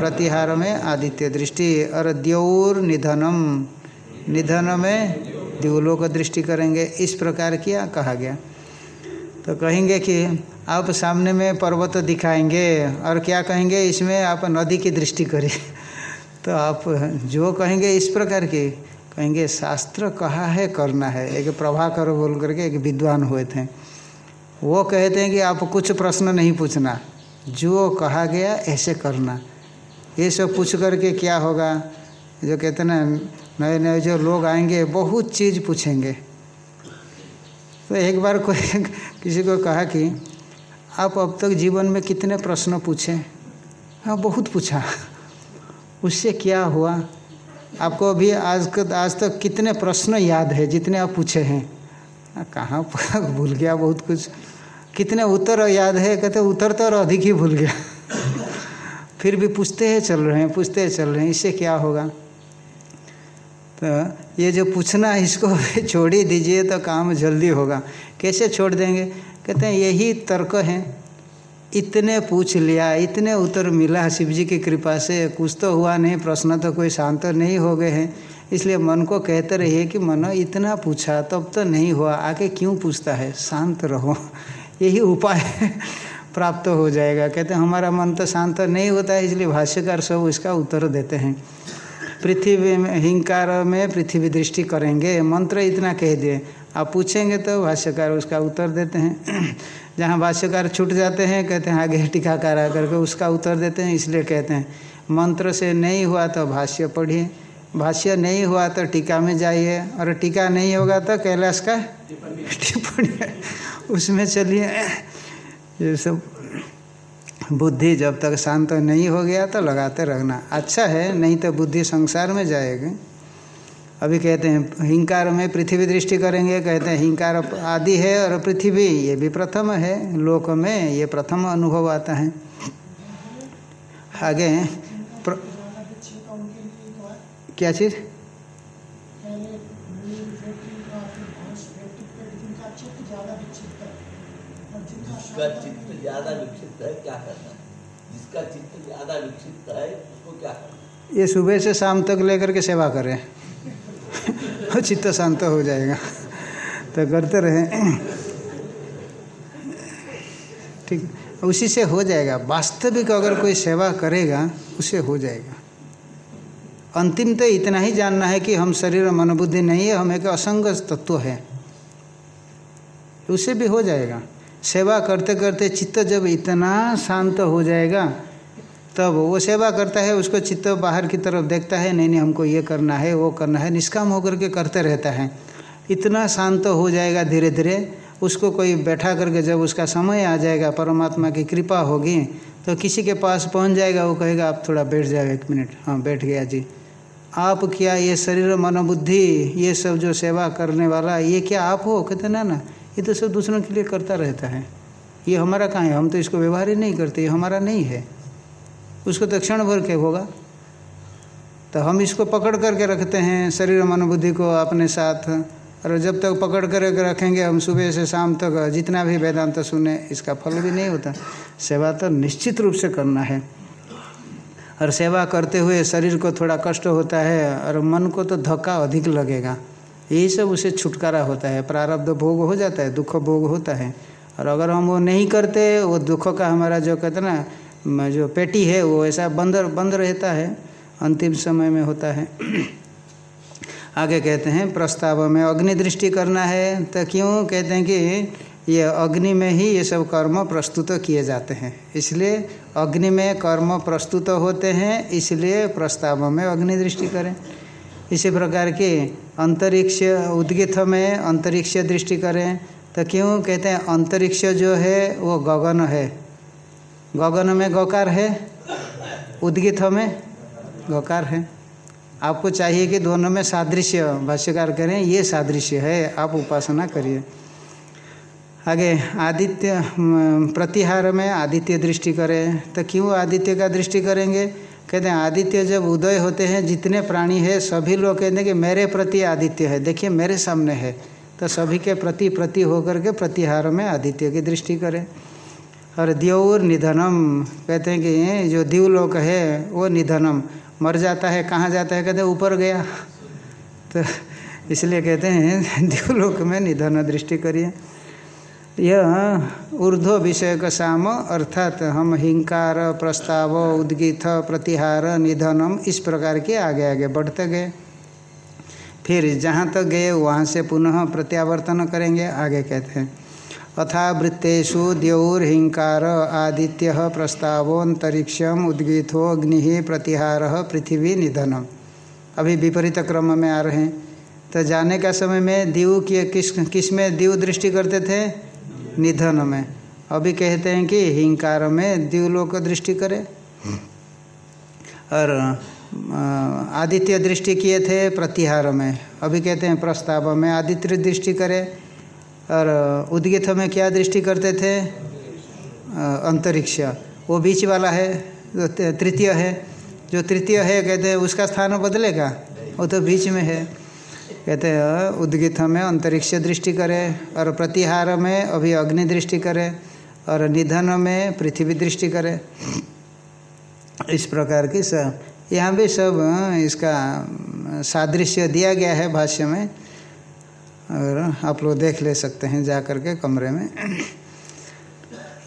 A: प्रतिहार में आदित्य दृष्टि। और द्यौर निधनम। निधन में द्यूलोक दृष्टि करेंगे। इस प्रकार किया, कहा गया। तो कहेंगे कि आप सामने में पर्वत दिखाएँगे और क्या कहेंगे? इसमें आप नदी की दृष्टि करें [LAUGHS] तो आप जो कहेंगे इस प्रकार की कहेंगे, शास्त्र कहा है, करना है। एक प्रभाकर बोल करके एक विद्वान हुए थे। वो कहते हैं कि आप कुछ प्रश्न नहीं पूछना। जो कहा गया, ऐसे करना। ये सब पूछ करके क्या होगा? जो कहते ना नए नए जो लोग आएँगे, बहुत चीज़ पूछेंगे। तो एक बार कोई [LAUGHS] किसी को कहा कि, आप अब तक जीवन में कितने प्रश्न पूछे? हाँ बहुत पूछा। उससे क्या हुआ? आपको अभी आज आज तक कितने प्रश्न याद है, जितने आप पूछे हैं? कहाँ [LAUGHS] भूल गया बहुत कुछ। कितने उत्तर याद है? कहते उत्तर तो और अधिक ही भूल गया। [LAUGHS] फिर भी पूछते हैं, चल रहे हैं, पूछते हैं, चल रहे हैं, इससे क्या होगा? तो ये जो पूछना है, इसको [LAUGHS] छोड़ ही दीजिए तो काम जल्दी होगा। कैसे छोड़ देंगे? कहते हैं, यही तर्क है। इतने पूछ लिया, इतने उत्तर मिला शिव जी की कृपा से। कुछ तो हुआ नहीं, प्रश्न तो कोई शांत नहीं हो गए हैं। इसलिए मन को कहते रहिए कि मन इतना पूछा, तब तो नहीं हुआ। आके क्यों पूछता है? शांत रहो। [LAUGHS] यही उपाय [LAUGHS] प्राप्त हो जाएगा। कहते हैं, हमारा मन तो शांत नहीं होता है इसलिए भाष्यकार सब इसका उत्तर देते हैं। पृथ्वी में, हिंकार में पृथ्वी दृष्टि करेंगे। मंत्र इतना कह दिए। आप पूछेंगे तो भाष्यकार उसका उत्तर देते हैं। [CLEARS THROAT] जहाँ भाष्यकार छूट जाते हैं, कहते हैं, आगे टीकाकार आकर के उसका उत्तर देते हैं, इसलिए कहते हैं, मंत्र से नहीं हुआ तो भाष्य पढ़िए, भाष्य नहीं हुआ तो टीका में जाइए, और टीका नहीं होगा तो कैलाश का टिप्पणी उसमें चलिए, ये सब, बुद्धि जब तक शांत नहीं हो गया तो लगाते रहना अच्छा है, नहीं तो बुद्धि संसार में जाएगी। अभी कहते हैं हिंकार में पृथ्वी दृष्टि करेंगे कहते हैं हिंकार आदि है और पृथ्वी ये भी प्रथम है लोक में ये प्रथम अनुभव आता है। आगे प्र... क्या चीज़?
B: जिसका चित्त ज़्यादा है क्या करना जिसका चित्त ज़्यादा है उसको क्या करना
A: ये सुबह से शाम तक लेकर के सेवा करें [LAUGHS] चित्त शांत हो जाएगा। तो करते रहे। ठीक। उसी से हो जाएगा। वास्तविक अगर कोई सेवा करेगा, उसे हो जाएगा। अंतिम तो इतना ही जानना है कि हम शरीर मनोबुद्धि नहीं है, हम एक असंग तत्व है। उसे भी हो जाएगा। सेवा करते करते चित्त जब इतना शांत हो जाएगा तब वो सेवा करता है, उसको चित्त बाहर की तरफ़ देखता है, नहीं नहीं, हमको ये करना है, वो करना है, निष्काम होकर के करते रहता है। इतना शांत हो जाएगा धीरे धीरे उसको कोई बैठा करके जब उसका समय आ जाएगा, परमात्मा की कृपा होगी तो किसी के पास पहुँच जाएगा, वो कहेगा, आप थोड़ा बैठ जाओ एक मिनट। हाँ बैठ गया जी। आप क्या ये शरीर, मनोबुद्धि, ये सब जो सेवा करने वाला, ये क्या आप हो? कहते, ना ना, ये तो सब दूसरों के लिए करता रहता है। ये हमारा कहाँ है? हम तो इसको व्यवहार ही नहीं करते, ये हमारा नहीं है। उसको तो क्षण भर के होगा। तो हम इसको पकड़ करके रखते हैं, शरीर मनोबुद्धि को अपने साथ। और जब तक पकड़ कर रखेंगे, हम सुबह से शाम तक जितना भी वेदांत सुने, इसका फल भी नहीं होता। सेवा तो निश्चित रूप से करना है। और सेवा करते हुए शरीर को थोड़ा कष्ट होता है, और मन को तो धक्का अधिक लगेगा। यही सब उसे छुटकारा होता है। प्रारब्ध भोग हो जाता है, दुख भोग होता है। और अगर हम वो नहीं करते, वो दुख का हमारा जो कहते ना जो पेटी है, वो ऐसा बंद बंद रहता है, अंतिम समय में होता है। [CLEARS THROAT] आगे कहते हैं, प्रस्ताव में अग्नि दृष्टि करना है तो क्यों? कहते हैं कि ये अग्नि में ही ये सब कर्म प्रस्तुत किए जाते हैं। इसलिए अग्नि में कर्म प्रस्तुत होते हैं, इसलिए प्रस्ताव में अग्नि दृष्टि करें। इसी प्रकार के अंतरिक्ष उद्गित में अंतरिक्ष दृष्टि करें तो क्यों? कहते हैं, अंतरिक्ष जो है, वो गगन है। गगन में गकार है, उद्गित में गकार है। आपको चाहिए कि दोनों में सादृश्य भाष्यकार करें, ये सादृश्य है, आप उपासना करिए। आगे, आदित्य प्रतिहार में आदित्य दृष्टि करें। तो क्यों आदित्य का दृष्टि करेंगे? कहते हैं, आदित्य जब उदय होते हैं, जितने प्राणी है, सभी लोग कहते हैं कि मेरे प्रति आदित्य है। देखिए, मेरे सामने है। तो सभी के प्रति प्रति होकर के प्रतिहार में आदित्य की दृष्टि करें। और द्यौर निधनम। कहते हैं कि जो दिवलोक है, वो निधनम। मर जाता है, कहाँ जाता है? कहते हैं, ऊपर गया। तो इसलिए कहते हैं, [LAUGHS] दिवलोक में निधन दृष्टि करिए। यह ऊर्ध्व विषय का साम, अर्थात हम हिंकार, प्रस्ताव उद्गीत प्रतिहार, निधनम, इस प्रकार के आगे आगे बढ़ते गए। फिर जहाँ तक तो गए, वहाँ से पुनः प्रत्यावर्तन करेंगे, आगे कहते हैं। अथा वृत्तेषु द्यौर्हिंकार आदित्य प्रस्तावोन्तरिक्षम उद्गीथो अग्नि प्रतिहार पृथ्वी निधनम अभी विपरीत क्रम में आ रहे हैं। तो जाने का समय में दीव की किस किसमें दीव दृष्टि करते थे? निधन में। अभी कहते हैं कि हिंकार में द्यूलोक दृष्टि करें। और आदित्य दृष्टि किए थे प्रतिहार में। अभी कहते हैं प्रस्ताव में आदित्य दृष्टि करें। और उद्गित में क्या दृष्टि करते थे? अंतरिक्ष। वो बीच वाला है तृतीय है। जो तृतीय है, कहते हैं, उसका स्थान बदलेगा? वो तो बीच में है। कहते हैं उद्गित में अंतरिक्ष दृष्टि करें, और प्रतिहार में अभी अग्नि दृष्टि करें, और निधन में पृथ्वी दृष्टि करें। इस प्रकार की सब यहाँ भी सब इसका सादृश्य दिया गया है भाष्य में। और आप लोग देख ले सकते हैं जा कर के कमरे में।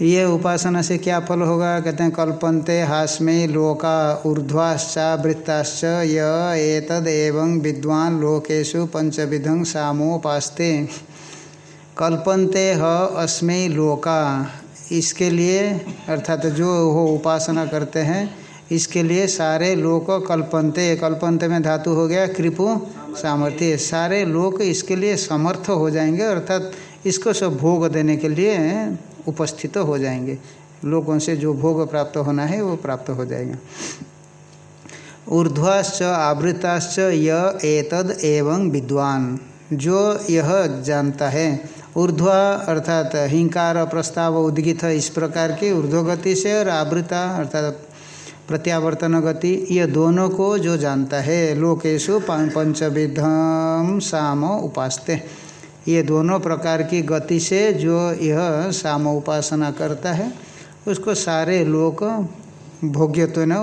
A: ये उपासना से क्या फल होगा? कहते हैं, कल्पन्ते हास्मे लोका ऊर्ध्वाश्चावृत्ताश्च यद एवं विद्वान लोकेशु पंचविधं सामोपास्ते। कल्पन्ते ह अस्मे लोका। इसके लिए, अर्थात जो हो उपासना करते हैं, इसके लिए सारे लोक कल्पनते। कल्पनते में धातु हो गया कृपु सामर्थ्य सारे लोग इसके लिए समर्थ हो जाएँगे, अर्थात इसको सब भोग देने के लिए उपस्थित हो जाएँगे। लोगों से जो भोग प्राप्त होना है, वो प्राप्त हो जाएगा। ऊर्ध्वाश्च आवृताश्च य एतद एवं विद्वान। जो यह जानता है, ऊर्ध्वा अर्थात हिंकार, प्रस्ताव, उद्गित, इस प्रकार के ऊर्ध्वगति से और आवृता अर्थात प्रत्यावर्तन गति, ये दोनों को जो जानता है, लोकेशु पंचविधम साम उपासते। ये दोनों प्रकार की गति से जो यह साम उपासना करता है, उसको सारे लोग भोग्यत्व न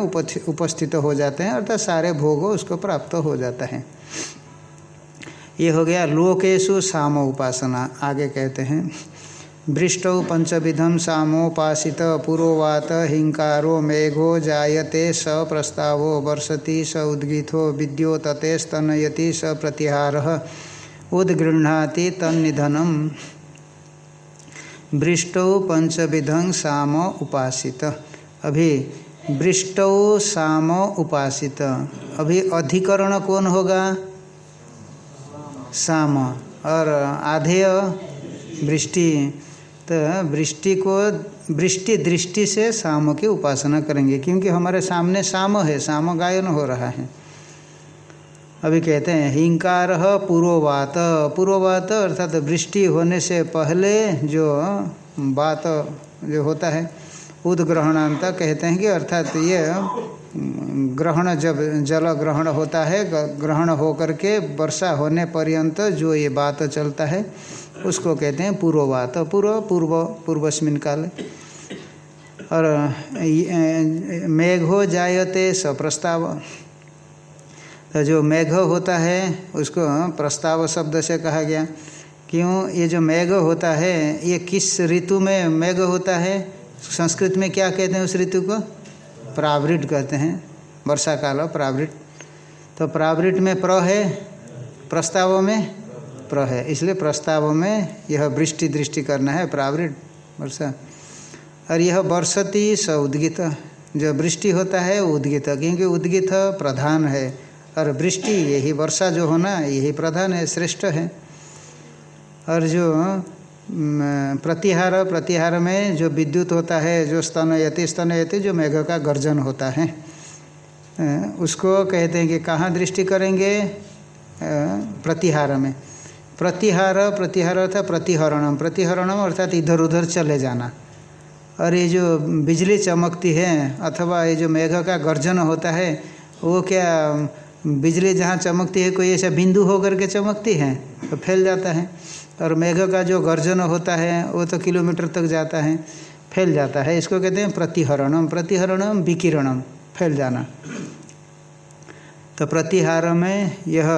A: उपस्थित हो जाते हैं, अर्थात सारे भोग उसको प्राप्त हो जाता है। ये हो गया लोकेशु साम उपासना, आगे कहते हैं। वृष्टौ पंचविधम सामोपासित, पुरोवात हिंकारो मेघो, जायते स प्रस्तावो वर्षति स उद्गीथो विद्योतते, स्तनयति स प्रतिहार उद्गृह्णाति तन्निधनम वृष्टौ पंचविधं साम उपासित अभी वृष्टौ साम उपासित अभी, अधिकरण कौन होगा? साम। और आधेय वृष्टि तो वृष्टि को वृष्टि दृष्टि से शाम की उपासना करेंगे, क्योंकि हमारे सामने शाम है शाम गायन हो रहा है। अभी कहते हैं, हिंकार पूर्ववात। पूर्ववात अर्थात वृष्टि होने से पहले जो बात जो होता है, उदग्रहणांत कहते हैं कि अर्थात ये ग्रहण जब जल ग्रहण होता है, ग्रहण होकर के वर्षा होने पर्यंत जो ये बात चलता है उसको कहते हैं पूर्ववात। पूर्व पूर्व, पूर्वस्मिन काल। और मेघो जायते सप्रस्ताव। तो जो मेघ होता है, उसको प्रस्ताव शब्द से कहा गया। क्यों? ये जो मेघ होता है, ये किस ऋतु में मेघ होता है? संस्कृत में क्या कहते हैं उस ऋतु को? प्रावृट कहते हैं। वर्षा काल प्रावृट। तो प्रावृट में प्र है, प्रस्ताव में प्र है। इसलिए प्रस्ताव में यह वृष्टि दृष्टि करना है प्रावृट वर्षा। और यह वर्षति स उद्गित। जो वृष्टि होता है, उद्गित, क्योंकि उद्गित प्रधान है। और वृष्टि, यही वर्षा जो होना, यही प्रधान है, श्रेष्ठ है। और जो प्रतिहार प्रतिहार में जो विद्युत होता है, जो स्तन यति स्तन यति जो मेघ का गर्जन होता है उसको कहते हैं कि कहाँ दृष्टि करेंगे? प्रतिहार में। प्रतिहार प्रतिहार अर्थात प्रतिहरणम। प्रतिहरणम अर्थात इधर उधर चले जाना। और ये जो बिजली चमकती है अथवा ये जो मेघ का गर्जन होता है, वो क्या बिजली जहाँ चमकती है, कोई ऐसा बिंदु होकर के चमकती है? तो फैल जाता है। और मेघ का जो गर्जन होता है, वो तो किलोमीटर तक जाता है, फैल जाता है। इसको कहते हैं प्रतिहरणम। प्रतिहरणम, विकिरणम, फैल जाना। तो प्रतिहार में यह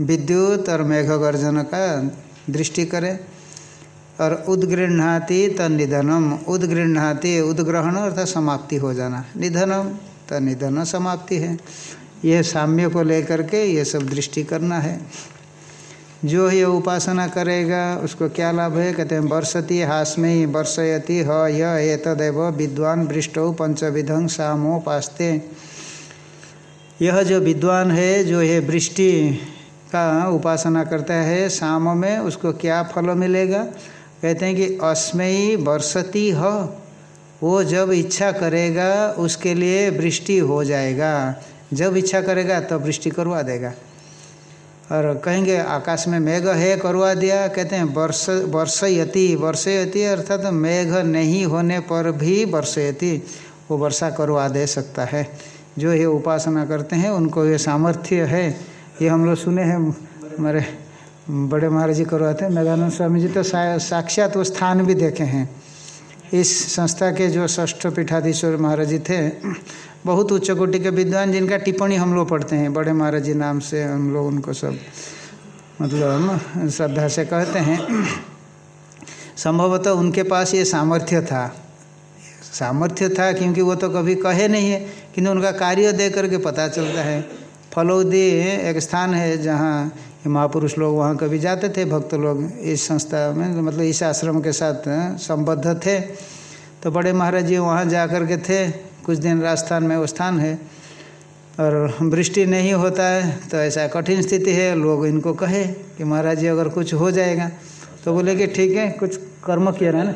A: विद्युत और मेघ गर्जन का दृष्टि करें। और उद्गृहाति निधनम। उद्गृहाति उद्ग्रहण अर्थात समाप्ति हो जाना। निधनम तनिधन समाप्ति है। यह साम्य को लेकर के ये सब दृष्टि करना है। जो ये उपासना करेगा, उसको क्या लाभ है? कहते हैं वर्षति हास्मयी वर्षयति ह ये तदेव विद्वान वृष्टौ पंचविधं सामोपास्ते। यह जो विद्वान है, जो ये वृष्टि का उपासना करता है शाम में, उसको क्या फल मिलेगा? कहते हैं कि अस्मयी बरसती ह। वो जब इच्छा करेगा, उसके लिए वृष्टि हो जाएगा। जब इच्छा करेगा तब तो वृष्टि करवा देगा। और कहेंगे, आकाश में मेघ है, करवा दिया। कहते हैं वर्ष वर्षयति वर्षयति अर्थात तो मेघ नहीं होने पर भी वर्षयति वो वर्षा करवा दे सकता है। जो ये उपासना करते हैं, उनको ये सामर्थ्य है। ये हम लोग सुने हैं, हमारे बड़े महाराज जी करवाते हैं। मेघानंद स्वामी जी तो साक्षात वो स्थान भी देखे हैं। इस संस्था के जो ष्ठ पीठाधीश्वर महाराज जी थे, बहुत उच्च कोटि के विद्वान जिनका टिप्पणी हम लोग पढ़ते हैं, बड़े महाराज जी नाम से हम लोग उनको सब मतलब हम श्रद्धा से कहते हैं। संभवतः उनके पास ये सामर्थ्य था। सामर्थ्य था क्योंकि वो तो कभी कहे नहीं है। किंतु उनका कार्य दे करके पता चलता है। फलौदी एक स्थान है जहाँ महापुरुष लोग वहाँ कभी जाते थे भक्त लोग इस संस्था में मतलब इस आश्रम के साथ संबद्ध थे। तो बड़े महाराज जी वहाँ जा कर के थे। कुछ दिन राजस्थान में वो स्थान है। और वृष्टि नहीं होता है तो ऐसा कठिन स्थिति है। लोग इनको कहे कि महाराज जी अगर कुछ हो जाएगा तो बोले कि ठीक है कुछ कर्म किया ना?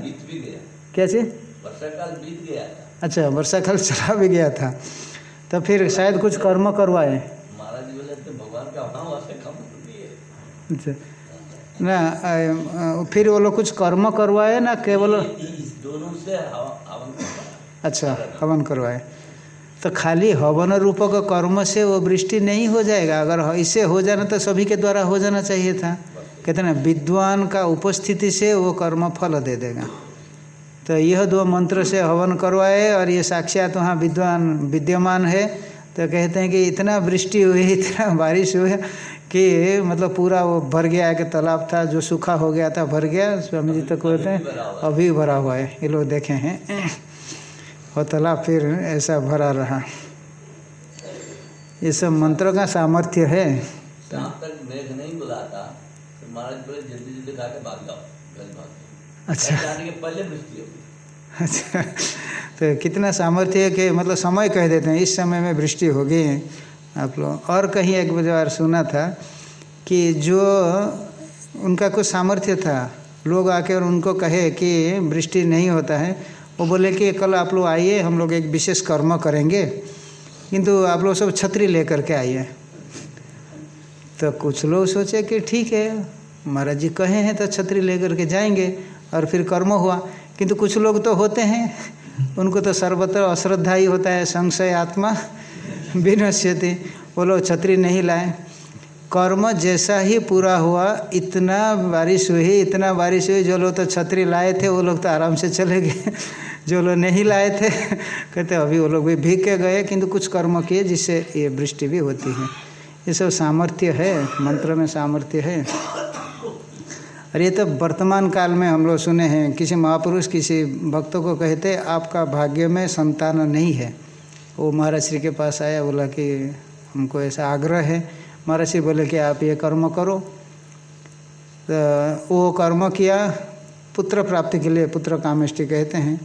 A: क्या चीज़?
B: बीत गया
A: अच्छा वर्षा काल चला भी गया था। तो फिर शायद कुछ कर्म करवाए। अच्छा। ना फिर वो लोग कुछ कर्म करवाए ना केवल
B: दोनों से
A: अच्छा हवन करवाए। तो खाली हवन रूपक कर्म से वो वृष्टि नहीं हो जाएगा। अगर इसे हो जाना तो सभी के द्वारा हो जाना चाहिए था। कहते ना विद्वान का उपस्थिति से वो कर्म फल दे देगा। तो यह दो मंत्र से हवन करवाए और ये साक्षात वहाँ विद्वान, विद्यमान है। तो कहते हैं कि इतना वृष्टि हुई, इतना बारिश हुई कि मतलब पूरा वो भर गया है कि तालाब था जो सूखा हो गया था, भर गया। स्वामी जी तो कहते हैं, अभी भरा हुआ है। ये लोग देखे हैं और तालाब फिर ऐसा भरा रहा। ये सब मंत्रों का सामर्थ्य है।
B: तक मेघ नहीं बुलाता तो महाराज जल्दी जल्दी
A: अच्छा।
B: जाने के पहले
A: अच्छा। तो कितना सामर्थ्य है कि मतलब समय कह देते हैं इस समय में वृष्टि होगी आप लोग। और कहीं एक बार सुना था कि जो उनका कुछ सामर्थ्य था लोग आके और उनको कहे कि वृष्टि नहीं होता है वो बोले कि कल आप लोग आइए हम लोग एक विशेष कर्म करेंगे। किंतु आप लोग सब छतरी लेकर के आइए। तो कुछ लोग सोचे कि ठीक है महाराज जी कहे हैं तो छतरी लेकर के जाएँगे। और फिर कर्म हुआ। किंतु कुछ लोग तो होते हैं, उनको तो सर्वत्र अश्रद्धा ही होता है, संशय आत्मा विनश्यति। वो लोग छतरी नहीं लाए। कर्म जैसा ही पूरा हुआ, इतना बारिश हुई, इतना बारिश हुई, जो लोग तो छतरी लाए थे, वो लोग तो आराम से चले गए। जो लोग नहीं लाए थे, कहते अभी वो लोग भी भीग के गए, किंतु कुछ कर्म किए जिससे ये वृष्टि भी होती है। ये सब सामर्थ्य है, मंत्र में सामर्थ्य है। और ये तो वर्तमान काल में हम लोग सुने हैं किसी महापुरुष किसी भक्तों को कहते आपका भाग्य में संतान नहीं है। वो महाराज श्री के पास आया बोला कि हमको ऐसा आग्रह है। महाराज श्री बोले कि आप ये कर्म करो। तो वो कर्म किया पुत्र प्राप्ति के लिए पुत्र कामेष्टि कहते हैं।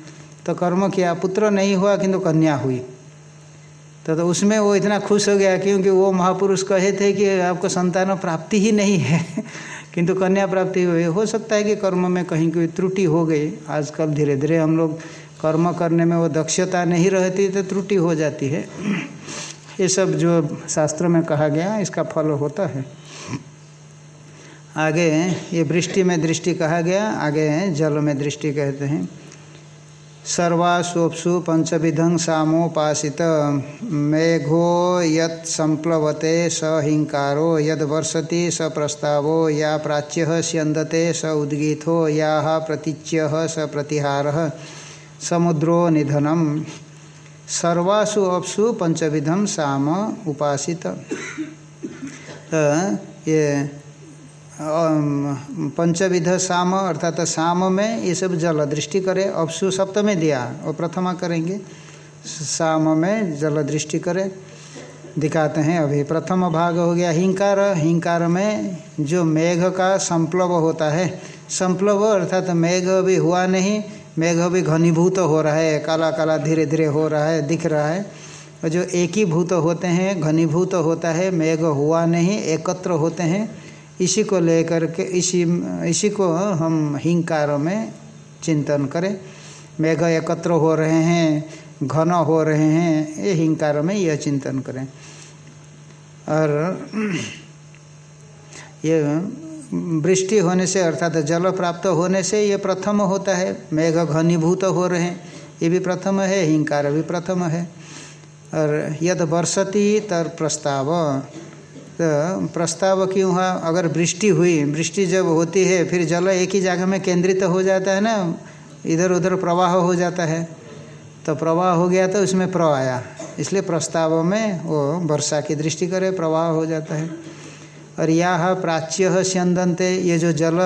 A: तो कर्म किया पुत्र नहीं हुआ किंतु कन्या हुई। तो, तो उसमें वो इतना खुश हो गया क्योंकि वो महापुरुष कहे थे कि आपको संतान प्राप्ति ही नहीं है। किंतु कन्या प्राप्ति हो सकता है कि कर्म में कहीं कोई त्रुटि हो गई। आजकल धीरे धीरे हम लोग कर्म करने में वो दक्षता नहीं रहती तो त्रुटि हो जाती है। ये सब जो शास्त्र में कहा गया, इसका फल होता है। आगे ये वृष्टि में दृष्टि कहा गया, आगे जल में दृष्टि कहते हैं। सर्वासुपसु पंचविधं सामोपासित। मेघो यत् स हिंकारो, यद वर्षति स प्रस्तावो, या प्राच्य स्यंदते स उद्गीथो, या प्रतीच्य स प्रतिहार। समुद्रो निधनम। सर्वासु अपसु पंचविधम साम उपासित। तो ये पंचविध साम, अर्थात साम में ये सब जल दृष्टि करे। अपसु सप्तमी दिया और प्रथमा करेंगे। साम में जल दृष्टि करे। दिखाते हैं अभी, प्रथम भाग हो गया हिंकार। हिंकार में जो मेघ का संप्लव होता है, संप्लव अर्थात मेघ अभी हुआ नहीं, मेघ अभी घनीभूत हो रहा है काला काला धीरे धीरे हो रहा है, दिख रहा है। और जो एक ही भूत होते हैं, घनीभूत होता है, मेघ हुआ नहीं, एकत्र होते हैं। इसी को लेकर के इसी इसी को हम हिंकार में चिंतन करें। मेघ एकत्र हो रहे हैं, घन हो रहे हैं, ये हिंकार में यह चिंतन करें। और ये वृष्टि होने से अर्थात जल प्राप्त होने से ये प्रथम होता है। मेघ घनीभूत हो रहे हैं, ये भी प्रथम है, हिंकार भी प्रथम है। और यद वर्षति तर प्रस्ताव। तो प्रस्ताव क्यों हुआ अगर वृष्टि हुई, वृष्टि जब होती है, फिर जल एक ही जगह में केंद्रित हो जाता है ना इधर उधर प्रवाह हो जाता है। तो प्रवाह हो गया तो उसमें प्र आया। इसलिए प्रस्ताव में वो वर्षा की दृष्टि करे, प्रवाह हो जाता है। और यह प्राच्य स्यंदनते, ये जो जल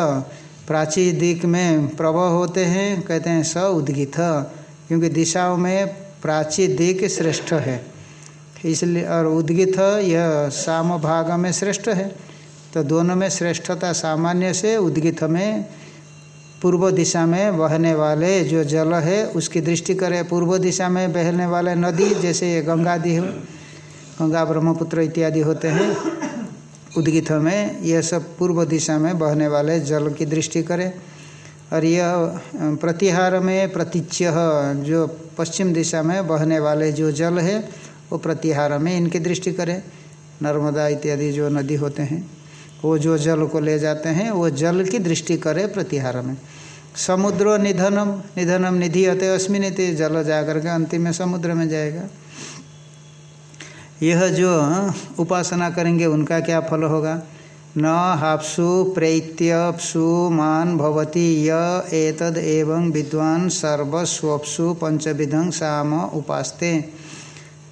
A: प्राची दिक में प्रवाह होते हैं, कहते हैं स उद्गित क्योंकि दिशाओं में प्राची दिक श्रेष्ठ है। इसलिए और उद्गित यह साम भाग में श्रेष्ठ है। तो दोनों में श्रेष्ठता सामान्य से उद्गित में पूर्व दिशा में बहने वाले जो जल है, उसकी दृष्टि करें। पूर्व दिशा में बहने वाले नदी, जैसे ये गंगादि हो, गंगा, ब्रह्मपुत्र इत्यादि होते हैं, उद्गित में यह सब पूर्व दिशा में बहने वाले जल की दृष्टि करें। और यह प्रतिहार में प्रतीच्य जो पश्चिम दिशा में बहने वाले जो जल है वो प्रतिहार में इनकी दृष्टि करें। नर्मदा इत्यादि जो नदी होते हैं, वो जो जल को ले जाते हैं, वो जल की दृष्टि करे प्रतिहार में समुद्र निधनम निधनम निधि अत अस्मिन जल जाकर के अंतिम में समुद्र में जाएगा। यह जो उपासना करेंगे, उनका क्या फल होगा? न हापसु प्रैत्यपसु मान भवती य एतद एवं विद्वान सर्वस्वप्सु पंचविधं साम उपास्ते।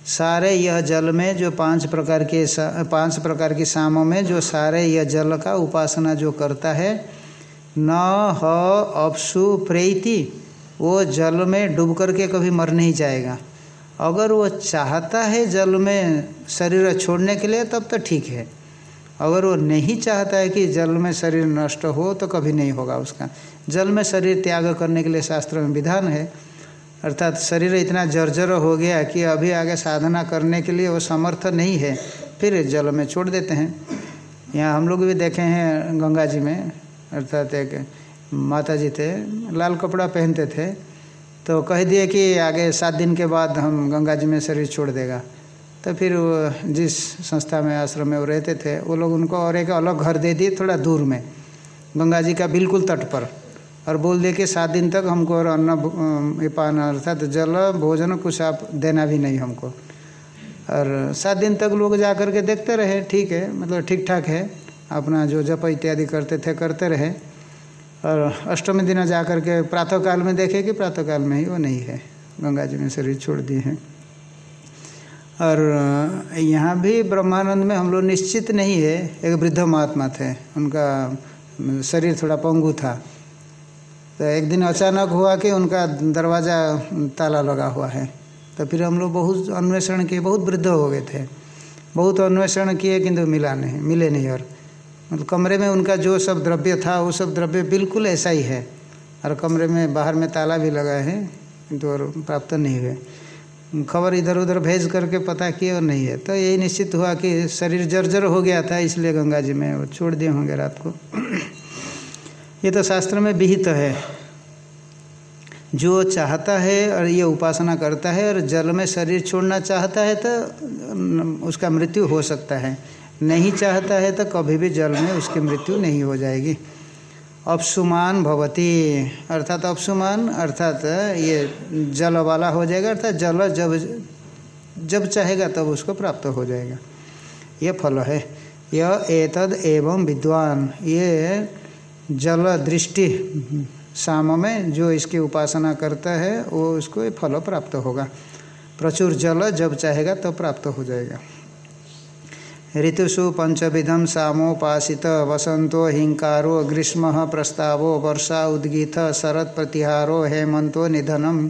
A: सारे यह जल में जो पाँच प्रकार के पाँच प्रकार की शामों में जो सारे यह जल का उपासना जो करता है, न ह अपसु प्रेति, वो जल में डूब करके कभी मर नहीं जाएगा। अगर वो चाहता है जल में शरीर छोड़ने के लिए, तब तो ठीक है। अगर वो नहीं चाहता है कि जल में शरीर नष्ट हो तो कभी नहीं होगा उसका। जल में शरीर त्याग करने के लिए शास्त्र में विधान है अर्थात शरीर इतना जर्जर हो गया कि अभी आगे साधना करने के लिए वो समर्थ नहीं है, फिर जल में छोड़ देते हैं। यहाँ हम लोग भी देखे हैं गंगा जी में, अर्थात एक माता जी थे, लाल कपड़ा पहनते थे तो कह दिए कि आगे सात दिन के बाद हम गंगा जी में शरीर छोड़ देगा। तो फिर वो जिस संस्था में आश्रम में वो रहते थे, वो लोग उनको और एक अलग घर दे दिए थोड़ा दूर में, गंगा जी का बिल्कुल तट पर। और बोल दे कि सात दिन तक हमको और अन्न पान अर्थात जल, भोजन कुछ आप देना भी नहीं हमको। और सात दिन तक लोग जा कर के देखते रहे, ठीक है मतलब ठीक ठाक है। अपना जो जप इत्यादि करते थे, करते रहे। और अष्टमी दिन जा कर के प्रातः काल में देखे कि प्रातः काल में ही वो नहीं है। गंगा जी में शरीर छोड़ दिए हैं। और यहाँ भी ब्रह्मानंद में हम लोग निश्चित नहीं है। एक वृद्ध महात्मा थे। उनका शरीर थोड़ा पंगु था। तो एक दिन अचानक हुआ कि उनका दरवाज़ा, ताला लगा हुआ है। तो फिर हम लोग बहुत अन्वेषण किए, बहुत वृद्ध हो गए थे। बहुत अन्वेषण किए किंतु मिला नहीं, मिले नहीं और मतलब कमरे में उनका जो सब द्रव्य था, वो सब द्रव्य बिल्कुल ऐसा ही है। और कमरे में बाहर में ताला भी लगा है, किंतु और प्राप्त नहीं हुए। खबर इधर उधर भेज करके पता किए और नहीं है। तो यही निश्चित हुआ कि शरीर जर्जर हो गया था, इसलिए गंगा जी में वो छोड़ दिए होंगे रात को। ये तो शास्त्र में विहित तो है। जो चाहता है और ये उपासना करता है और जल में शरीर छोड़ना चाहता है तो उसका मृत्यु हो सकता है। नहीं चाहता है तो कभी भी जल में उसकी मृत्यु नहीं हो जाएगी। अपसुमान भवती, अर्थात अपसुमान, अर्थात ये जल वाला हो जाएगा, अर्थात जल जब जब चाहेगा तब उसको प्राप्त हो जाएगा। ये फल है। यह एतद एवं विद्वान। ये जल दृष्टि शाम में जो इसकी उपासना करता है, वो उसको फल प्राप्त होगा। प्रचुर जल जब चाहेगा तब तो प्राप्त हो जाएगा। ऋतुषु पंचविधम सामोपासित, वसंतो हिंकारो, ग्रीष्म प्रस्तावो, वर्षा उद्गीत, शरत प्रतिहारो हेमंतो निधनम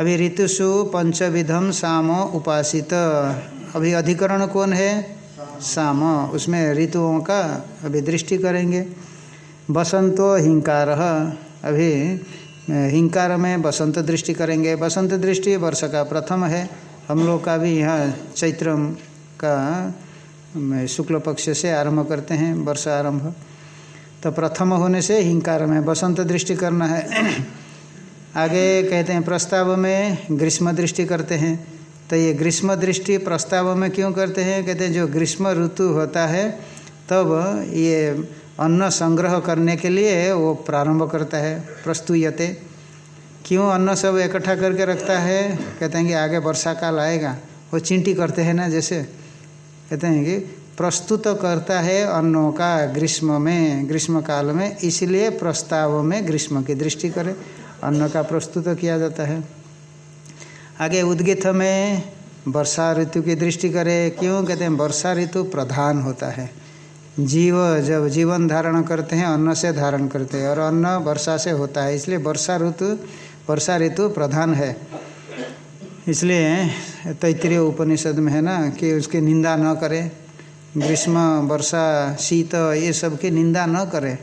A: अभी ऋतुषु पंचविधम साम उपासित। अभी अधिकरण कौन है? साम। उसमें ऋतुओं का अभी दृष्टि करेंगे। बसंतो हिंकार। अभी हिंकार में बसंत दृष्टि करेंगे। बसंत दृष्टि वर्ष का प्रथम है। हम लोग का भी यहाँ चैत्र का शुक्ल पक्ष से आरंभ करते हैं, वर्ष आरंभ। तो प्रथम होने से हिंकार में बसंत दृष्टि करना है। [CLEARS THROAT] आगे कहते हैं, प्रस्ताव में ग्रीष्म दृष्टि करते हैं। तो ये ग्रीष्म दृष्टि प्रस्ताव में क्यों करते हैं? कहते हैं, जो ग्रीष्म ऋतु होता है, तब ये अन्न संग्रह करने के लिए वो प्रारंभ करता है, प्रस्तुयते। क्यों अन्न सब इकट्ठा करके रखता है? कहते हैं कि आगे वर्षा काल आएगा। वो चिंटी करते हैं ना जैसे। कहते हैं कि प्रस्तुत करता है अन्नों का ग्रीष्म में, ग्रीष्म काल में, इसलिए प्रस्ताव में ग्रीष्म की दृष्टि करें। अन्न का प्रस्तुत किया जाता है। आगे उद्गित में वर्षा ऋतु की दृष्टि करें। क्यों? कहते हैं वर्षा ऋतु प्रधान होता है। जीव जब जीवन धारण करते हैं, अन्न से धारण करते हैं और अन्न वर्षा से होता है, इसलिए वर्षा ऋतु वर्षा ऋतु प्रधान है। इसलिए तैतरीय उपनिषद में है ना कि उसकी निंदा न करें, ग्रीष्म, वर्षा, शीत, ये सब की निंदा न करें।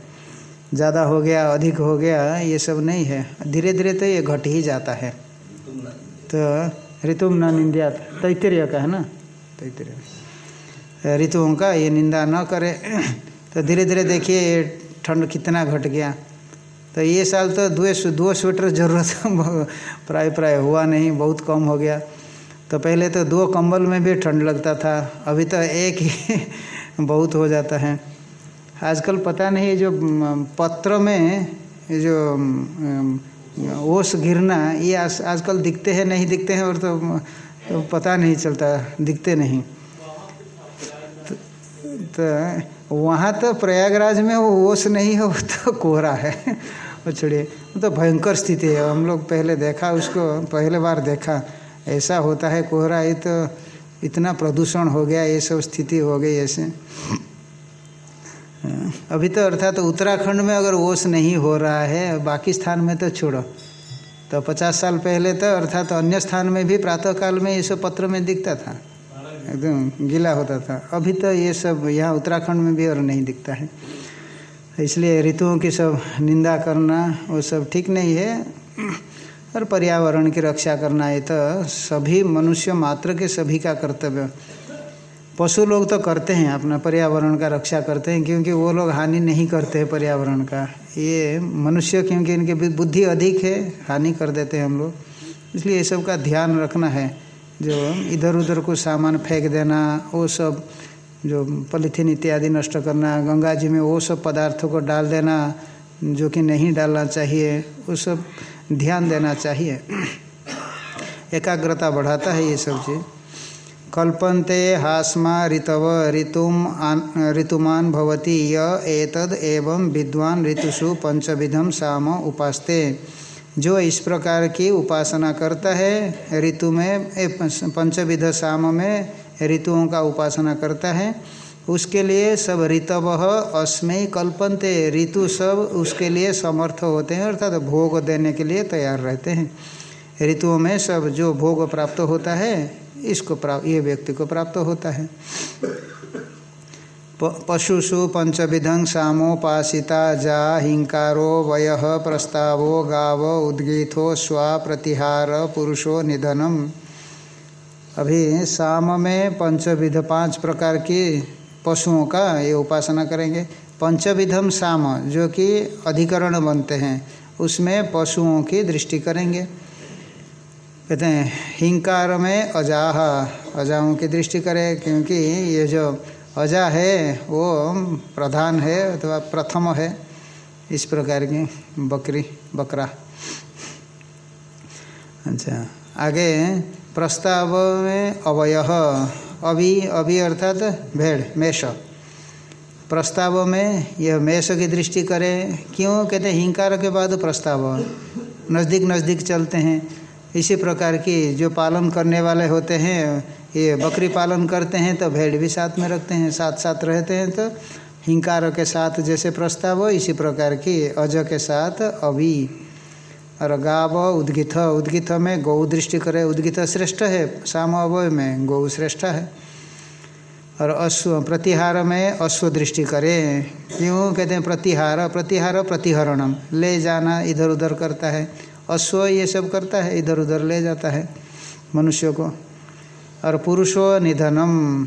A: ज़्यादा हो गया, अधिक हो गया, ये सब नहीं है। धीरे धीरे तो ये घट ही जाता है। तो ऋतुम न निंदा तैतरीय का है ना? तैतरीय ऋतुओं का ये निंदा न करे। तो धीरे धीरे देखिए ये ठंड कितना घट गया। तो ये साल तो दो दो स्वेटर ज़रूरत [LAUGHS] प्राय प्राय हुआ नहीं बहुत कम हो गया। तो पहले तो दो कंबल में भी ठंड लगता था अभी तो एक ही [LAUGHS] बहुत हो जाता है। आजकल पता नहीं जो पत्र में जो ओस गिरना ये आज आजकल दिखते हैं नहीं दिखते हैं और तो, तो पता नहीं चलता दिखते नहीं। तो वहाँ तो प्रयागराज में वो ओस नहीं है, वो तो कोहरा है। वो छोड़िए वो तो भयंकर स्थिति है। हम लोग पहले देखा, उसको पहले बार देखा। ऐसा होता है कोहरा, ये तो इतना प्रदूषण हो गया, ये सब स्थिति हो गई ऐसे। अभी तो अर्थात तो उत्तराखंड में अगर ओस नहीं हो रहा है, बाकी स्थान में तो छोड़ो। तो पचास साल पहले तो अर्थात तो अन्य स्थान में भी प्रातः काल में ये सब पत्र में दिखता था। एकदम गीला होता था। अभी तो ये सब यहाँ उत्तराखंड में भी और नहीं दिखता है। इसलिए ऋतुओं की सब निंदा करना, वो सब ठीक नहीं है। और पर्यावरण की रक्षा करना, ये तो सभी मनुष्य मात्र के सभी का कर्तव्य। पशु लोग तो करते हैं अपना पर्यावरण का रक्षा करते हैं, क्योंकि वो लोग हानि नहीं करते हैं पर्यावरण का। ये मनुष्य, क्योंकि इनकी बुद्धि अधिक है, हानि कर देते हैं हम लोग। इसलिए ये सब का ध्यान रखना है। जो इधर उधर को सामान फेंक देना, वो सब जो पॉलीथीन इत्यादि नष्ट करना, गंगा जी में वो सब पदार्थों को डाल देना, जो कि नहीं डालना चाहिए, वो सब ध्यान देना चाहिए। एकाग्रता बढ़ाता है ये सब चीज़। कल्पन्ते हास्मा ऋतव ऋतुम ऋतुमान भवती य एतद एवं विद्वान ऋतुषु पंचविधम साम उपासते। जो इस प्रकार की उपासना करता है, ऋतु में पंचविध शाम में ऋतुओं का उपासना करता है, उसके लिए सब ऋतव अस्मय कल्पनते, ऋतु सब उसके लिए समर्थ होते हैं, अर्थात भोग देने के लिए तैयार रहते हैं। ऋतुओं में सब जो भोग प्राप्त होता है, इसको प्राप्त, ये व्यक्ति को प्राप्त होता है। पशुषु पंचविधं सामोपासिता जा हिंकारो वय प्रस्तावो गाव उद्गीथो स्वा प्रतिहार पुरुषो निधनम। अभी साम में पंचविध पाँच प्रकार की पशुओं का ये उपासना करेंगे। पंचविधम साम, जो कि अधिकरण बनते हैं, उसमें पशुओं की दृष्टि करेंगे। कहते हैं, हिंकार में अजाह अजाओं की दृष्टि करें, क्योंकि ये जो अजा है वो प्रधान है, अथवा तो प्रथम है, इस प्रकार की बकरी, बकरा। अच्छा आगे प्रस्ताव में अवय अभी अभी अर्थात भेड़, मेष। प्रस्ताव में यह मेष की दृष्टि करें, क्यों? कहते हैं, हिंकार के बाद प्रस्ताव। नज़दीक नज़दीक चलते हैं। इसी प्रकार की जो पालन करने वाले होते हैं ये बकरी पालन करते हैं तो भेड़ भी साथ में रखते हैं साथ साथ रहते हैं तो हिंकार के साथ जैसे प्रस्ताव हो, इसी प्रकार की अज के साथ अभी। और गाव उद्गित उद्गित में गौ दृष्टि करे, उद्गित श्रेष्ठ है साम अवय में गौ श्रेष्ठ है। और अश्व, प्रतिहार में अश्व दृष्टि करे। क्यों? कहते हैं प्रतिहार प्रतिहार प्रतिहरणम, ले जाना इधर उधर करता है। अश्व ये सब करता है इधर उधर ले जाता है मनुष्य को। और पुरुषो निधनम।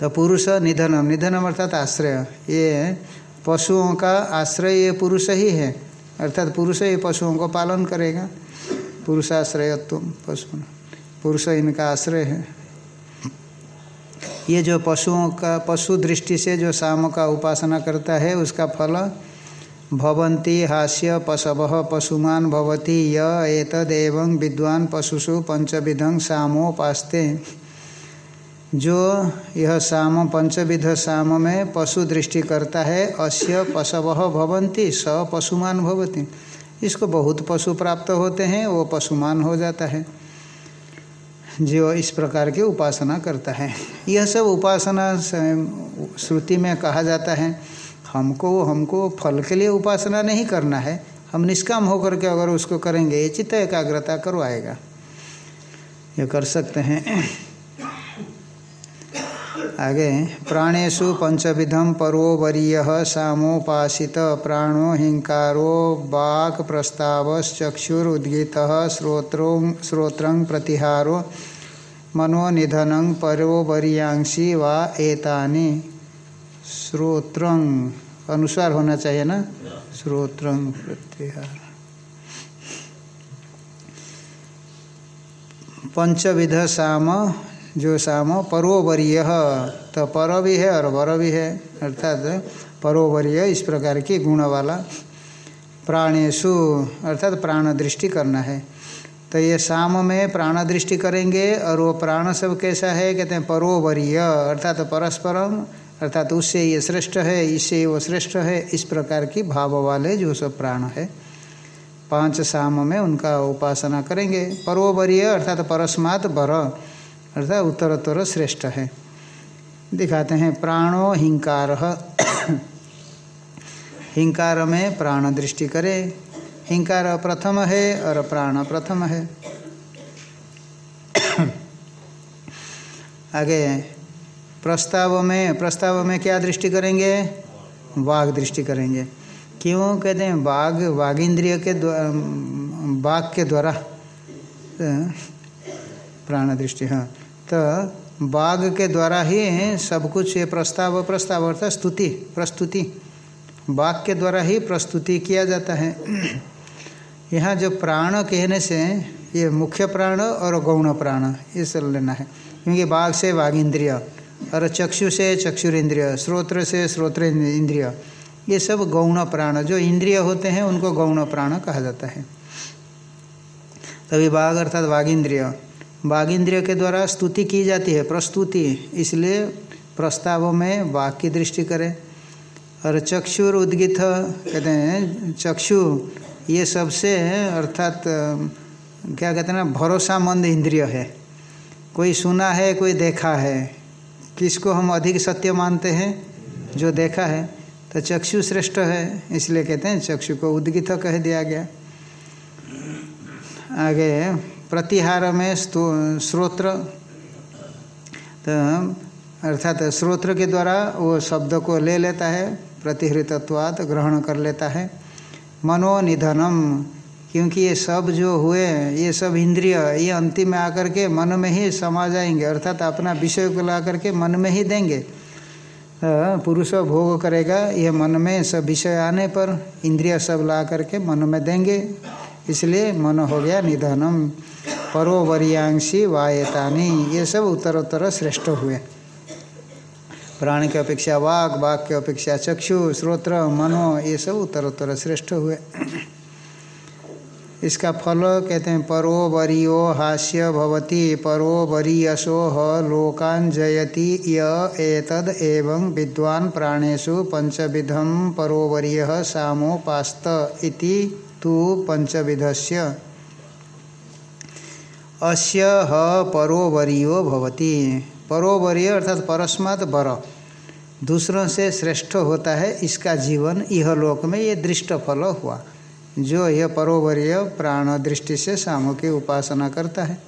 A: तो पुरुष निधनम निधनम अर्थात आश्रय। ये पशुओं का आश्रय ये पुरुष ही है। अर्थात पुरुष ही पशुओं को पालन करेगा। पुरुष पुरुषाश्रयत्व पशु पुरुष इनका आश्रय है। ये जो पशुओं का, पशु दृष्टि से जो शाम का उपासना करता है, उसका फल भवन्ति हास्य पशव पशुमान भवती य एतदेव विद्वान पशुषु पंचविधं सामोपास्ते। जो यह साम पंचविध साम में पशु दृष्टि करता है, अस्य पशव भवन्ति, स पशुमान भवती। इसको बहुत पशु प्राप्त होते हैं, वो पशुमान हो जाता है। जो इस प्रकार की उपासना करता है। यह सब उपासना श्रुति में कहा जाता है हमको हमको फल के लिए उपासना नहीं करना है। हम निष्काम होकर के अगर उसको करेंगे, ये चित्त एकाग्रता करवाएगा। ये कर सकते हैं। आगे प्राणेशु पंचविधम परोवरीय सामोपासित प्राणो हिंकारो बाक प्रस्तावश्चक्षुरुद्गीत श्रोत्रो, श्रोत्र प्रतिहारो मनोनिधन परोवरीयांसी वा एतानि। श्रोत्रंग अनुसार होना चाहिए ना? श्रोत्रंग प्रत्याहार पंचविध साम, जो साम, परोवरीय तो पर भी है और वर भी है। अर्थात परोवरीय इस प्रकार की गुण वाला प्राणेशु, अर्थात प्राण दृष्टि करना है। तो ये शाम में प्राण दृष्टि करेंगे और वो प्राण सब कैसा है? कहते हैं परोवरीय, अर्थात परस्परम अर्थात उससे ये श्रेष्ठ है, इससे वो श्रेष्ठ है, इस प्रकार की भाव वाले जो सब प्राण है, पाँच शाम में उनका उपासना करेंगे। परोवरीय अर्थात परस्मात बर, अर्थात उत्तरोत्तर श्रेष्ठ है। दिखाते हैं प्राणो हिंकार। हिंकार में प्राण दृष्टि करे। हिंकार प्रथम है और प्राण प्रथम है। आगे प्रस्ताव में प्रस्ताव में क्या दृष्टि करेंगे? वाघ दृष्टि करेंगे। क्यों? कहते हैं बाघ बाघ इंद्रिय के द्वारा बाघ के द्वारा प्राण दृष्टि हाँ। तो बाघ के द्वारा ही सब कुछ ये प्रस्ताव प्रस्ताव अर्थात स्तुति, प्रस्तुति बाघ के द्वारा ही प्रस्तुति किया जाता है। यहाँ जो प्राण कहने से, ये मुख्य प्राण और गौण प्राण, ये सब लेना है। क्योंकि बाघ से बाघ इंद्रिय और चक्षु से चक्षुर इंद्रिय श्रोत्र से श्रोत्र इंद्रिय ये सब गौण प्राण, जो इंद्रिय होते हैं, उनको गौण प्राण कहा जाता है। तभी बाघ अर्थात बाघ इंद्रिय के द्वारा स्तुति की जाती है, प्रस्तुति, इसलिए प्रस्ताव में बाघ की दृष्टि करें। और चक्षुर उद्गित, कहते हैं, चक्षु, ये सबसे, अर्थात, क्या कहते हैं ना, भरोसामंद इंद्रिय है। कोई सुना है, कोई देखा है किसको हम अधिक सत्य मानते हैं, जो देखा है तो चक्षु श्रेष्ठ है, इसलिए कहते हैं चक्षु को उद्गित कह दिया गया। आगे, प्रतिहार में श्रोत्र तो अर्थात श्रोत्र के द्वारा वो शब्द को ले लेता है प्रतिहृतत्वाद ग्रहण कर लेता है। मनोनिधनम क्योंकि ये सब जो हुए, ये सब इंद्रिय, ये अंतिम में आकर के मन में ही समा जाएँगे, अर्थात अपना विषय को ला करके मन में ही देंगे। पुरुष भोग करेगा, ये मन में सब विषय आने पर इंद्रिय सब ला करके मन में देंगे। इसलिए मन हो गया निधनम। परोवरियांशी वायतानी। ये सब उत्तर उत्तर श्रेष्ठ हुए। प्राण की अपेक्षा, वाक वाक की अपेक्षा, चक्षु श्रोत्र मनो, ये सब उत्तर उत्तर श्रेष्ठ हुए। इसका फल कहते हैं परो वरियो हास्य भवती परो वरीयसो लोकान जयति एवं विद्वान प्राणेशु पंचविधम परोवरीय सामोपास्त इति तु पंचविधस्य अस्य ह परोवरीयो भवती। परोवरीय अर्थात परस्मात बर। दूसरों से श्रेष्ठ होता है, इसका जीवन यह लोक में ये दृष्ट फल हुआ। जो यह परोवरीय प्राण दृष्टि से सामो की उपासना करता है।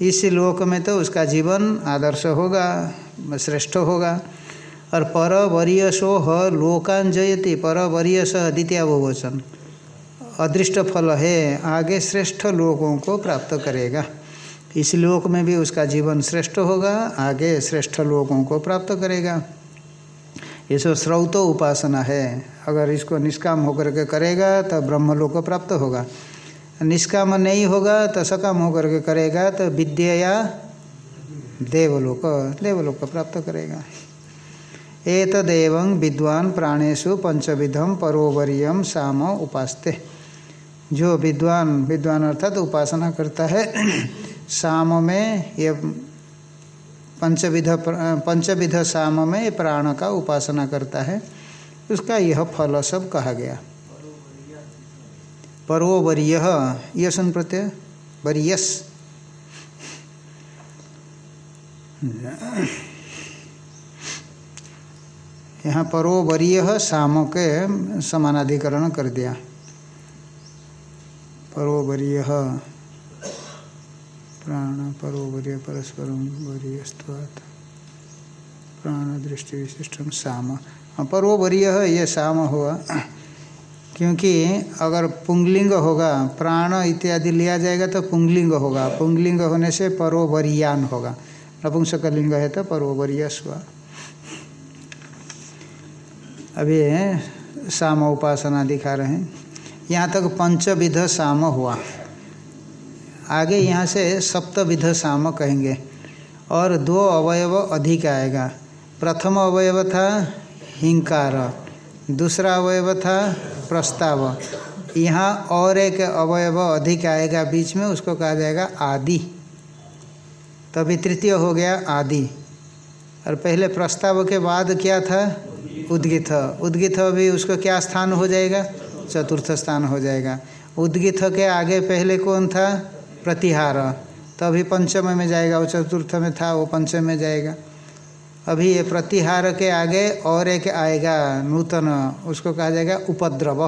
A: इस लोक में तो उसका जीवन आदर्श होगा, श्रेष्ठ होगा। और पर वरीयसो ह लोकान जयति पर द्वितीय बहुवचन अदृष्ट फल है, आगे श्रेष्ठ लोगों को प्राप्त करेगा। इस लोक में भी उसका जीवन श्रेष्ठ होगा, आगे श्रेष्ठ लोगों को प्राप्त करेगा। ये सब स्रोत उपासना है। अगर इसको निष्काम होकर के करेगा तो ब्रह्मलोक को प्राप्त होगा। निष्काम नहीं होगा तो सकाम होकर के करेगा तो विद्या या देवलोक देवलोक प्राप्त करेगा। एतदेव विद्वान प्राणेशु पंचविधम परोवरियम साम उपास्ते। जो विद्वान विद्वान अर्थात तो उपासना करता है [CLEARS THROAT] शाम में ये पंचविध पंचविध शाम में प्राण का उपासना करता है। उसका यह फल सब कहा गया। परोवरीय, यह सुन प्रत्यय? वरीयस। यहाँ परोवरीय शाम के समानाधिकरण कर दिया। परोवरीय। प्राण परोवरीय परस्पर वरीयस्वात् प्राण दृष्टि विशिष्टम साम। हाँ, परोवरीय ये साम हुआ क्योंकि अगर पुंगलिंग होगा प्राण इत्यादि लिया जाएगा तो पुंगलिंग होगा। पुंगलिंग होने से परोवरियान होगा। नपुंसकलिंग है तो परोवरीय स्व अभी साम उपासना दिखा रहे हैं। यहाँ तक पंचविध साम हुआ। आगे यहाँ से सप्तविध साम कहेंगे। और दो अवयव अधिक आएगा। प्रथम अवयव था हिंकार, दूसरा अवयव था प्रस्ताव। यहाँ और एक अवयव अधिक आएगा बीच में, उसको कहा जाएगा आदि। तभी तृतीय हो गया आदि। और पहले प्रस्ताव के बाद क्या था? उद्गित। उद्गित भी उसको क्या स्थान हो जाएगा? चतुर्थ स्थान हो जाएगा। उद्गित के आगे पहले कौन था? प्रतिहार। तो अभी पंचम में जाएगा, वो चतुर्थ में था, वो पंचम में जाएगा। अभी ये प्रतिहार के आगे और एक आएगा, नूतन, उसको कहा जाएगा उपद्रव।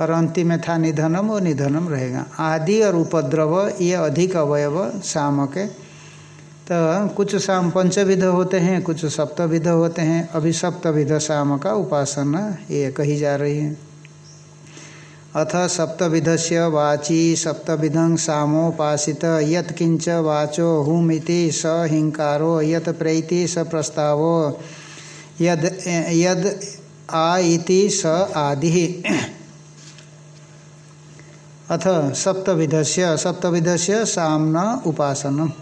A: और अंतिम में था निधनम, वो निधनम रहेगा। आदि और उपद्रव, ये अधिक अवयव शाम के। तो कुछ शाम पंचविध होते हैं, कुछ सप्तविध होते हैं। अभी सप्तविध शाम का उपासना ये कही जा रही है। अथ सप्तविध से वाची सप्तविधं सामोपासित यत्किंच वाचो हुमिति स हिंकारो यत प्रैति स प्रस्तावो, यद यद आ इति स आदि। अथ सप्तविधस्य सप्तविधस्य सामना उपासनम।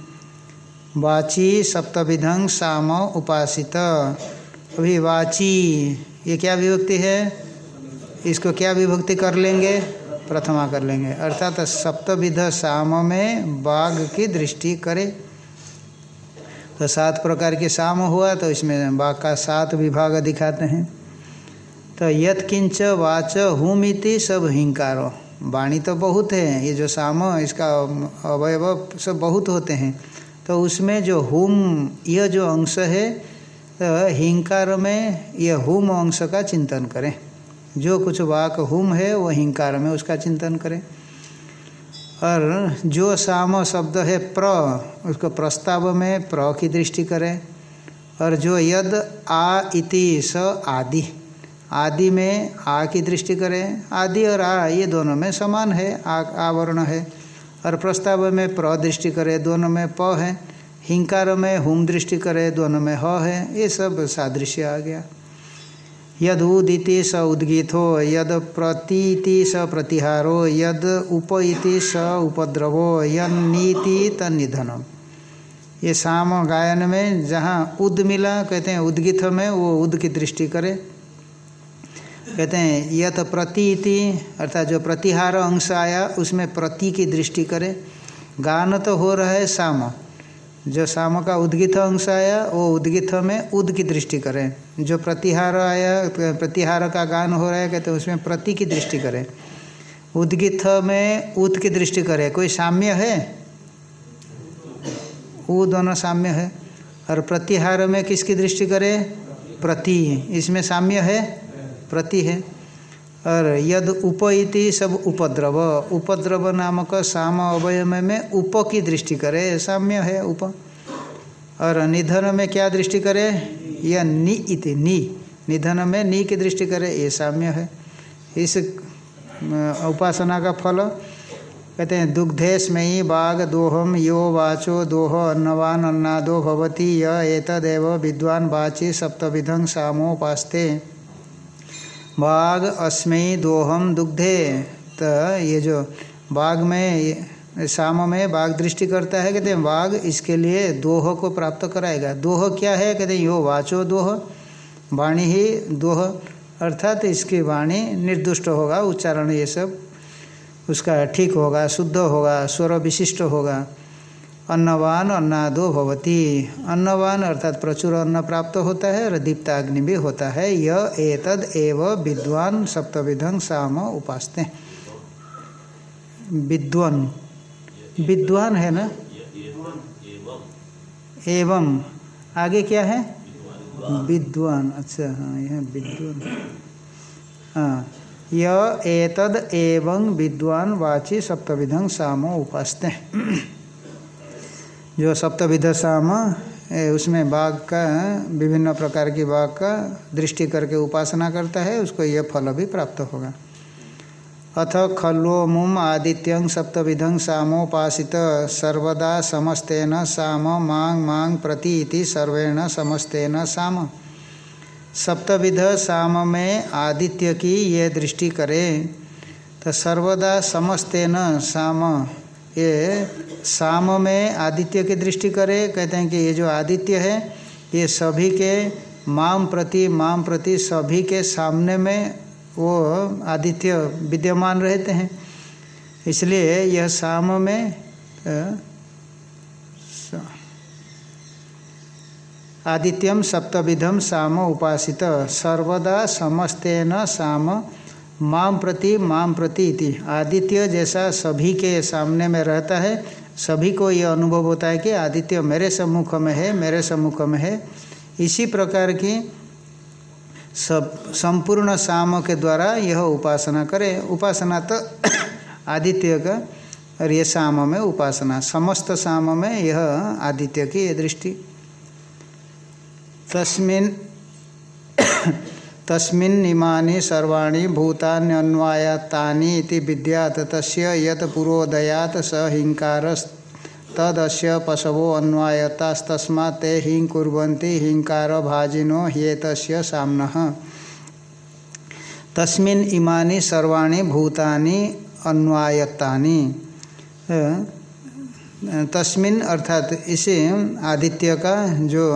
A: वाची सप्तविधं साम उपासित। अभी वाची, ये क्या विभक्ति है? इसको क्या विभक्ति कर लेंगे? प्रथमा कर लेंगे। अर्थात सप्तविध साम में बाघ की दृष्टि करे। तो सात प्रकार के साम हुआ तो इसमें बाघ का सात विभाग दिखाते हैं। तो यत किंच वाच हुमिति सब हिंकारो। वाणी तो बहुत है, ये जो साम, इसका अवयव सब बहुत होते हैं। तो उसमें जो हुम, यह जो अंश है तो हिंकार में यह हुम अंश का चिंतन करें। जो कुछ वाक हुम है, वो हिंकार में उसका चिंतन करें। और जो साम शब्द है प्र, उसको प्रस्ताव में प्र की दृष्टि करें। और जो यद, आ, इति, स, आदि आदि में आ की दृष्टि करें। आदि और आ, ये दोनों में समान है, आ, आवरण है। और प्रस्ताव में प्र दृष्टि करे, दोनों में प है। हिंकार में हुम दृष्टि करे, दोनों में ह है। ये सब सादृश्य आ गया। यद उदिति स उद्गीतो यद प्रतीति स प्रतिहारो, यद उप इति स उपद्रवो यीति तनिधनम ये साम गायन में जहाँ उद मिला, कहते हैं उद्गित में, वो उद की दृष्टि करे। कहते हैं यत प्रतीति अर्थात जो प्रतिहार अंश आया, उसमें प्रति की दृष्टि करे। गान तो हो रहा है साम। जो साम का उद्गित अंश आया, वो उद्गित में उद की दृष्टि करें। जो प्रतिहार आया, प्रतिहार का गान हो रहा है, कहते उसमें प्रति की दृष्टि करें। उद्गित में उद की दृष्टि करें। कोई साम्य है? वो दोनों साम्य है। और प्रतिहार में किसकी दृष्टि करें? प्रति। इसमें साम्य है? प्रति है। और यद उप इति सब उपद्रव। उपद्रव नामक साम अवयव में उप की दृष्टि करे। साम्य है उप। और निधन में क्या दृष्टि करे? यह नि इति, नि। निधन में नि की दृष्टि करे, ये साम्य है। इस उपासना का फल कहते हैं दुग्धेश में बाघ दोहम यो वाचो दोह अन्नवान अन्नादो भवती य एतदेव विद्वान सप्तविधं सामोपास्ते। बाघ अस्मयी दोहम दुग्धे। तो ये जो बाघ में शाम में बाघ दृष्टि करता है, कहते हैं बाघ इसके लिए दोह को प्राप्त कराएगा। दोह क्या है? कहते हैं, यो वाचो दोह, वाणी ही दोह। अर्थात इसकी वाणी निर्दुष्ट होगा, उच्चारण ये सब, उसका ठीक होगा, शुद्ध होगा, स्वर विशिष्ट होगा। अन्नवान अन्नादो भवती। अन्नवान अर्थात प्रचुर अन्न प्राप्त होता है और दीप्ताग्नि भी होता है। यह एतद एव विद्वान सप्तविधं साम उपासते। विद्वान। विद्वान है ना? एवं। आगे क्या है? विद्वान। अच्छा हाँ यह विद्वान। हाँ। यह एतद एवं विद्वान वाची सप्तविधं सामो उपासते। जो सप्तविध साम उसमें बाघ का, विभिन्न प्रकार की बाघ का दृष्टि करके उपासना करता है, उसको यह फल भी प्राप्त होगा। अथ खल्वोमुम आदित्यं सप्तविधं सामोपासित, सर्वदा समस्तेन साम मांग मांग प्रति इति सर्वेण समस्तेन साम। सप्तविध साम में आदित्य की ये दृष्टि करें तो सर्वदा समस्तेन साम ये शाम में आदित्य की दृष्टि करे, कहते हैं कि ये जो आदित्य है, ये सभी के माम प्रति माम प्रति सभी के सामने में वो आदित्य विद्यमान रहते हैं। इसलिए यह शाम में आदित्यम सप्तविधम साम उपासित, सर्वदा समस्तेन साम माम प्रति माम प्रति इति। आदित्य जैसा सभी के सामने में रहता है, सभी को यह अनुभव होता है कि आदित्य मेरे सम्मुख में है, मेरे सम्मुख में है। इसी प्रकार की सब, संपूर्ण शाम के द्वारा यह उपासना करे। उपासना तो [COUGHS] आदित्य का, और ये शाम में उपासना। समस्त शाम में यह आदित्य की ये दृष्टि। तस्मिन तस्मिन्निमानि सर्वाणि भूतान्यन्वायातानि इति विद्यात्, तस्य यत् पुरोदयात् स हिंकारस् तदस्य पशवो अन्वायतास्तस्मात् ते हिं कुर्वन्ति हिंकारभाजिनो ह्येतस्य साम्नः। तस्मिन् इमानि सर्वाणि भूतानि अन्वायतानि। तस्मिन अर्थात इसे आदित्य का जो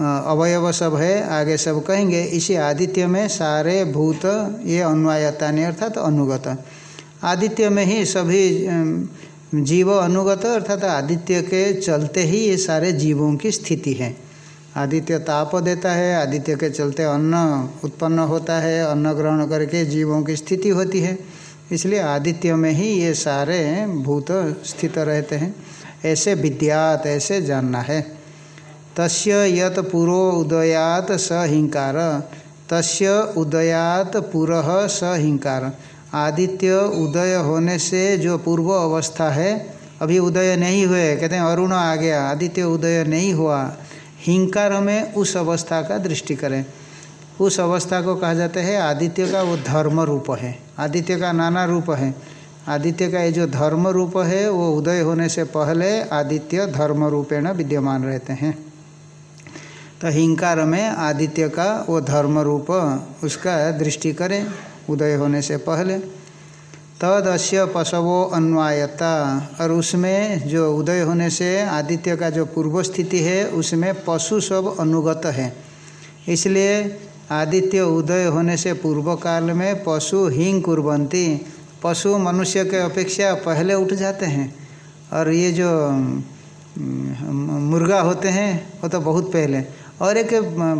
A: अवयव सब है, आगे सब कहेंगे, इसी आदित्य में सारे भूत, ये अन्वायतानि अर्थात अनुगत। आदित्य में ही सभी जीव अनुगत, अर्थात आदित्य के चलते ही ये सारे जीवों की स्थिति है। आदित्य ताप देता है, आदित्य के चलते अन्न उत्पन्न होता है, अन्न ग्रहण करके जीवों की स्थिति होती है। इसलिए आदित्य में ही ये सारे भूत स्थित रहते हैं। ऐसे विद्यात, ऐसे जानना है। तस्य यत पुरो उदयात स हिंकार। तस्य उदयात पुरः स हिंकार। आदित्य उदय होने से जो पूर्व अवस्था है, अभी उदय नहीं हुए। कहते हैं, अरुण आ गया, आदित्य उदय नहीं हुआ। हिंकार में उस अवस्था का दृष्टि करें। उस अवस्था को कहा जाता है, आदित्य का वो धर्म रूप है। आदित्य का नाना रूप है। आदित्य का ये जो धर्म रूप है, वो उदय होने से पहले आदित्य धर्म रूपेण विद्यमान रहते हैं। तो हिंकार में आदित्य का वो धर्म रूप उसका दृष्टि करें, उदय होने से पहले। तद अश्य पशवो अन्वायता, और उसमें जो उदय होने से आदित्य का जो पूर्व स्थिति है, उसमें पशु सब अनुगत है। इसलिए आदित्य उदय होने से पूर्व काल में पशु हिंग कुरबंती पशु मनुष्य के अपेक्षा पहले उठ जाते हैं। और ये जो मुर्गा होते हैं, वो तो बहुत पहले। और एक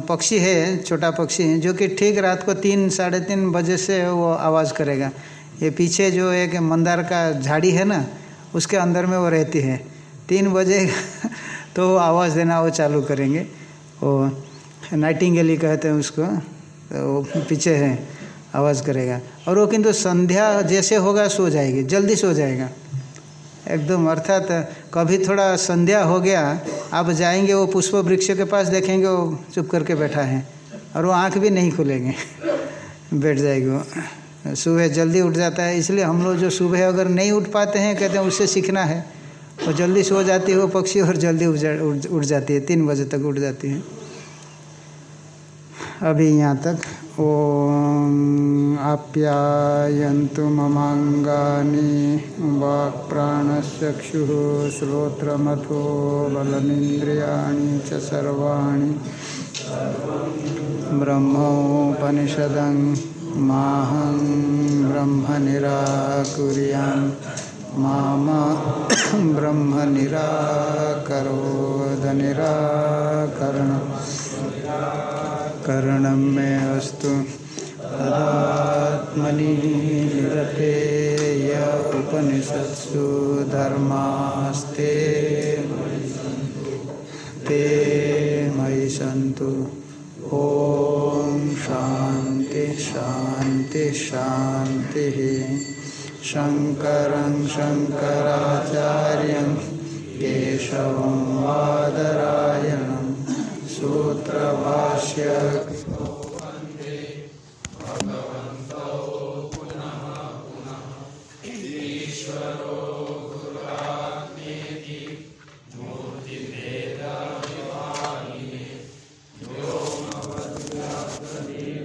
A: पक्षी है, छोटा पक्षी जो कि ठीक रात को तीन, साढ़े तीन बजे से वो आवाज़ करेगा। ये पीछे जो एक मंदार का झाड़ी है ना, उसके अंदर में वो रहती है। तीन बजे [LAUGHS] तो आवाज़ देना वो चालू करेंगे। वो नाइटिंगेली कहते हैं उसको तो वो पीछे है, आवाज़ करेगा। और वो किंतु संध्या जैसे होगा, सो जाएगी, जल्दी सो जाएगा। एकदम, अर्थात कभी थोड़ा संध्या हो गया, आप जाएँगे, वो पुष्प वृक्ष के पास देखेंगे, वो चुप करके बैठा है और वो आँख भी नहीं खुलेंगे। [LAUGHS] बैठ जाएगी वो। सुबह जल्दी उठ जाता है, इसलिए हम लोग जो सुबह अगर नहीं उठ पाते हैं, कहते हैं उससे सीखना है। वो जल्दी सो जाती है, वो पक्षी और जल्दी उठ जाती है, तीन बजे तक उठ जाती है। अभी यहाँ तक ॐ आप्यायन्तु ममाङ्गानि वाक्प्राणचक्षुः श्रोत्रमथो बलमिन्द्रियाणि च सर्वाणि ब्रह्मोपनिषदं माहं ब्रह्म निराकुर्यां मामा ब्रह्म निराकरोदनिराकरणम् करणं मे अस्तु। तदात्मनि निरते धर्मास्ते। ते मयि सन्तु। ॐ शान्ति शान्ति, शान्तिः। शङ्करं शङ्कराचार्यं केशवं वादरायणं सूत्रभाष्य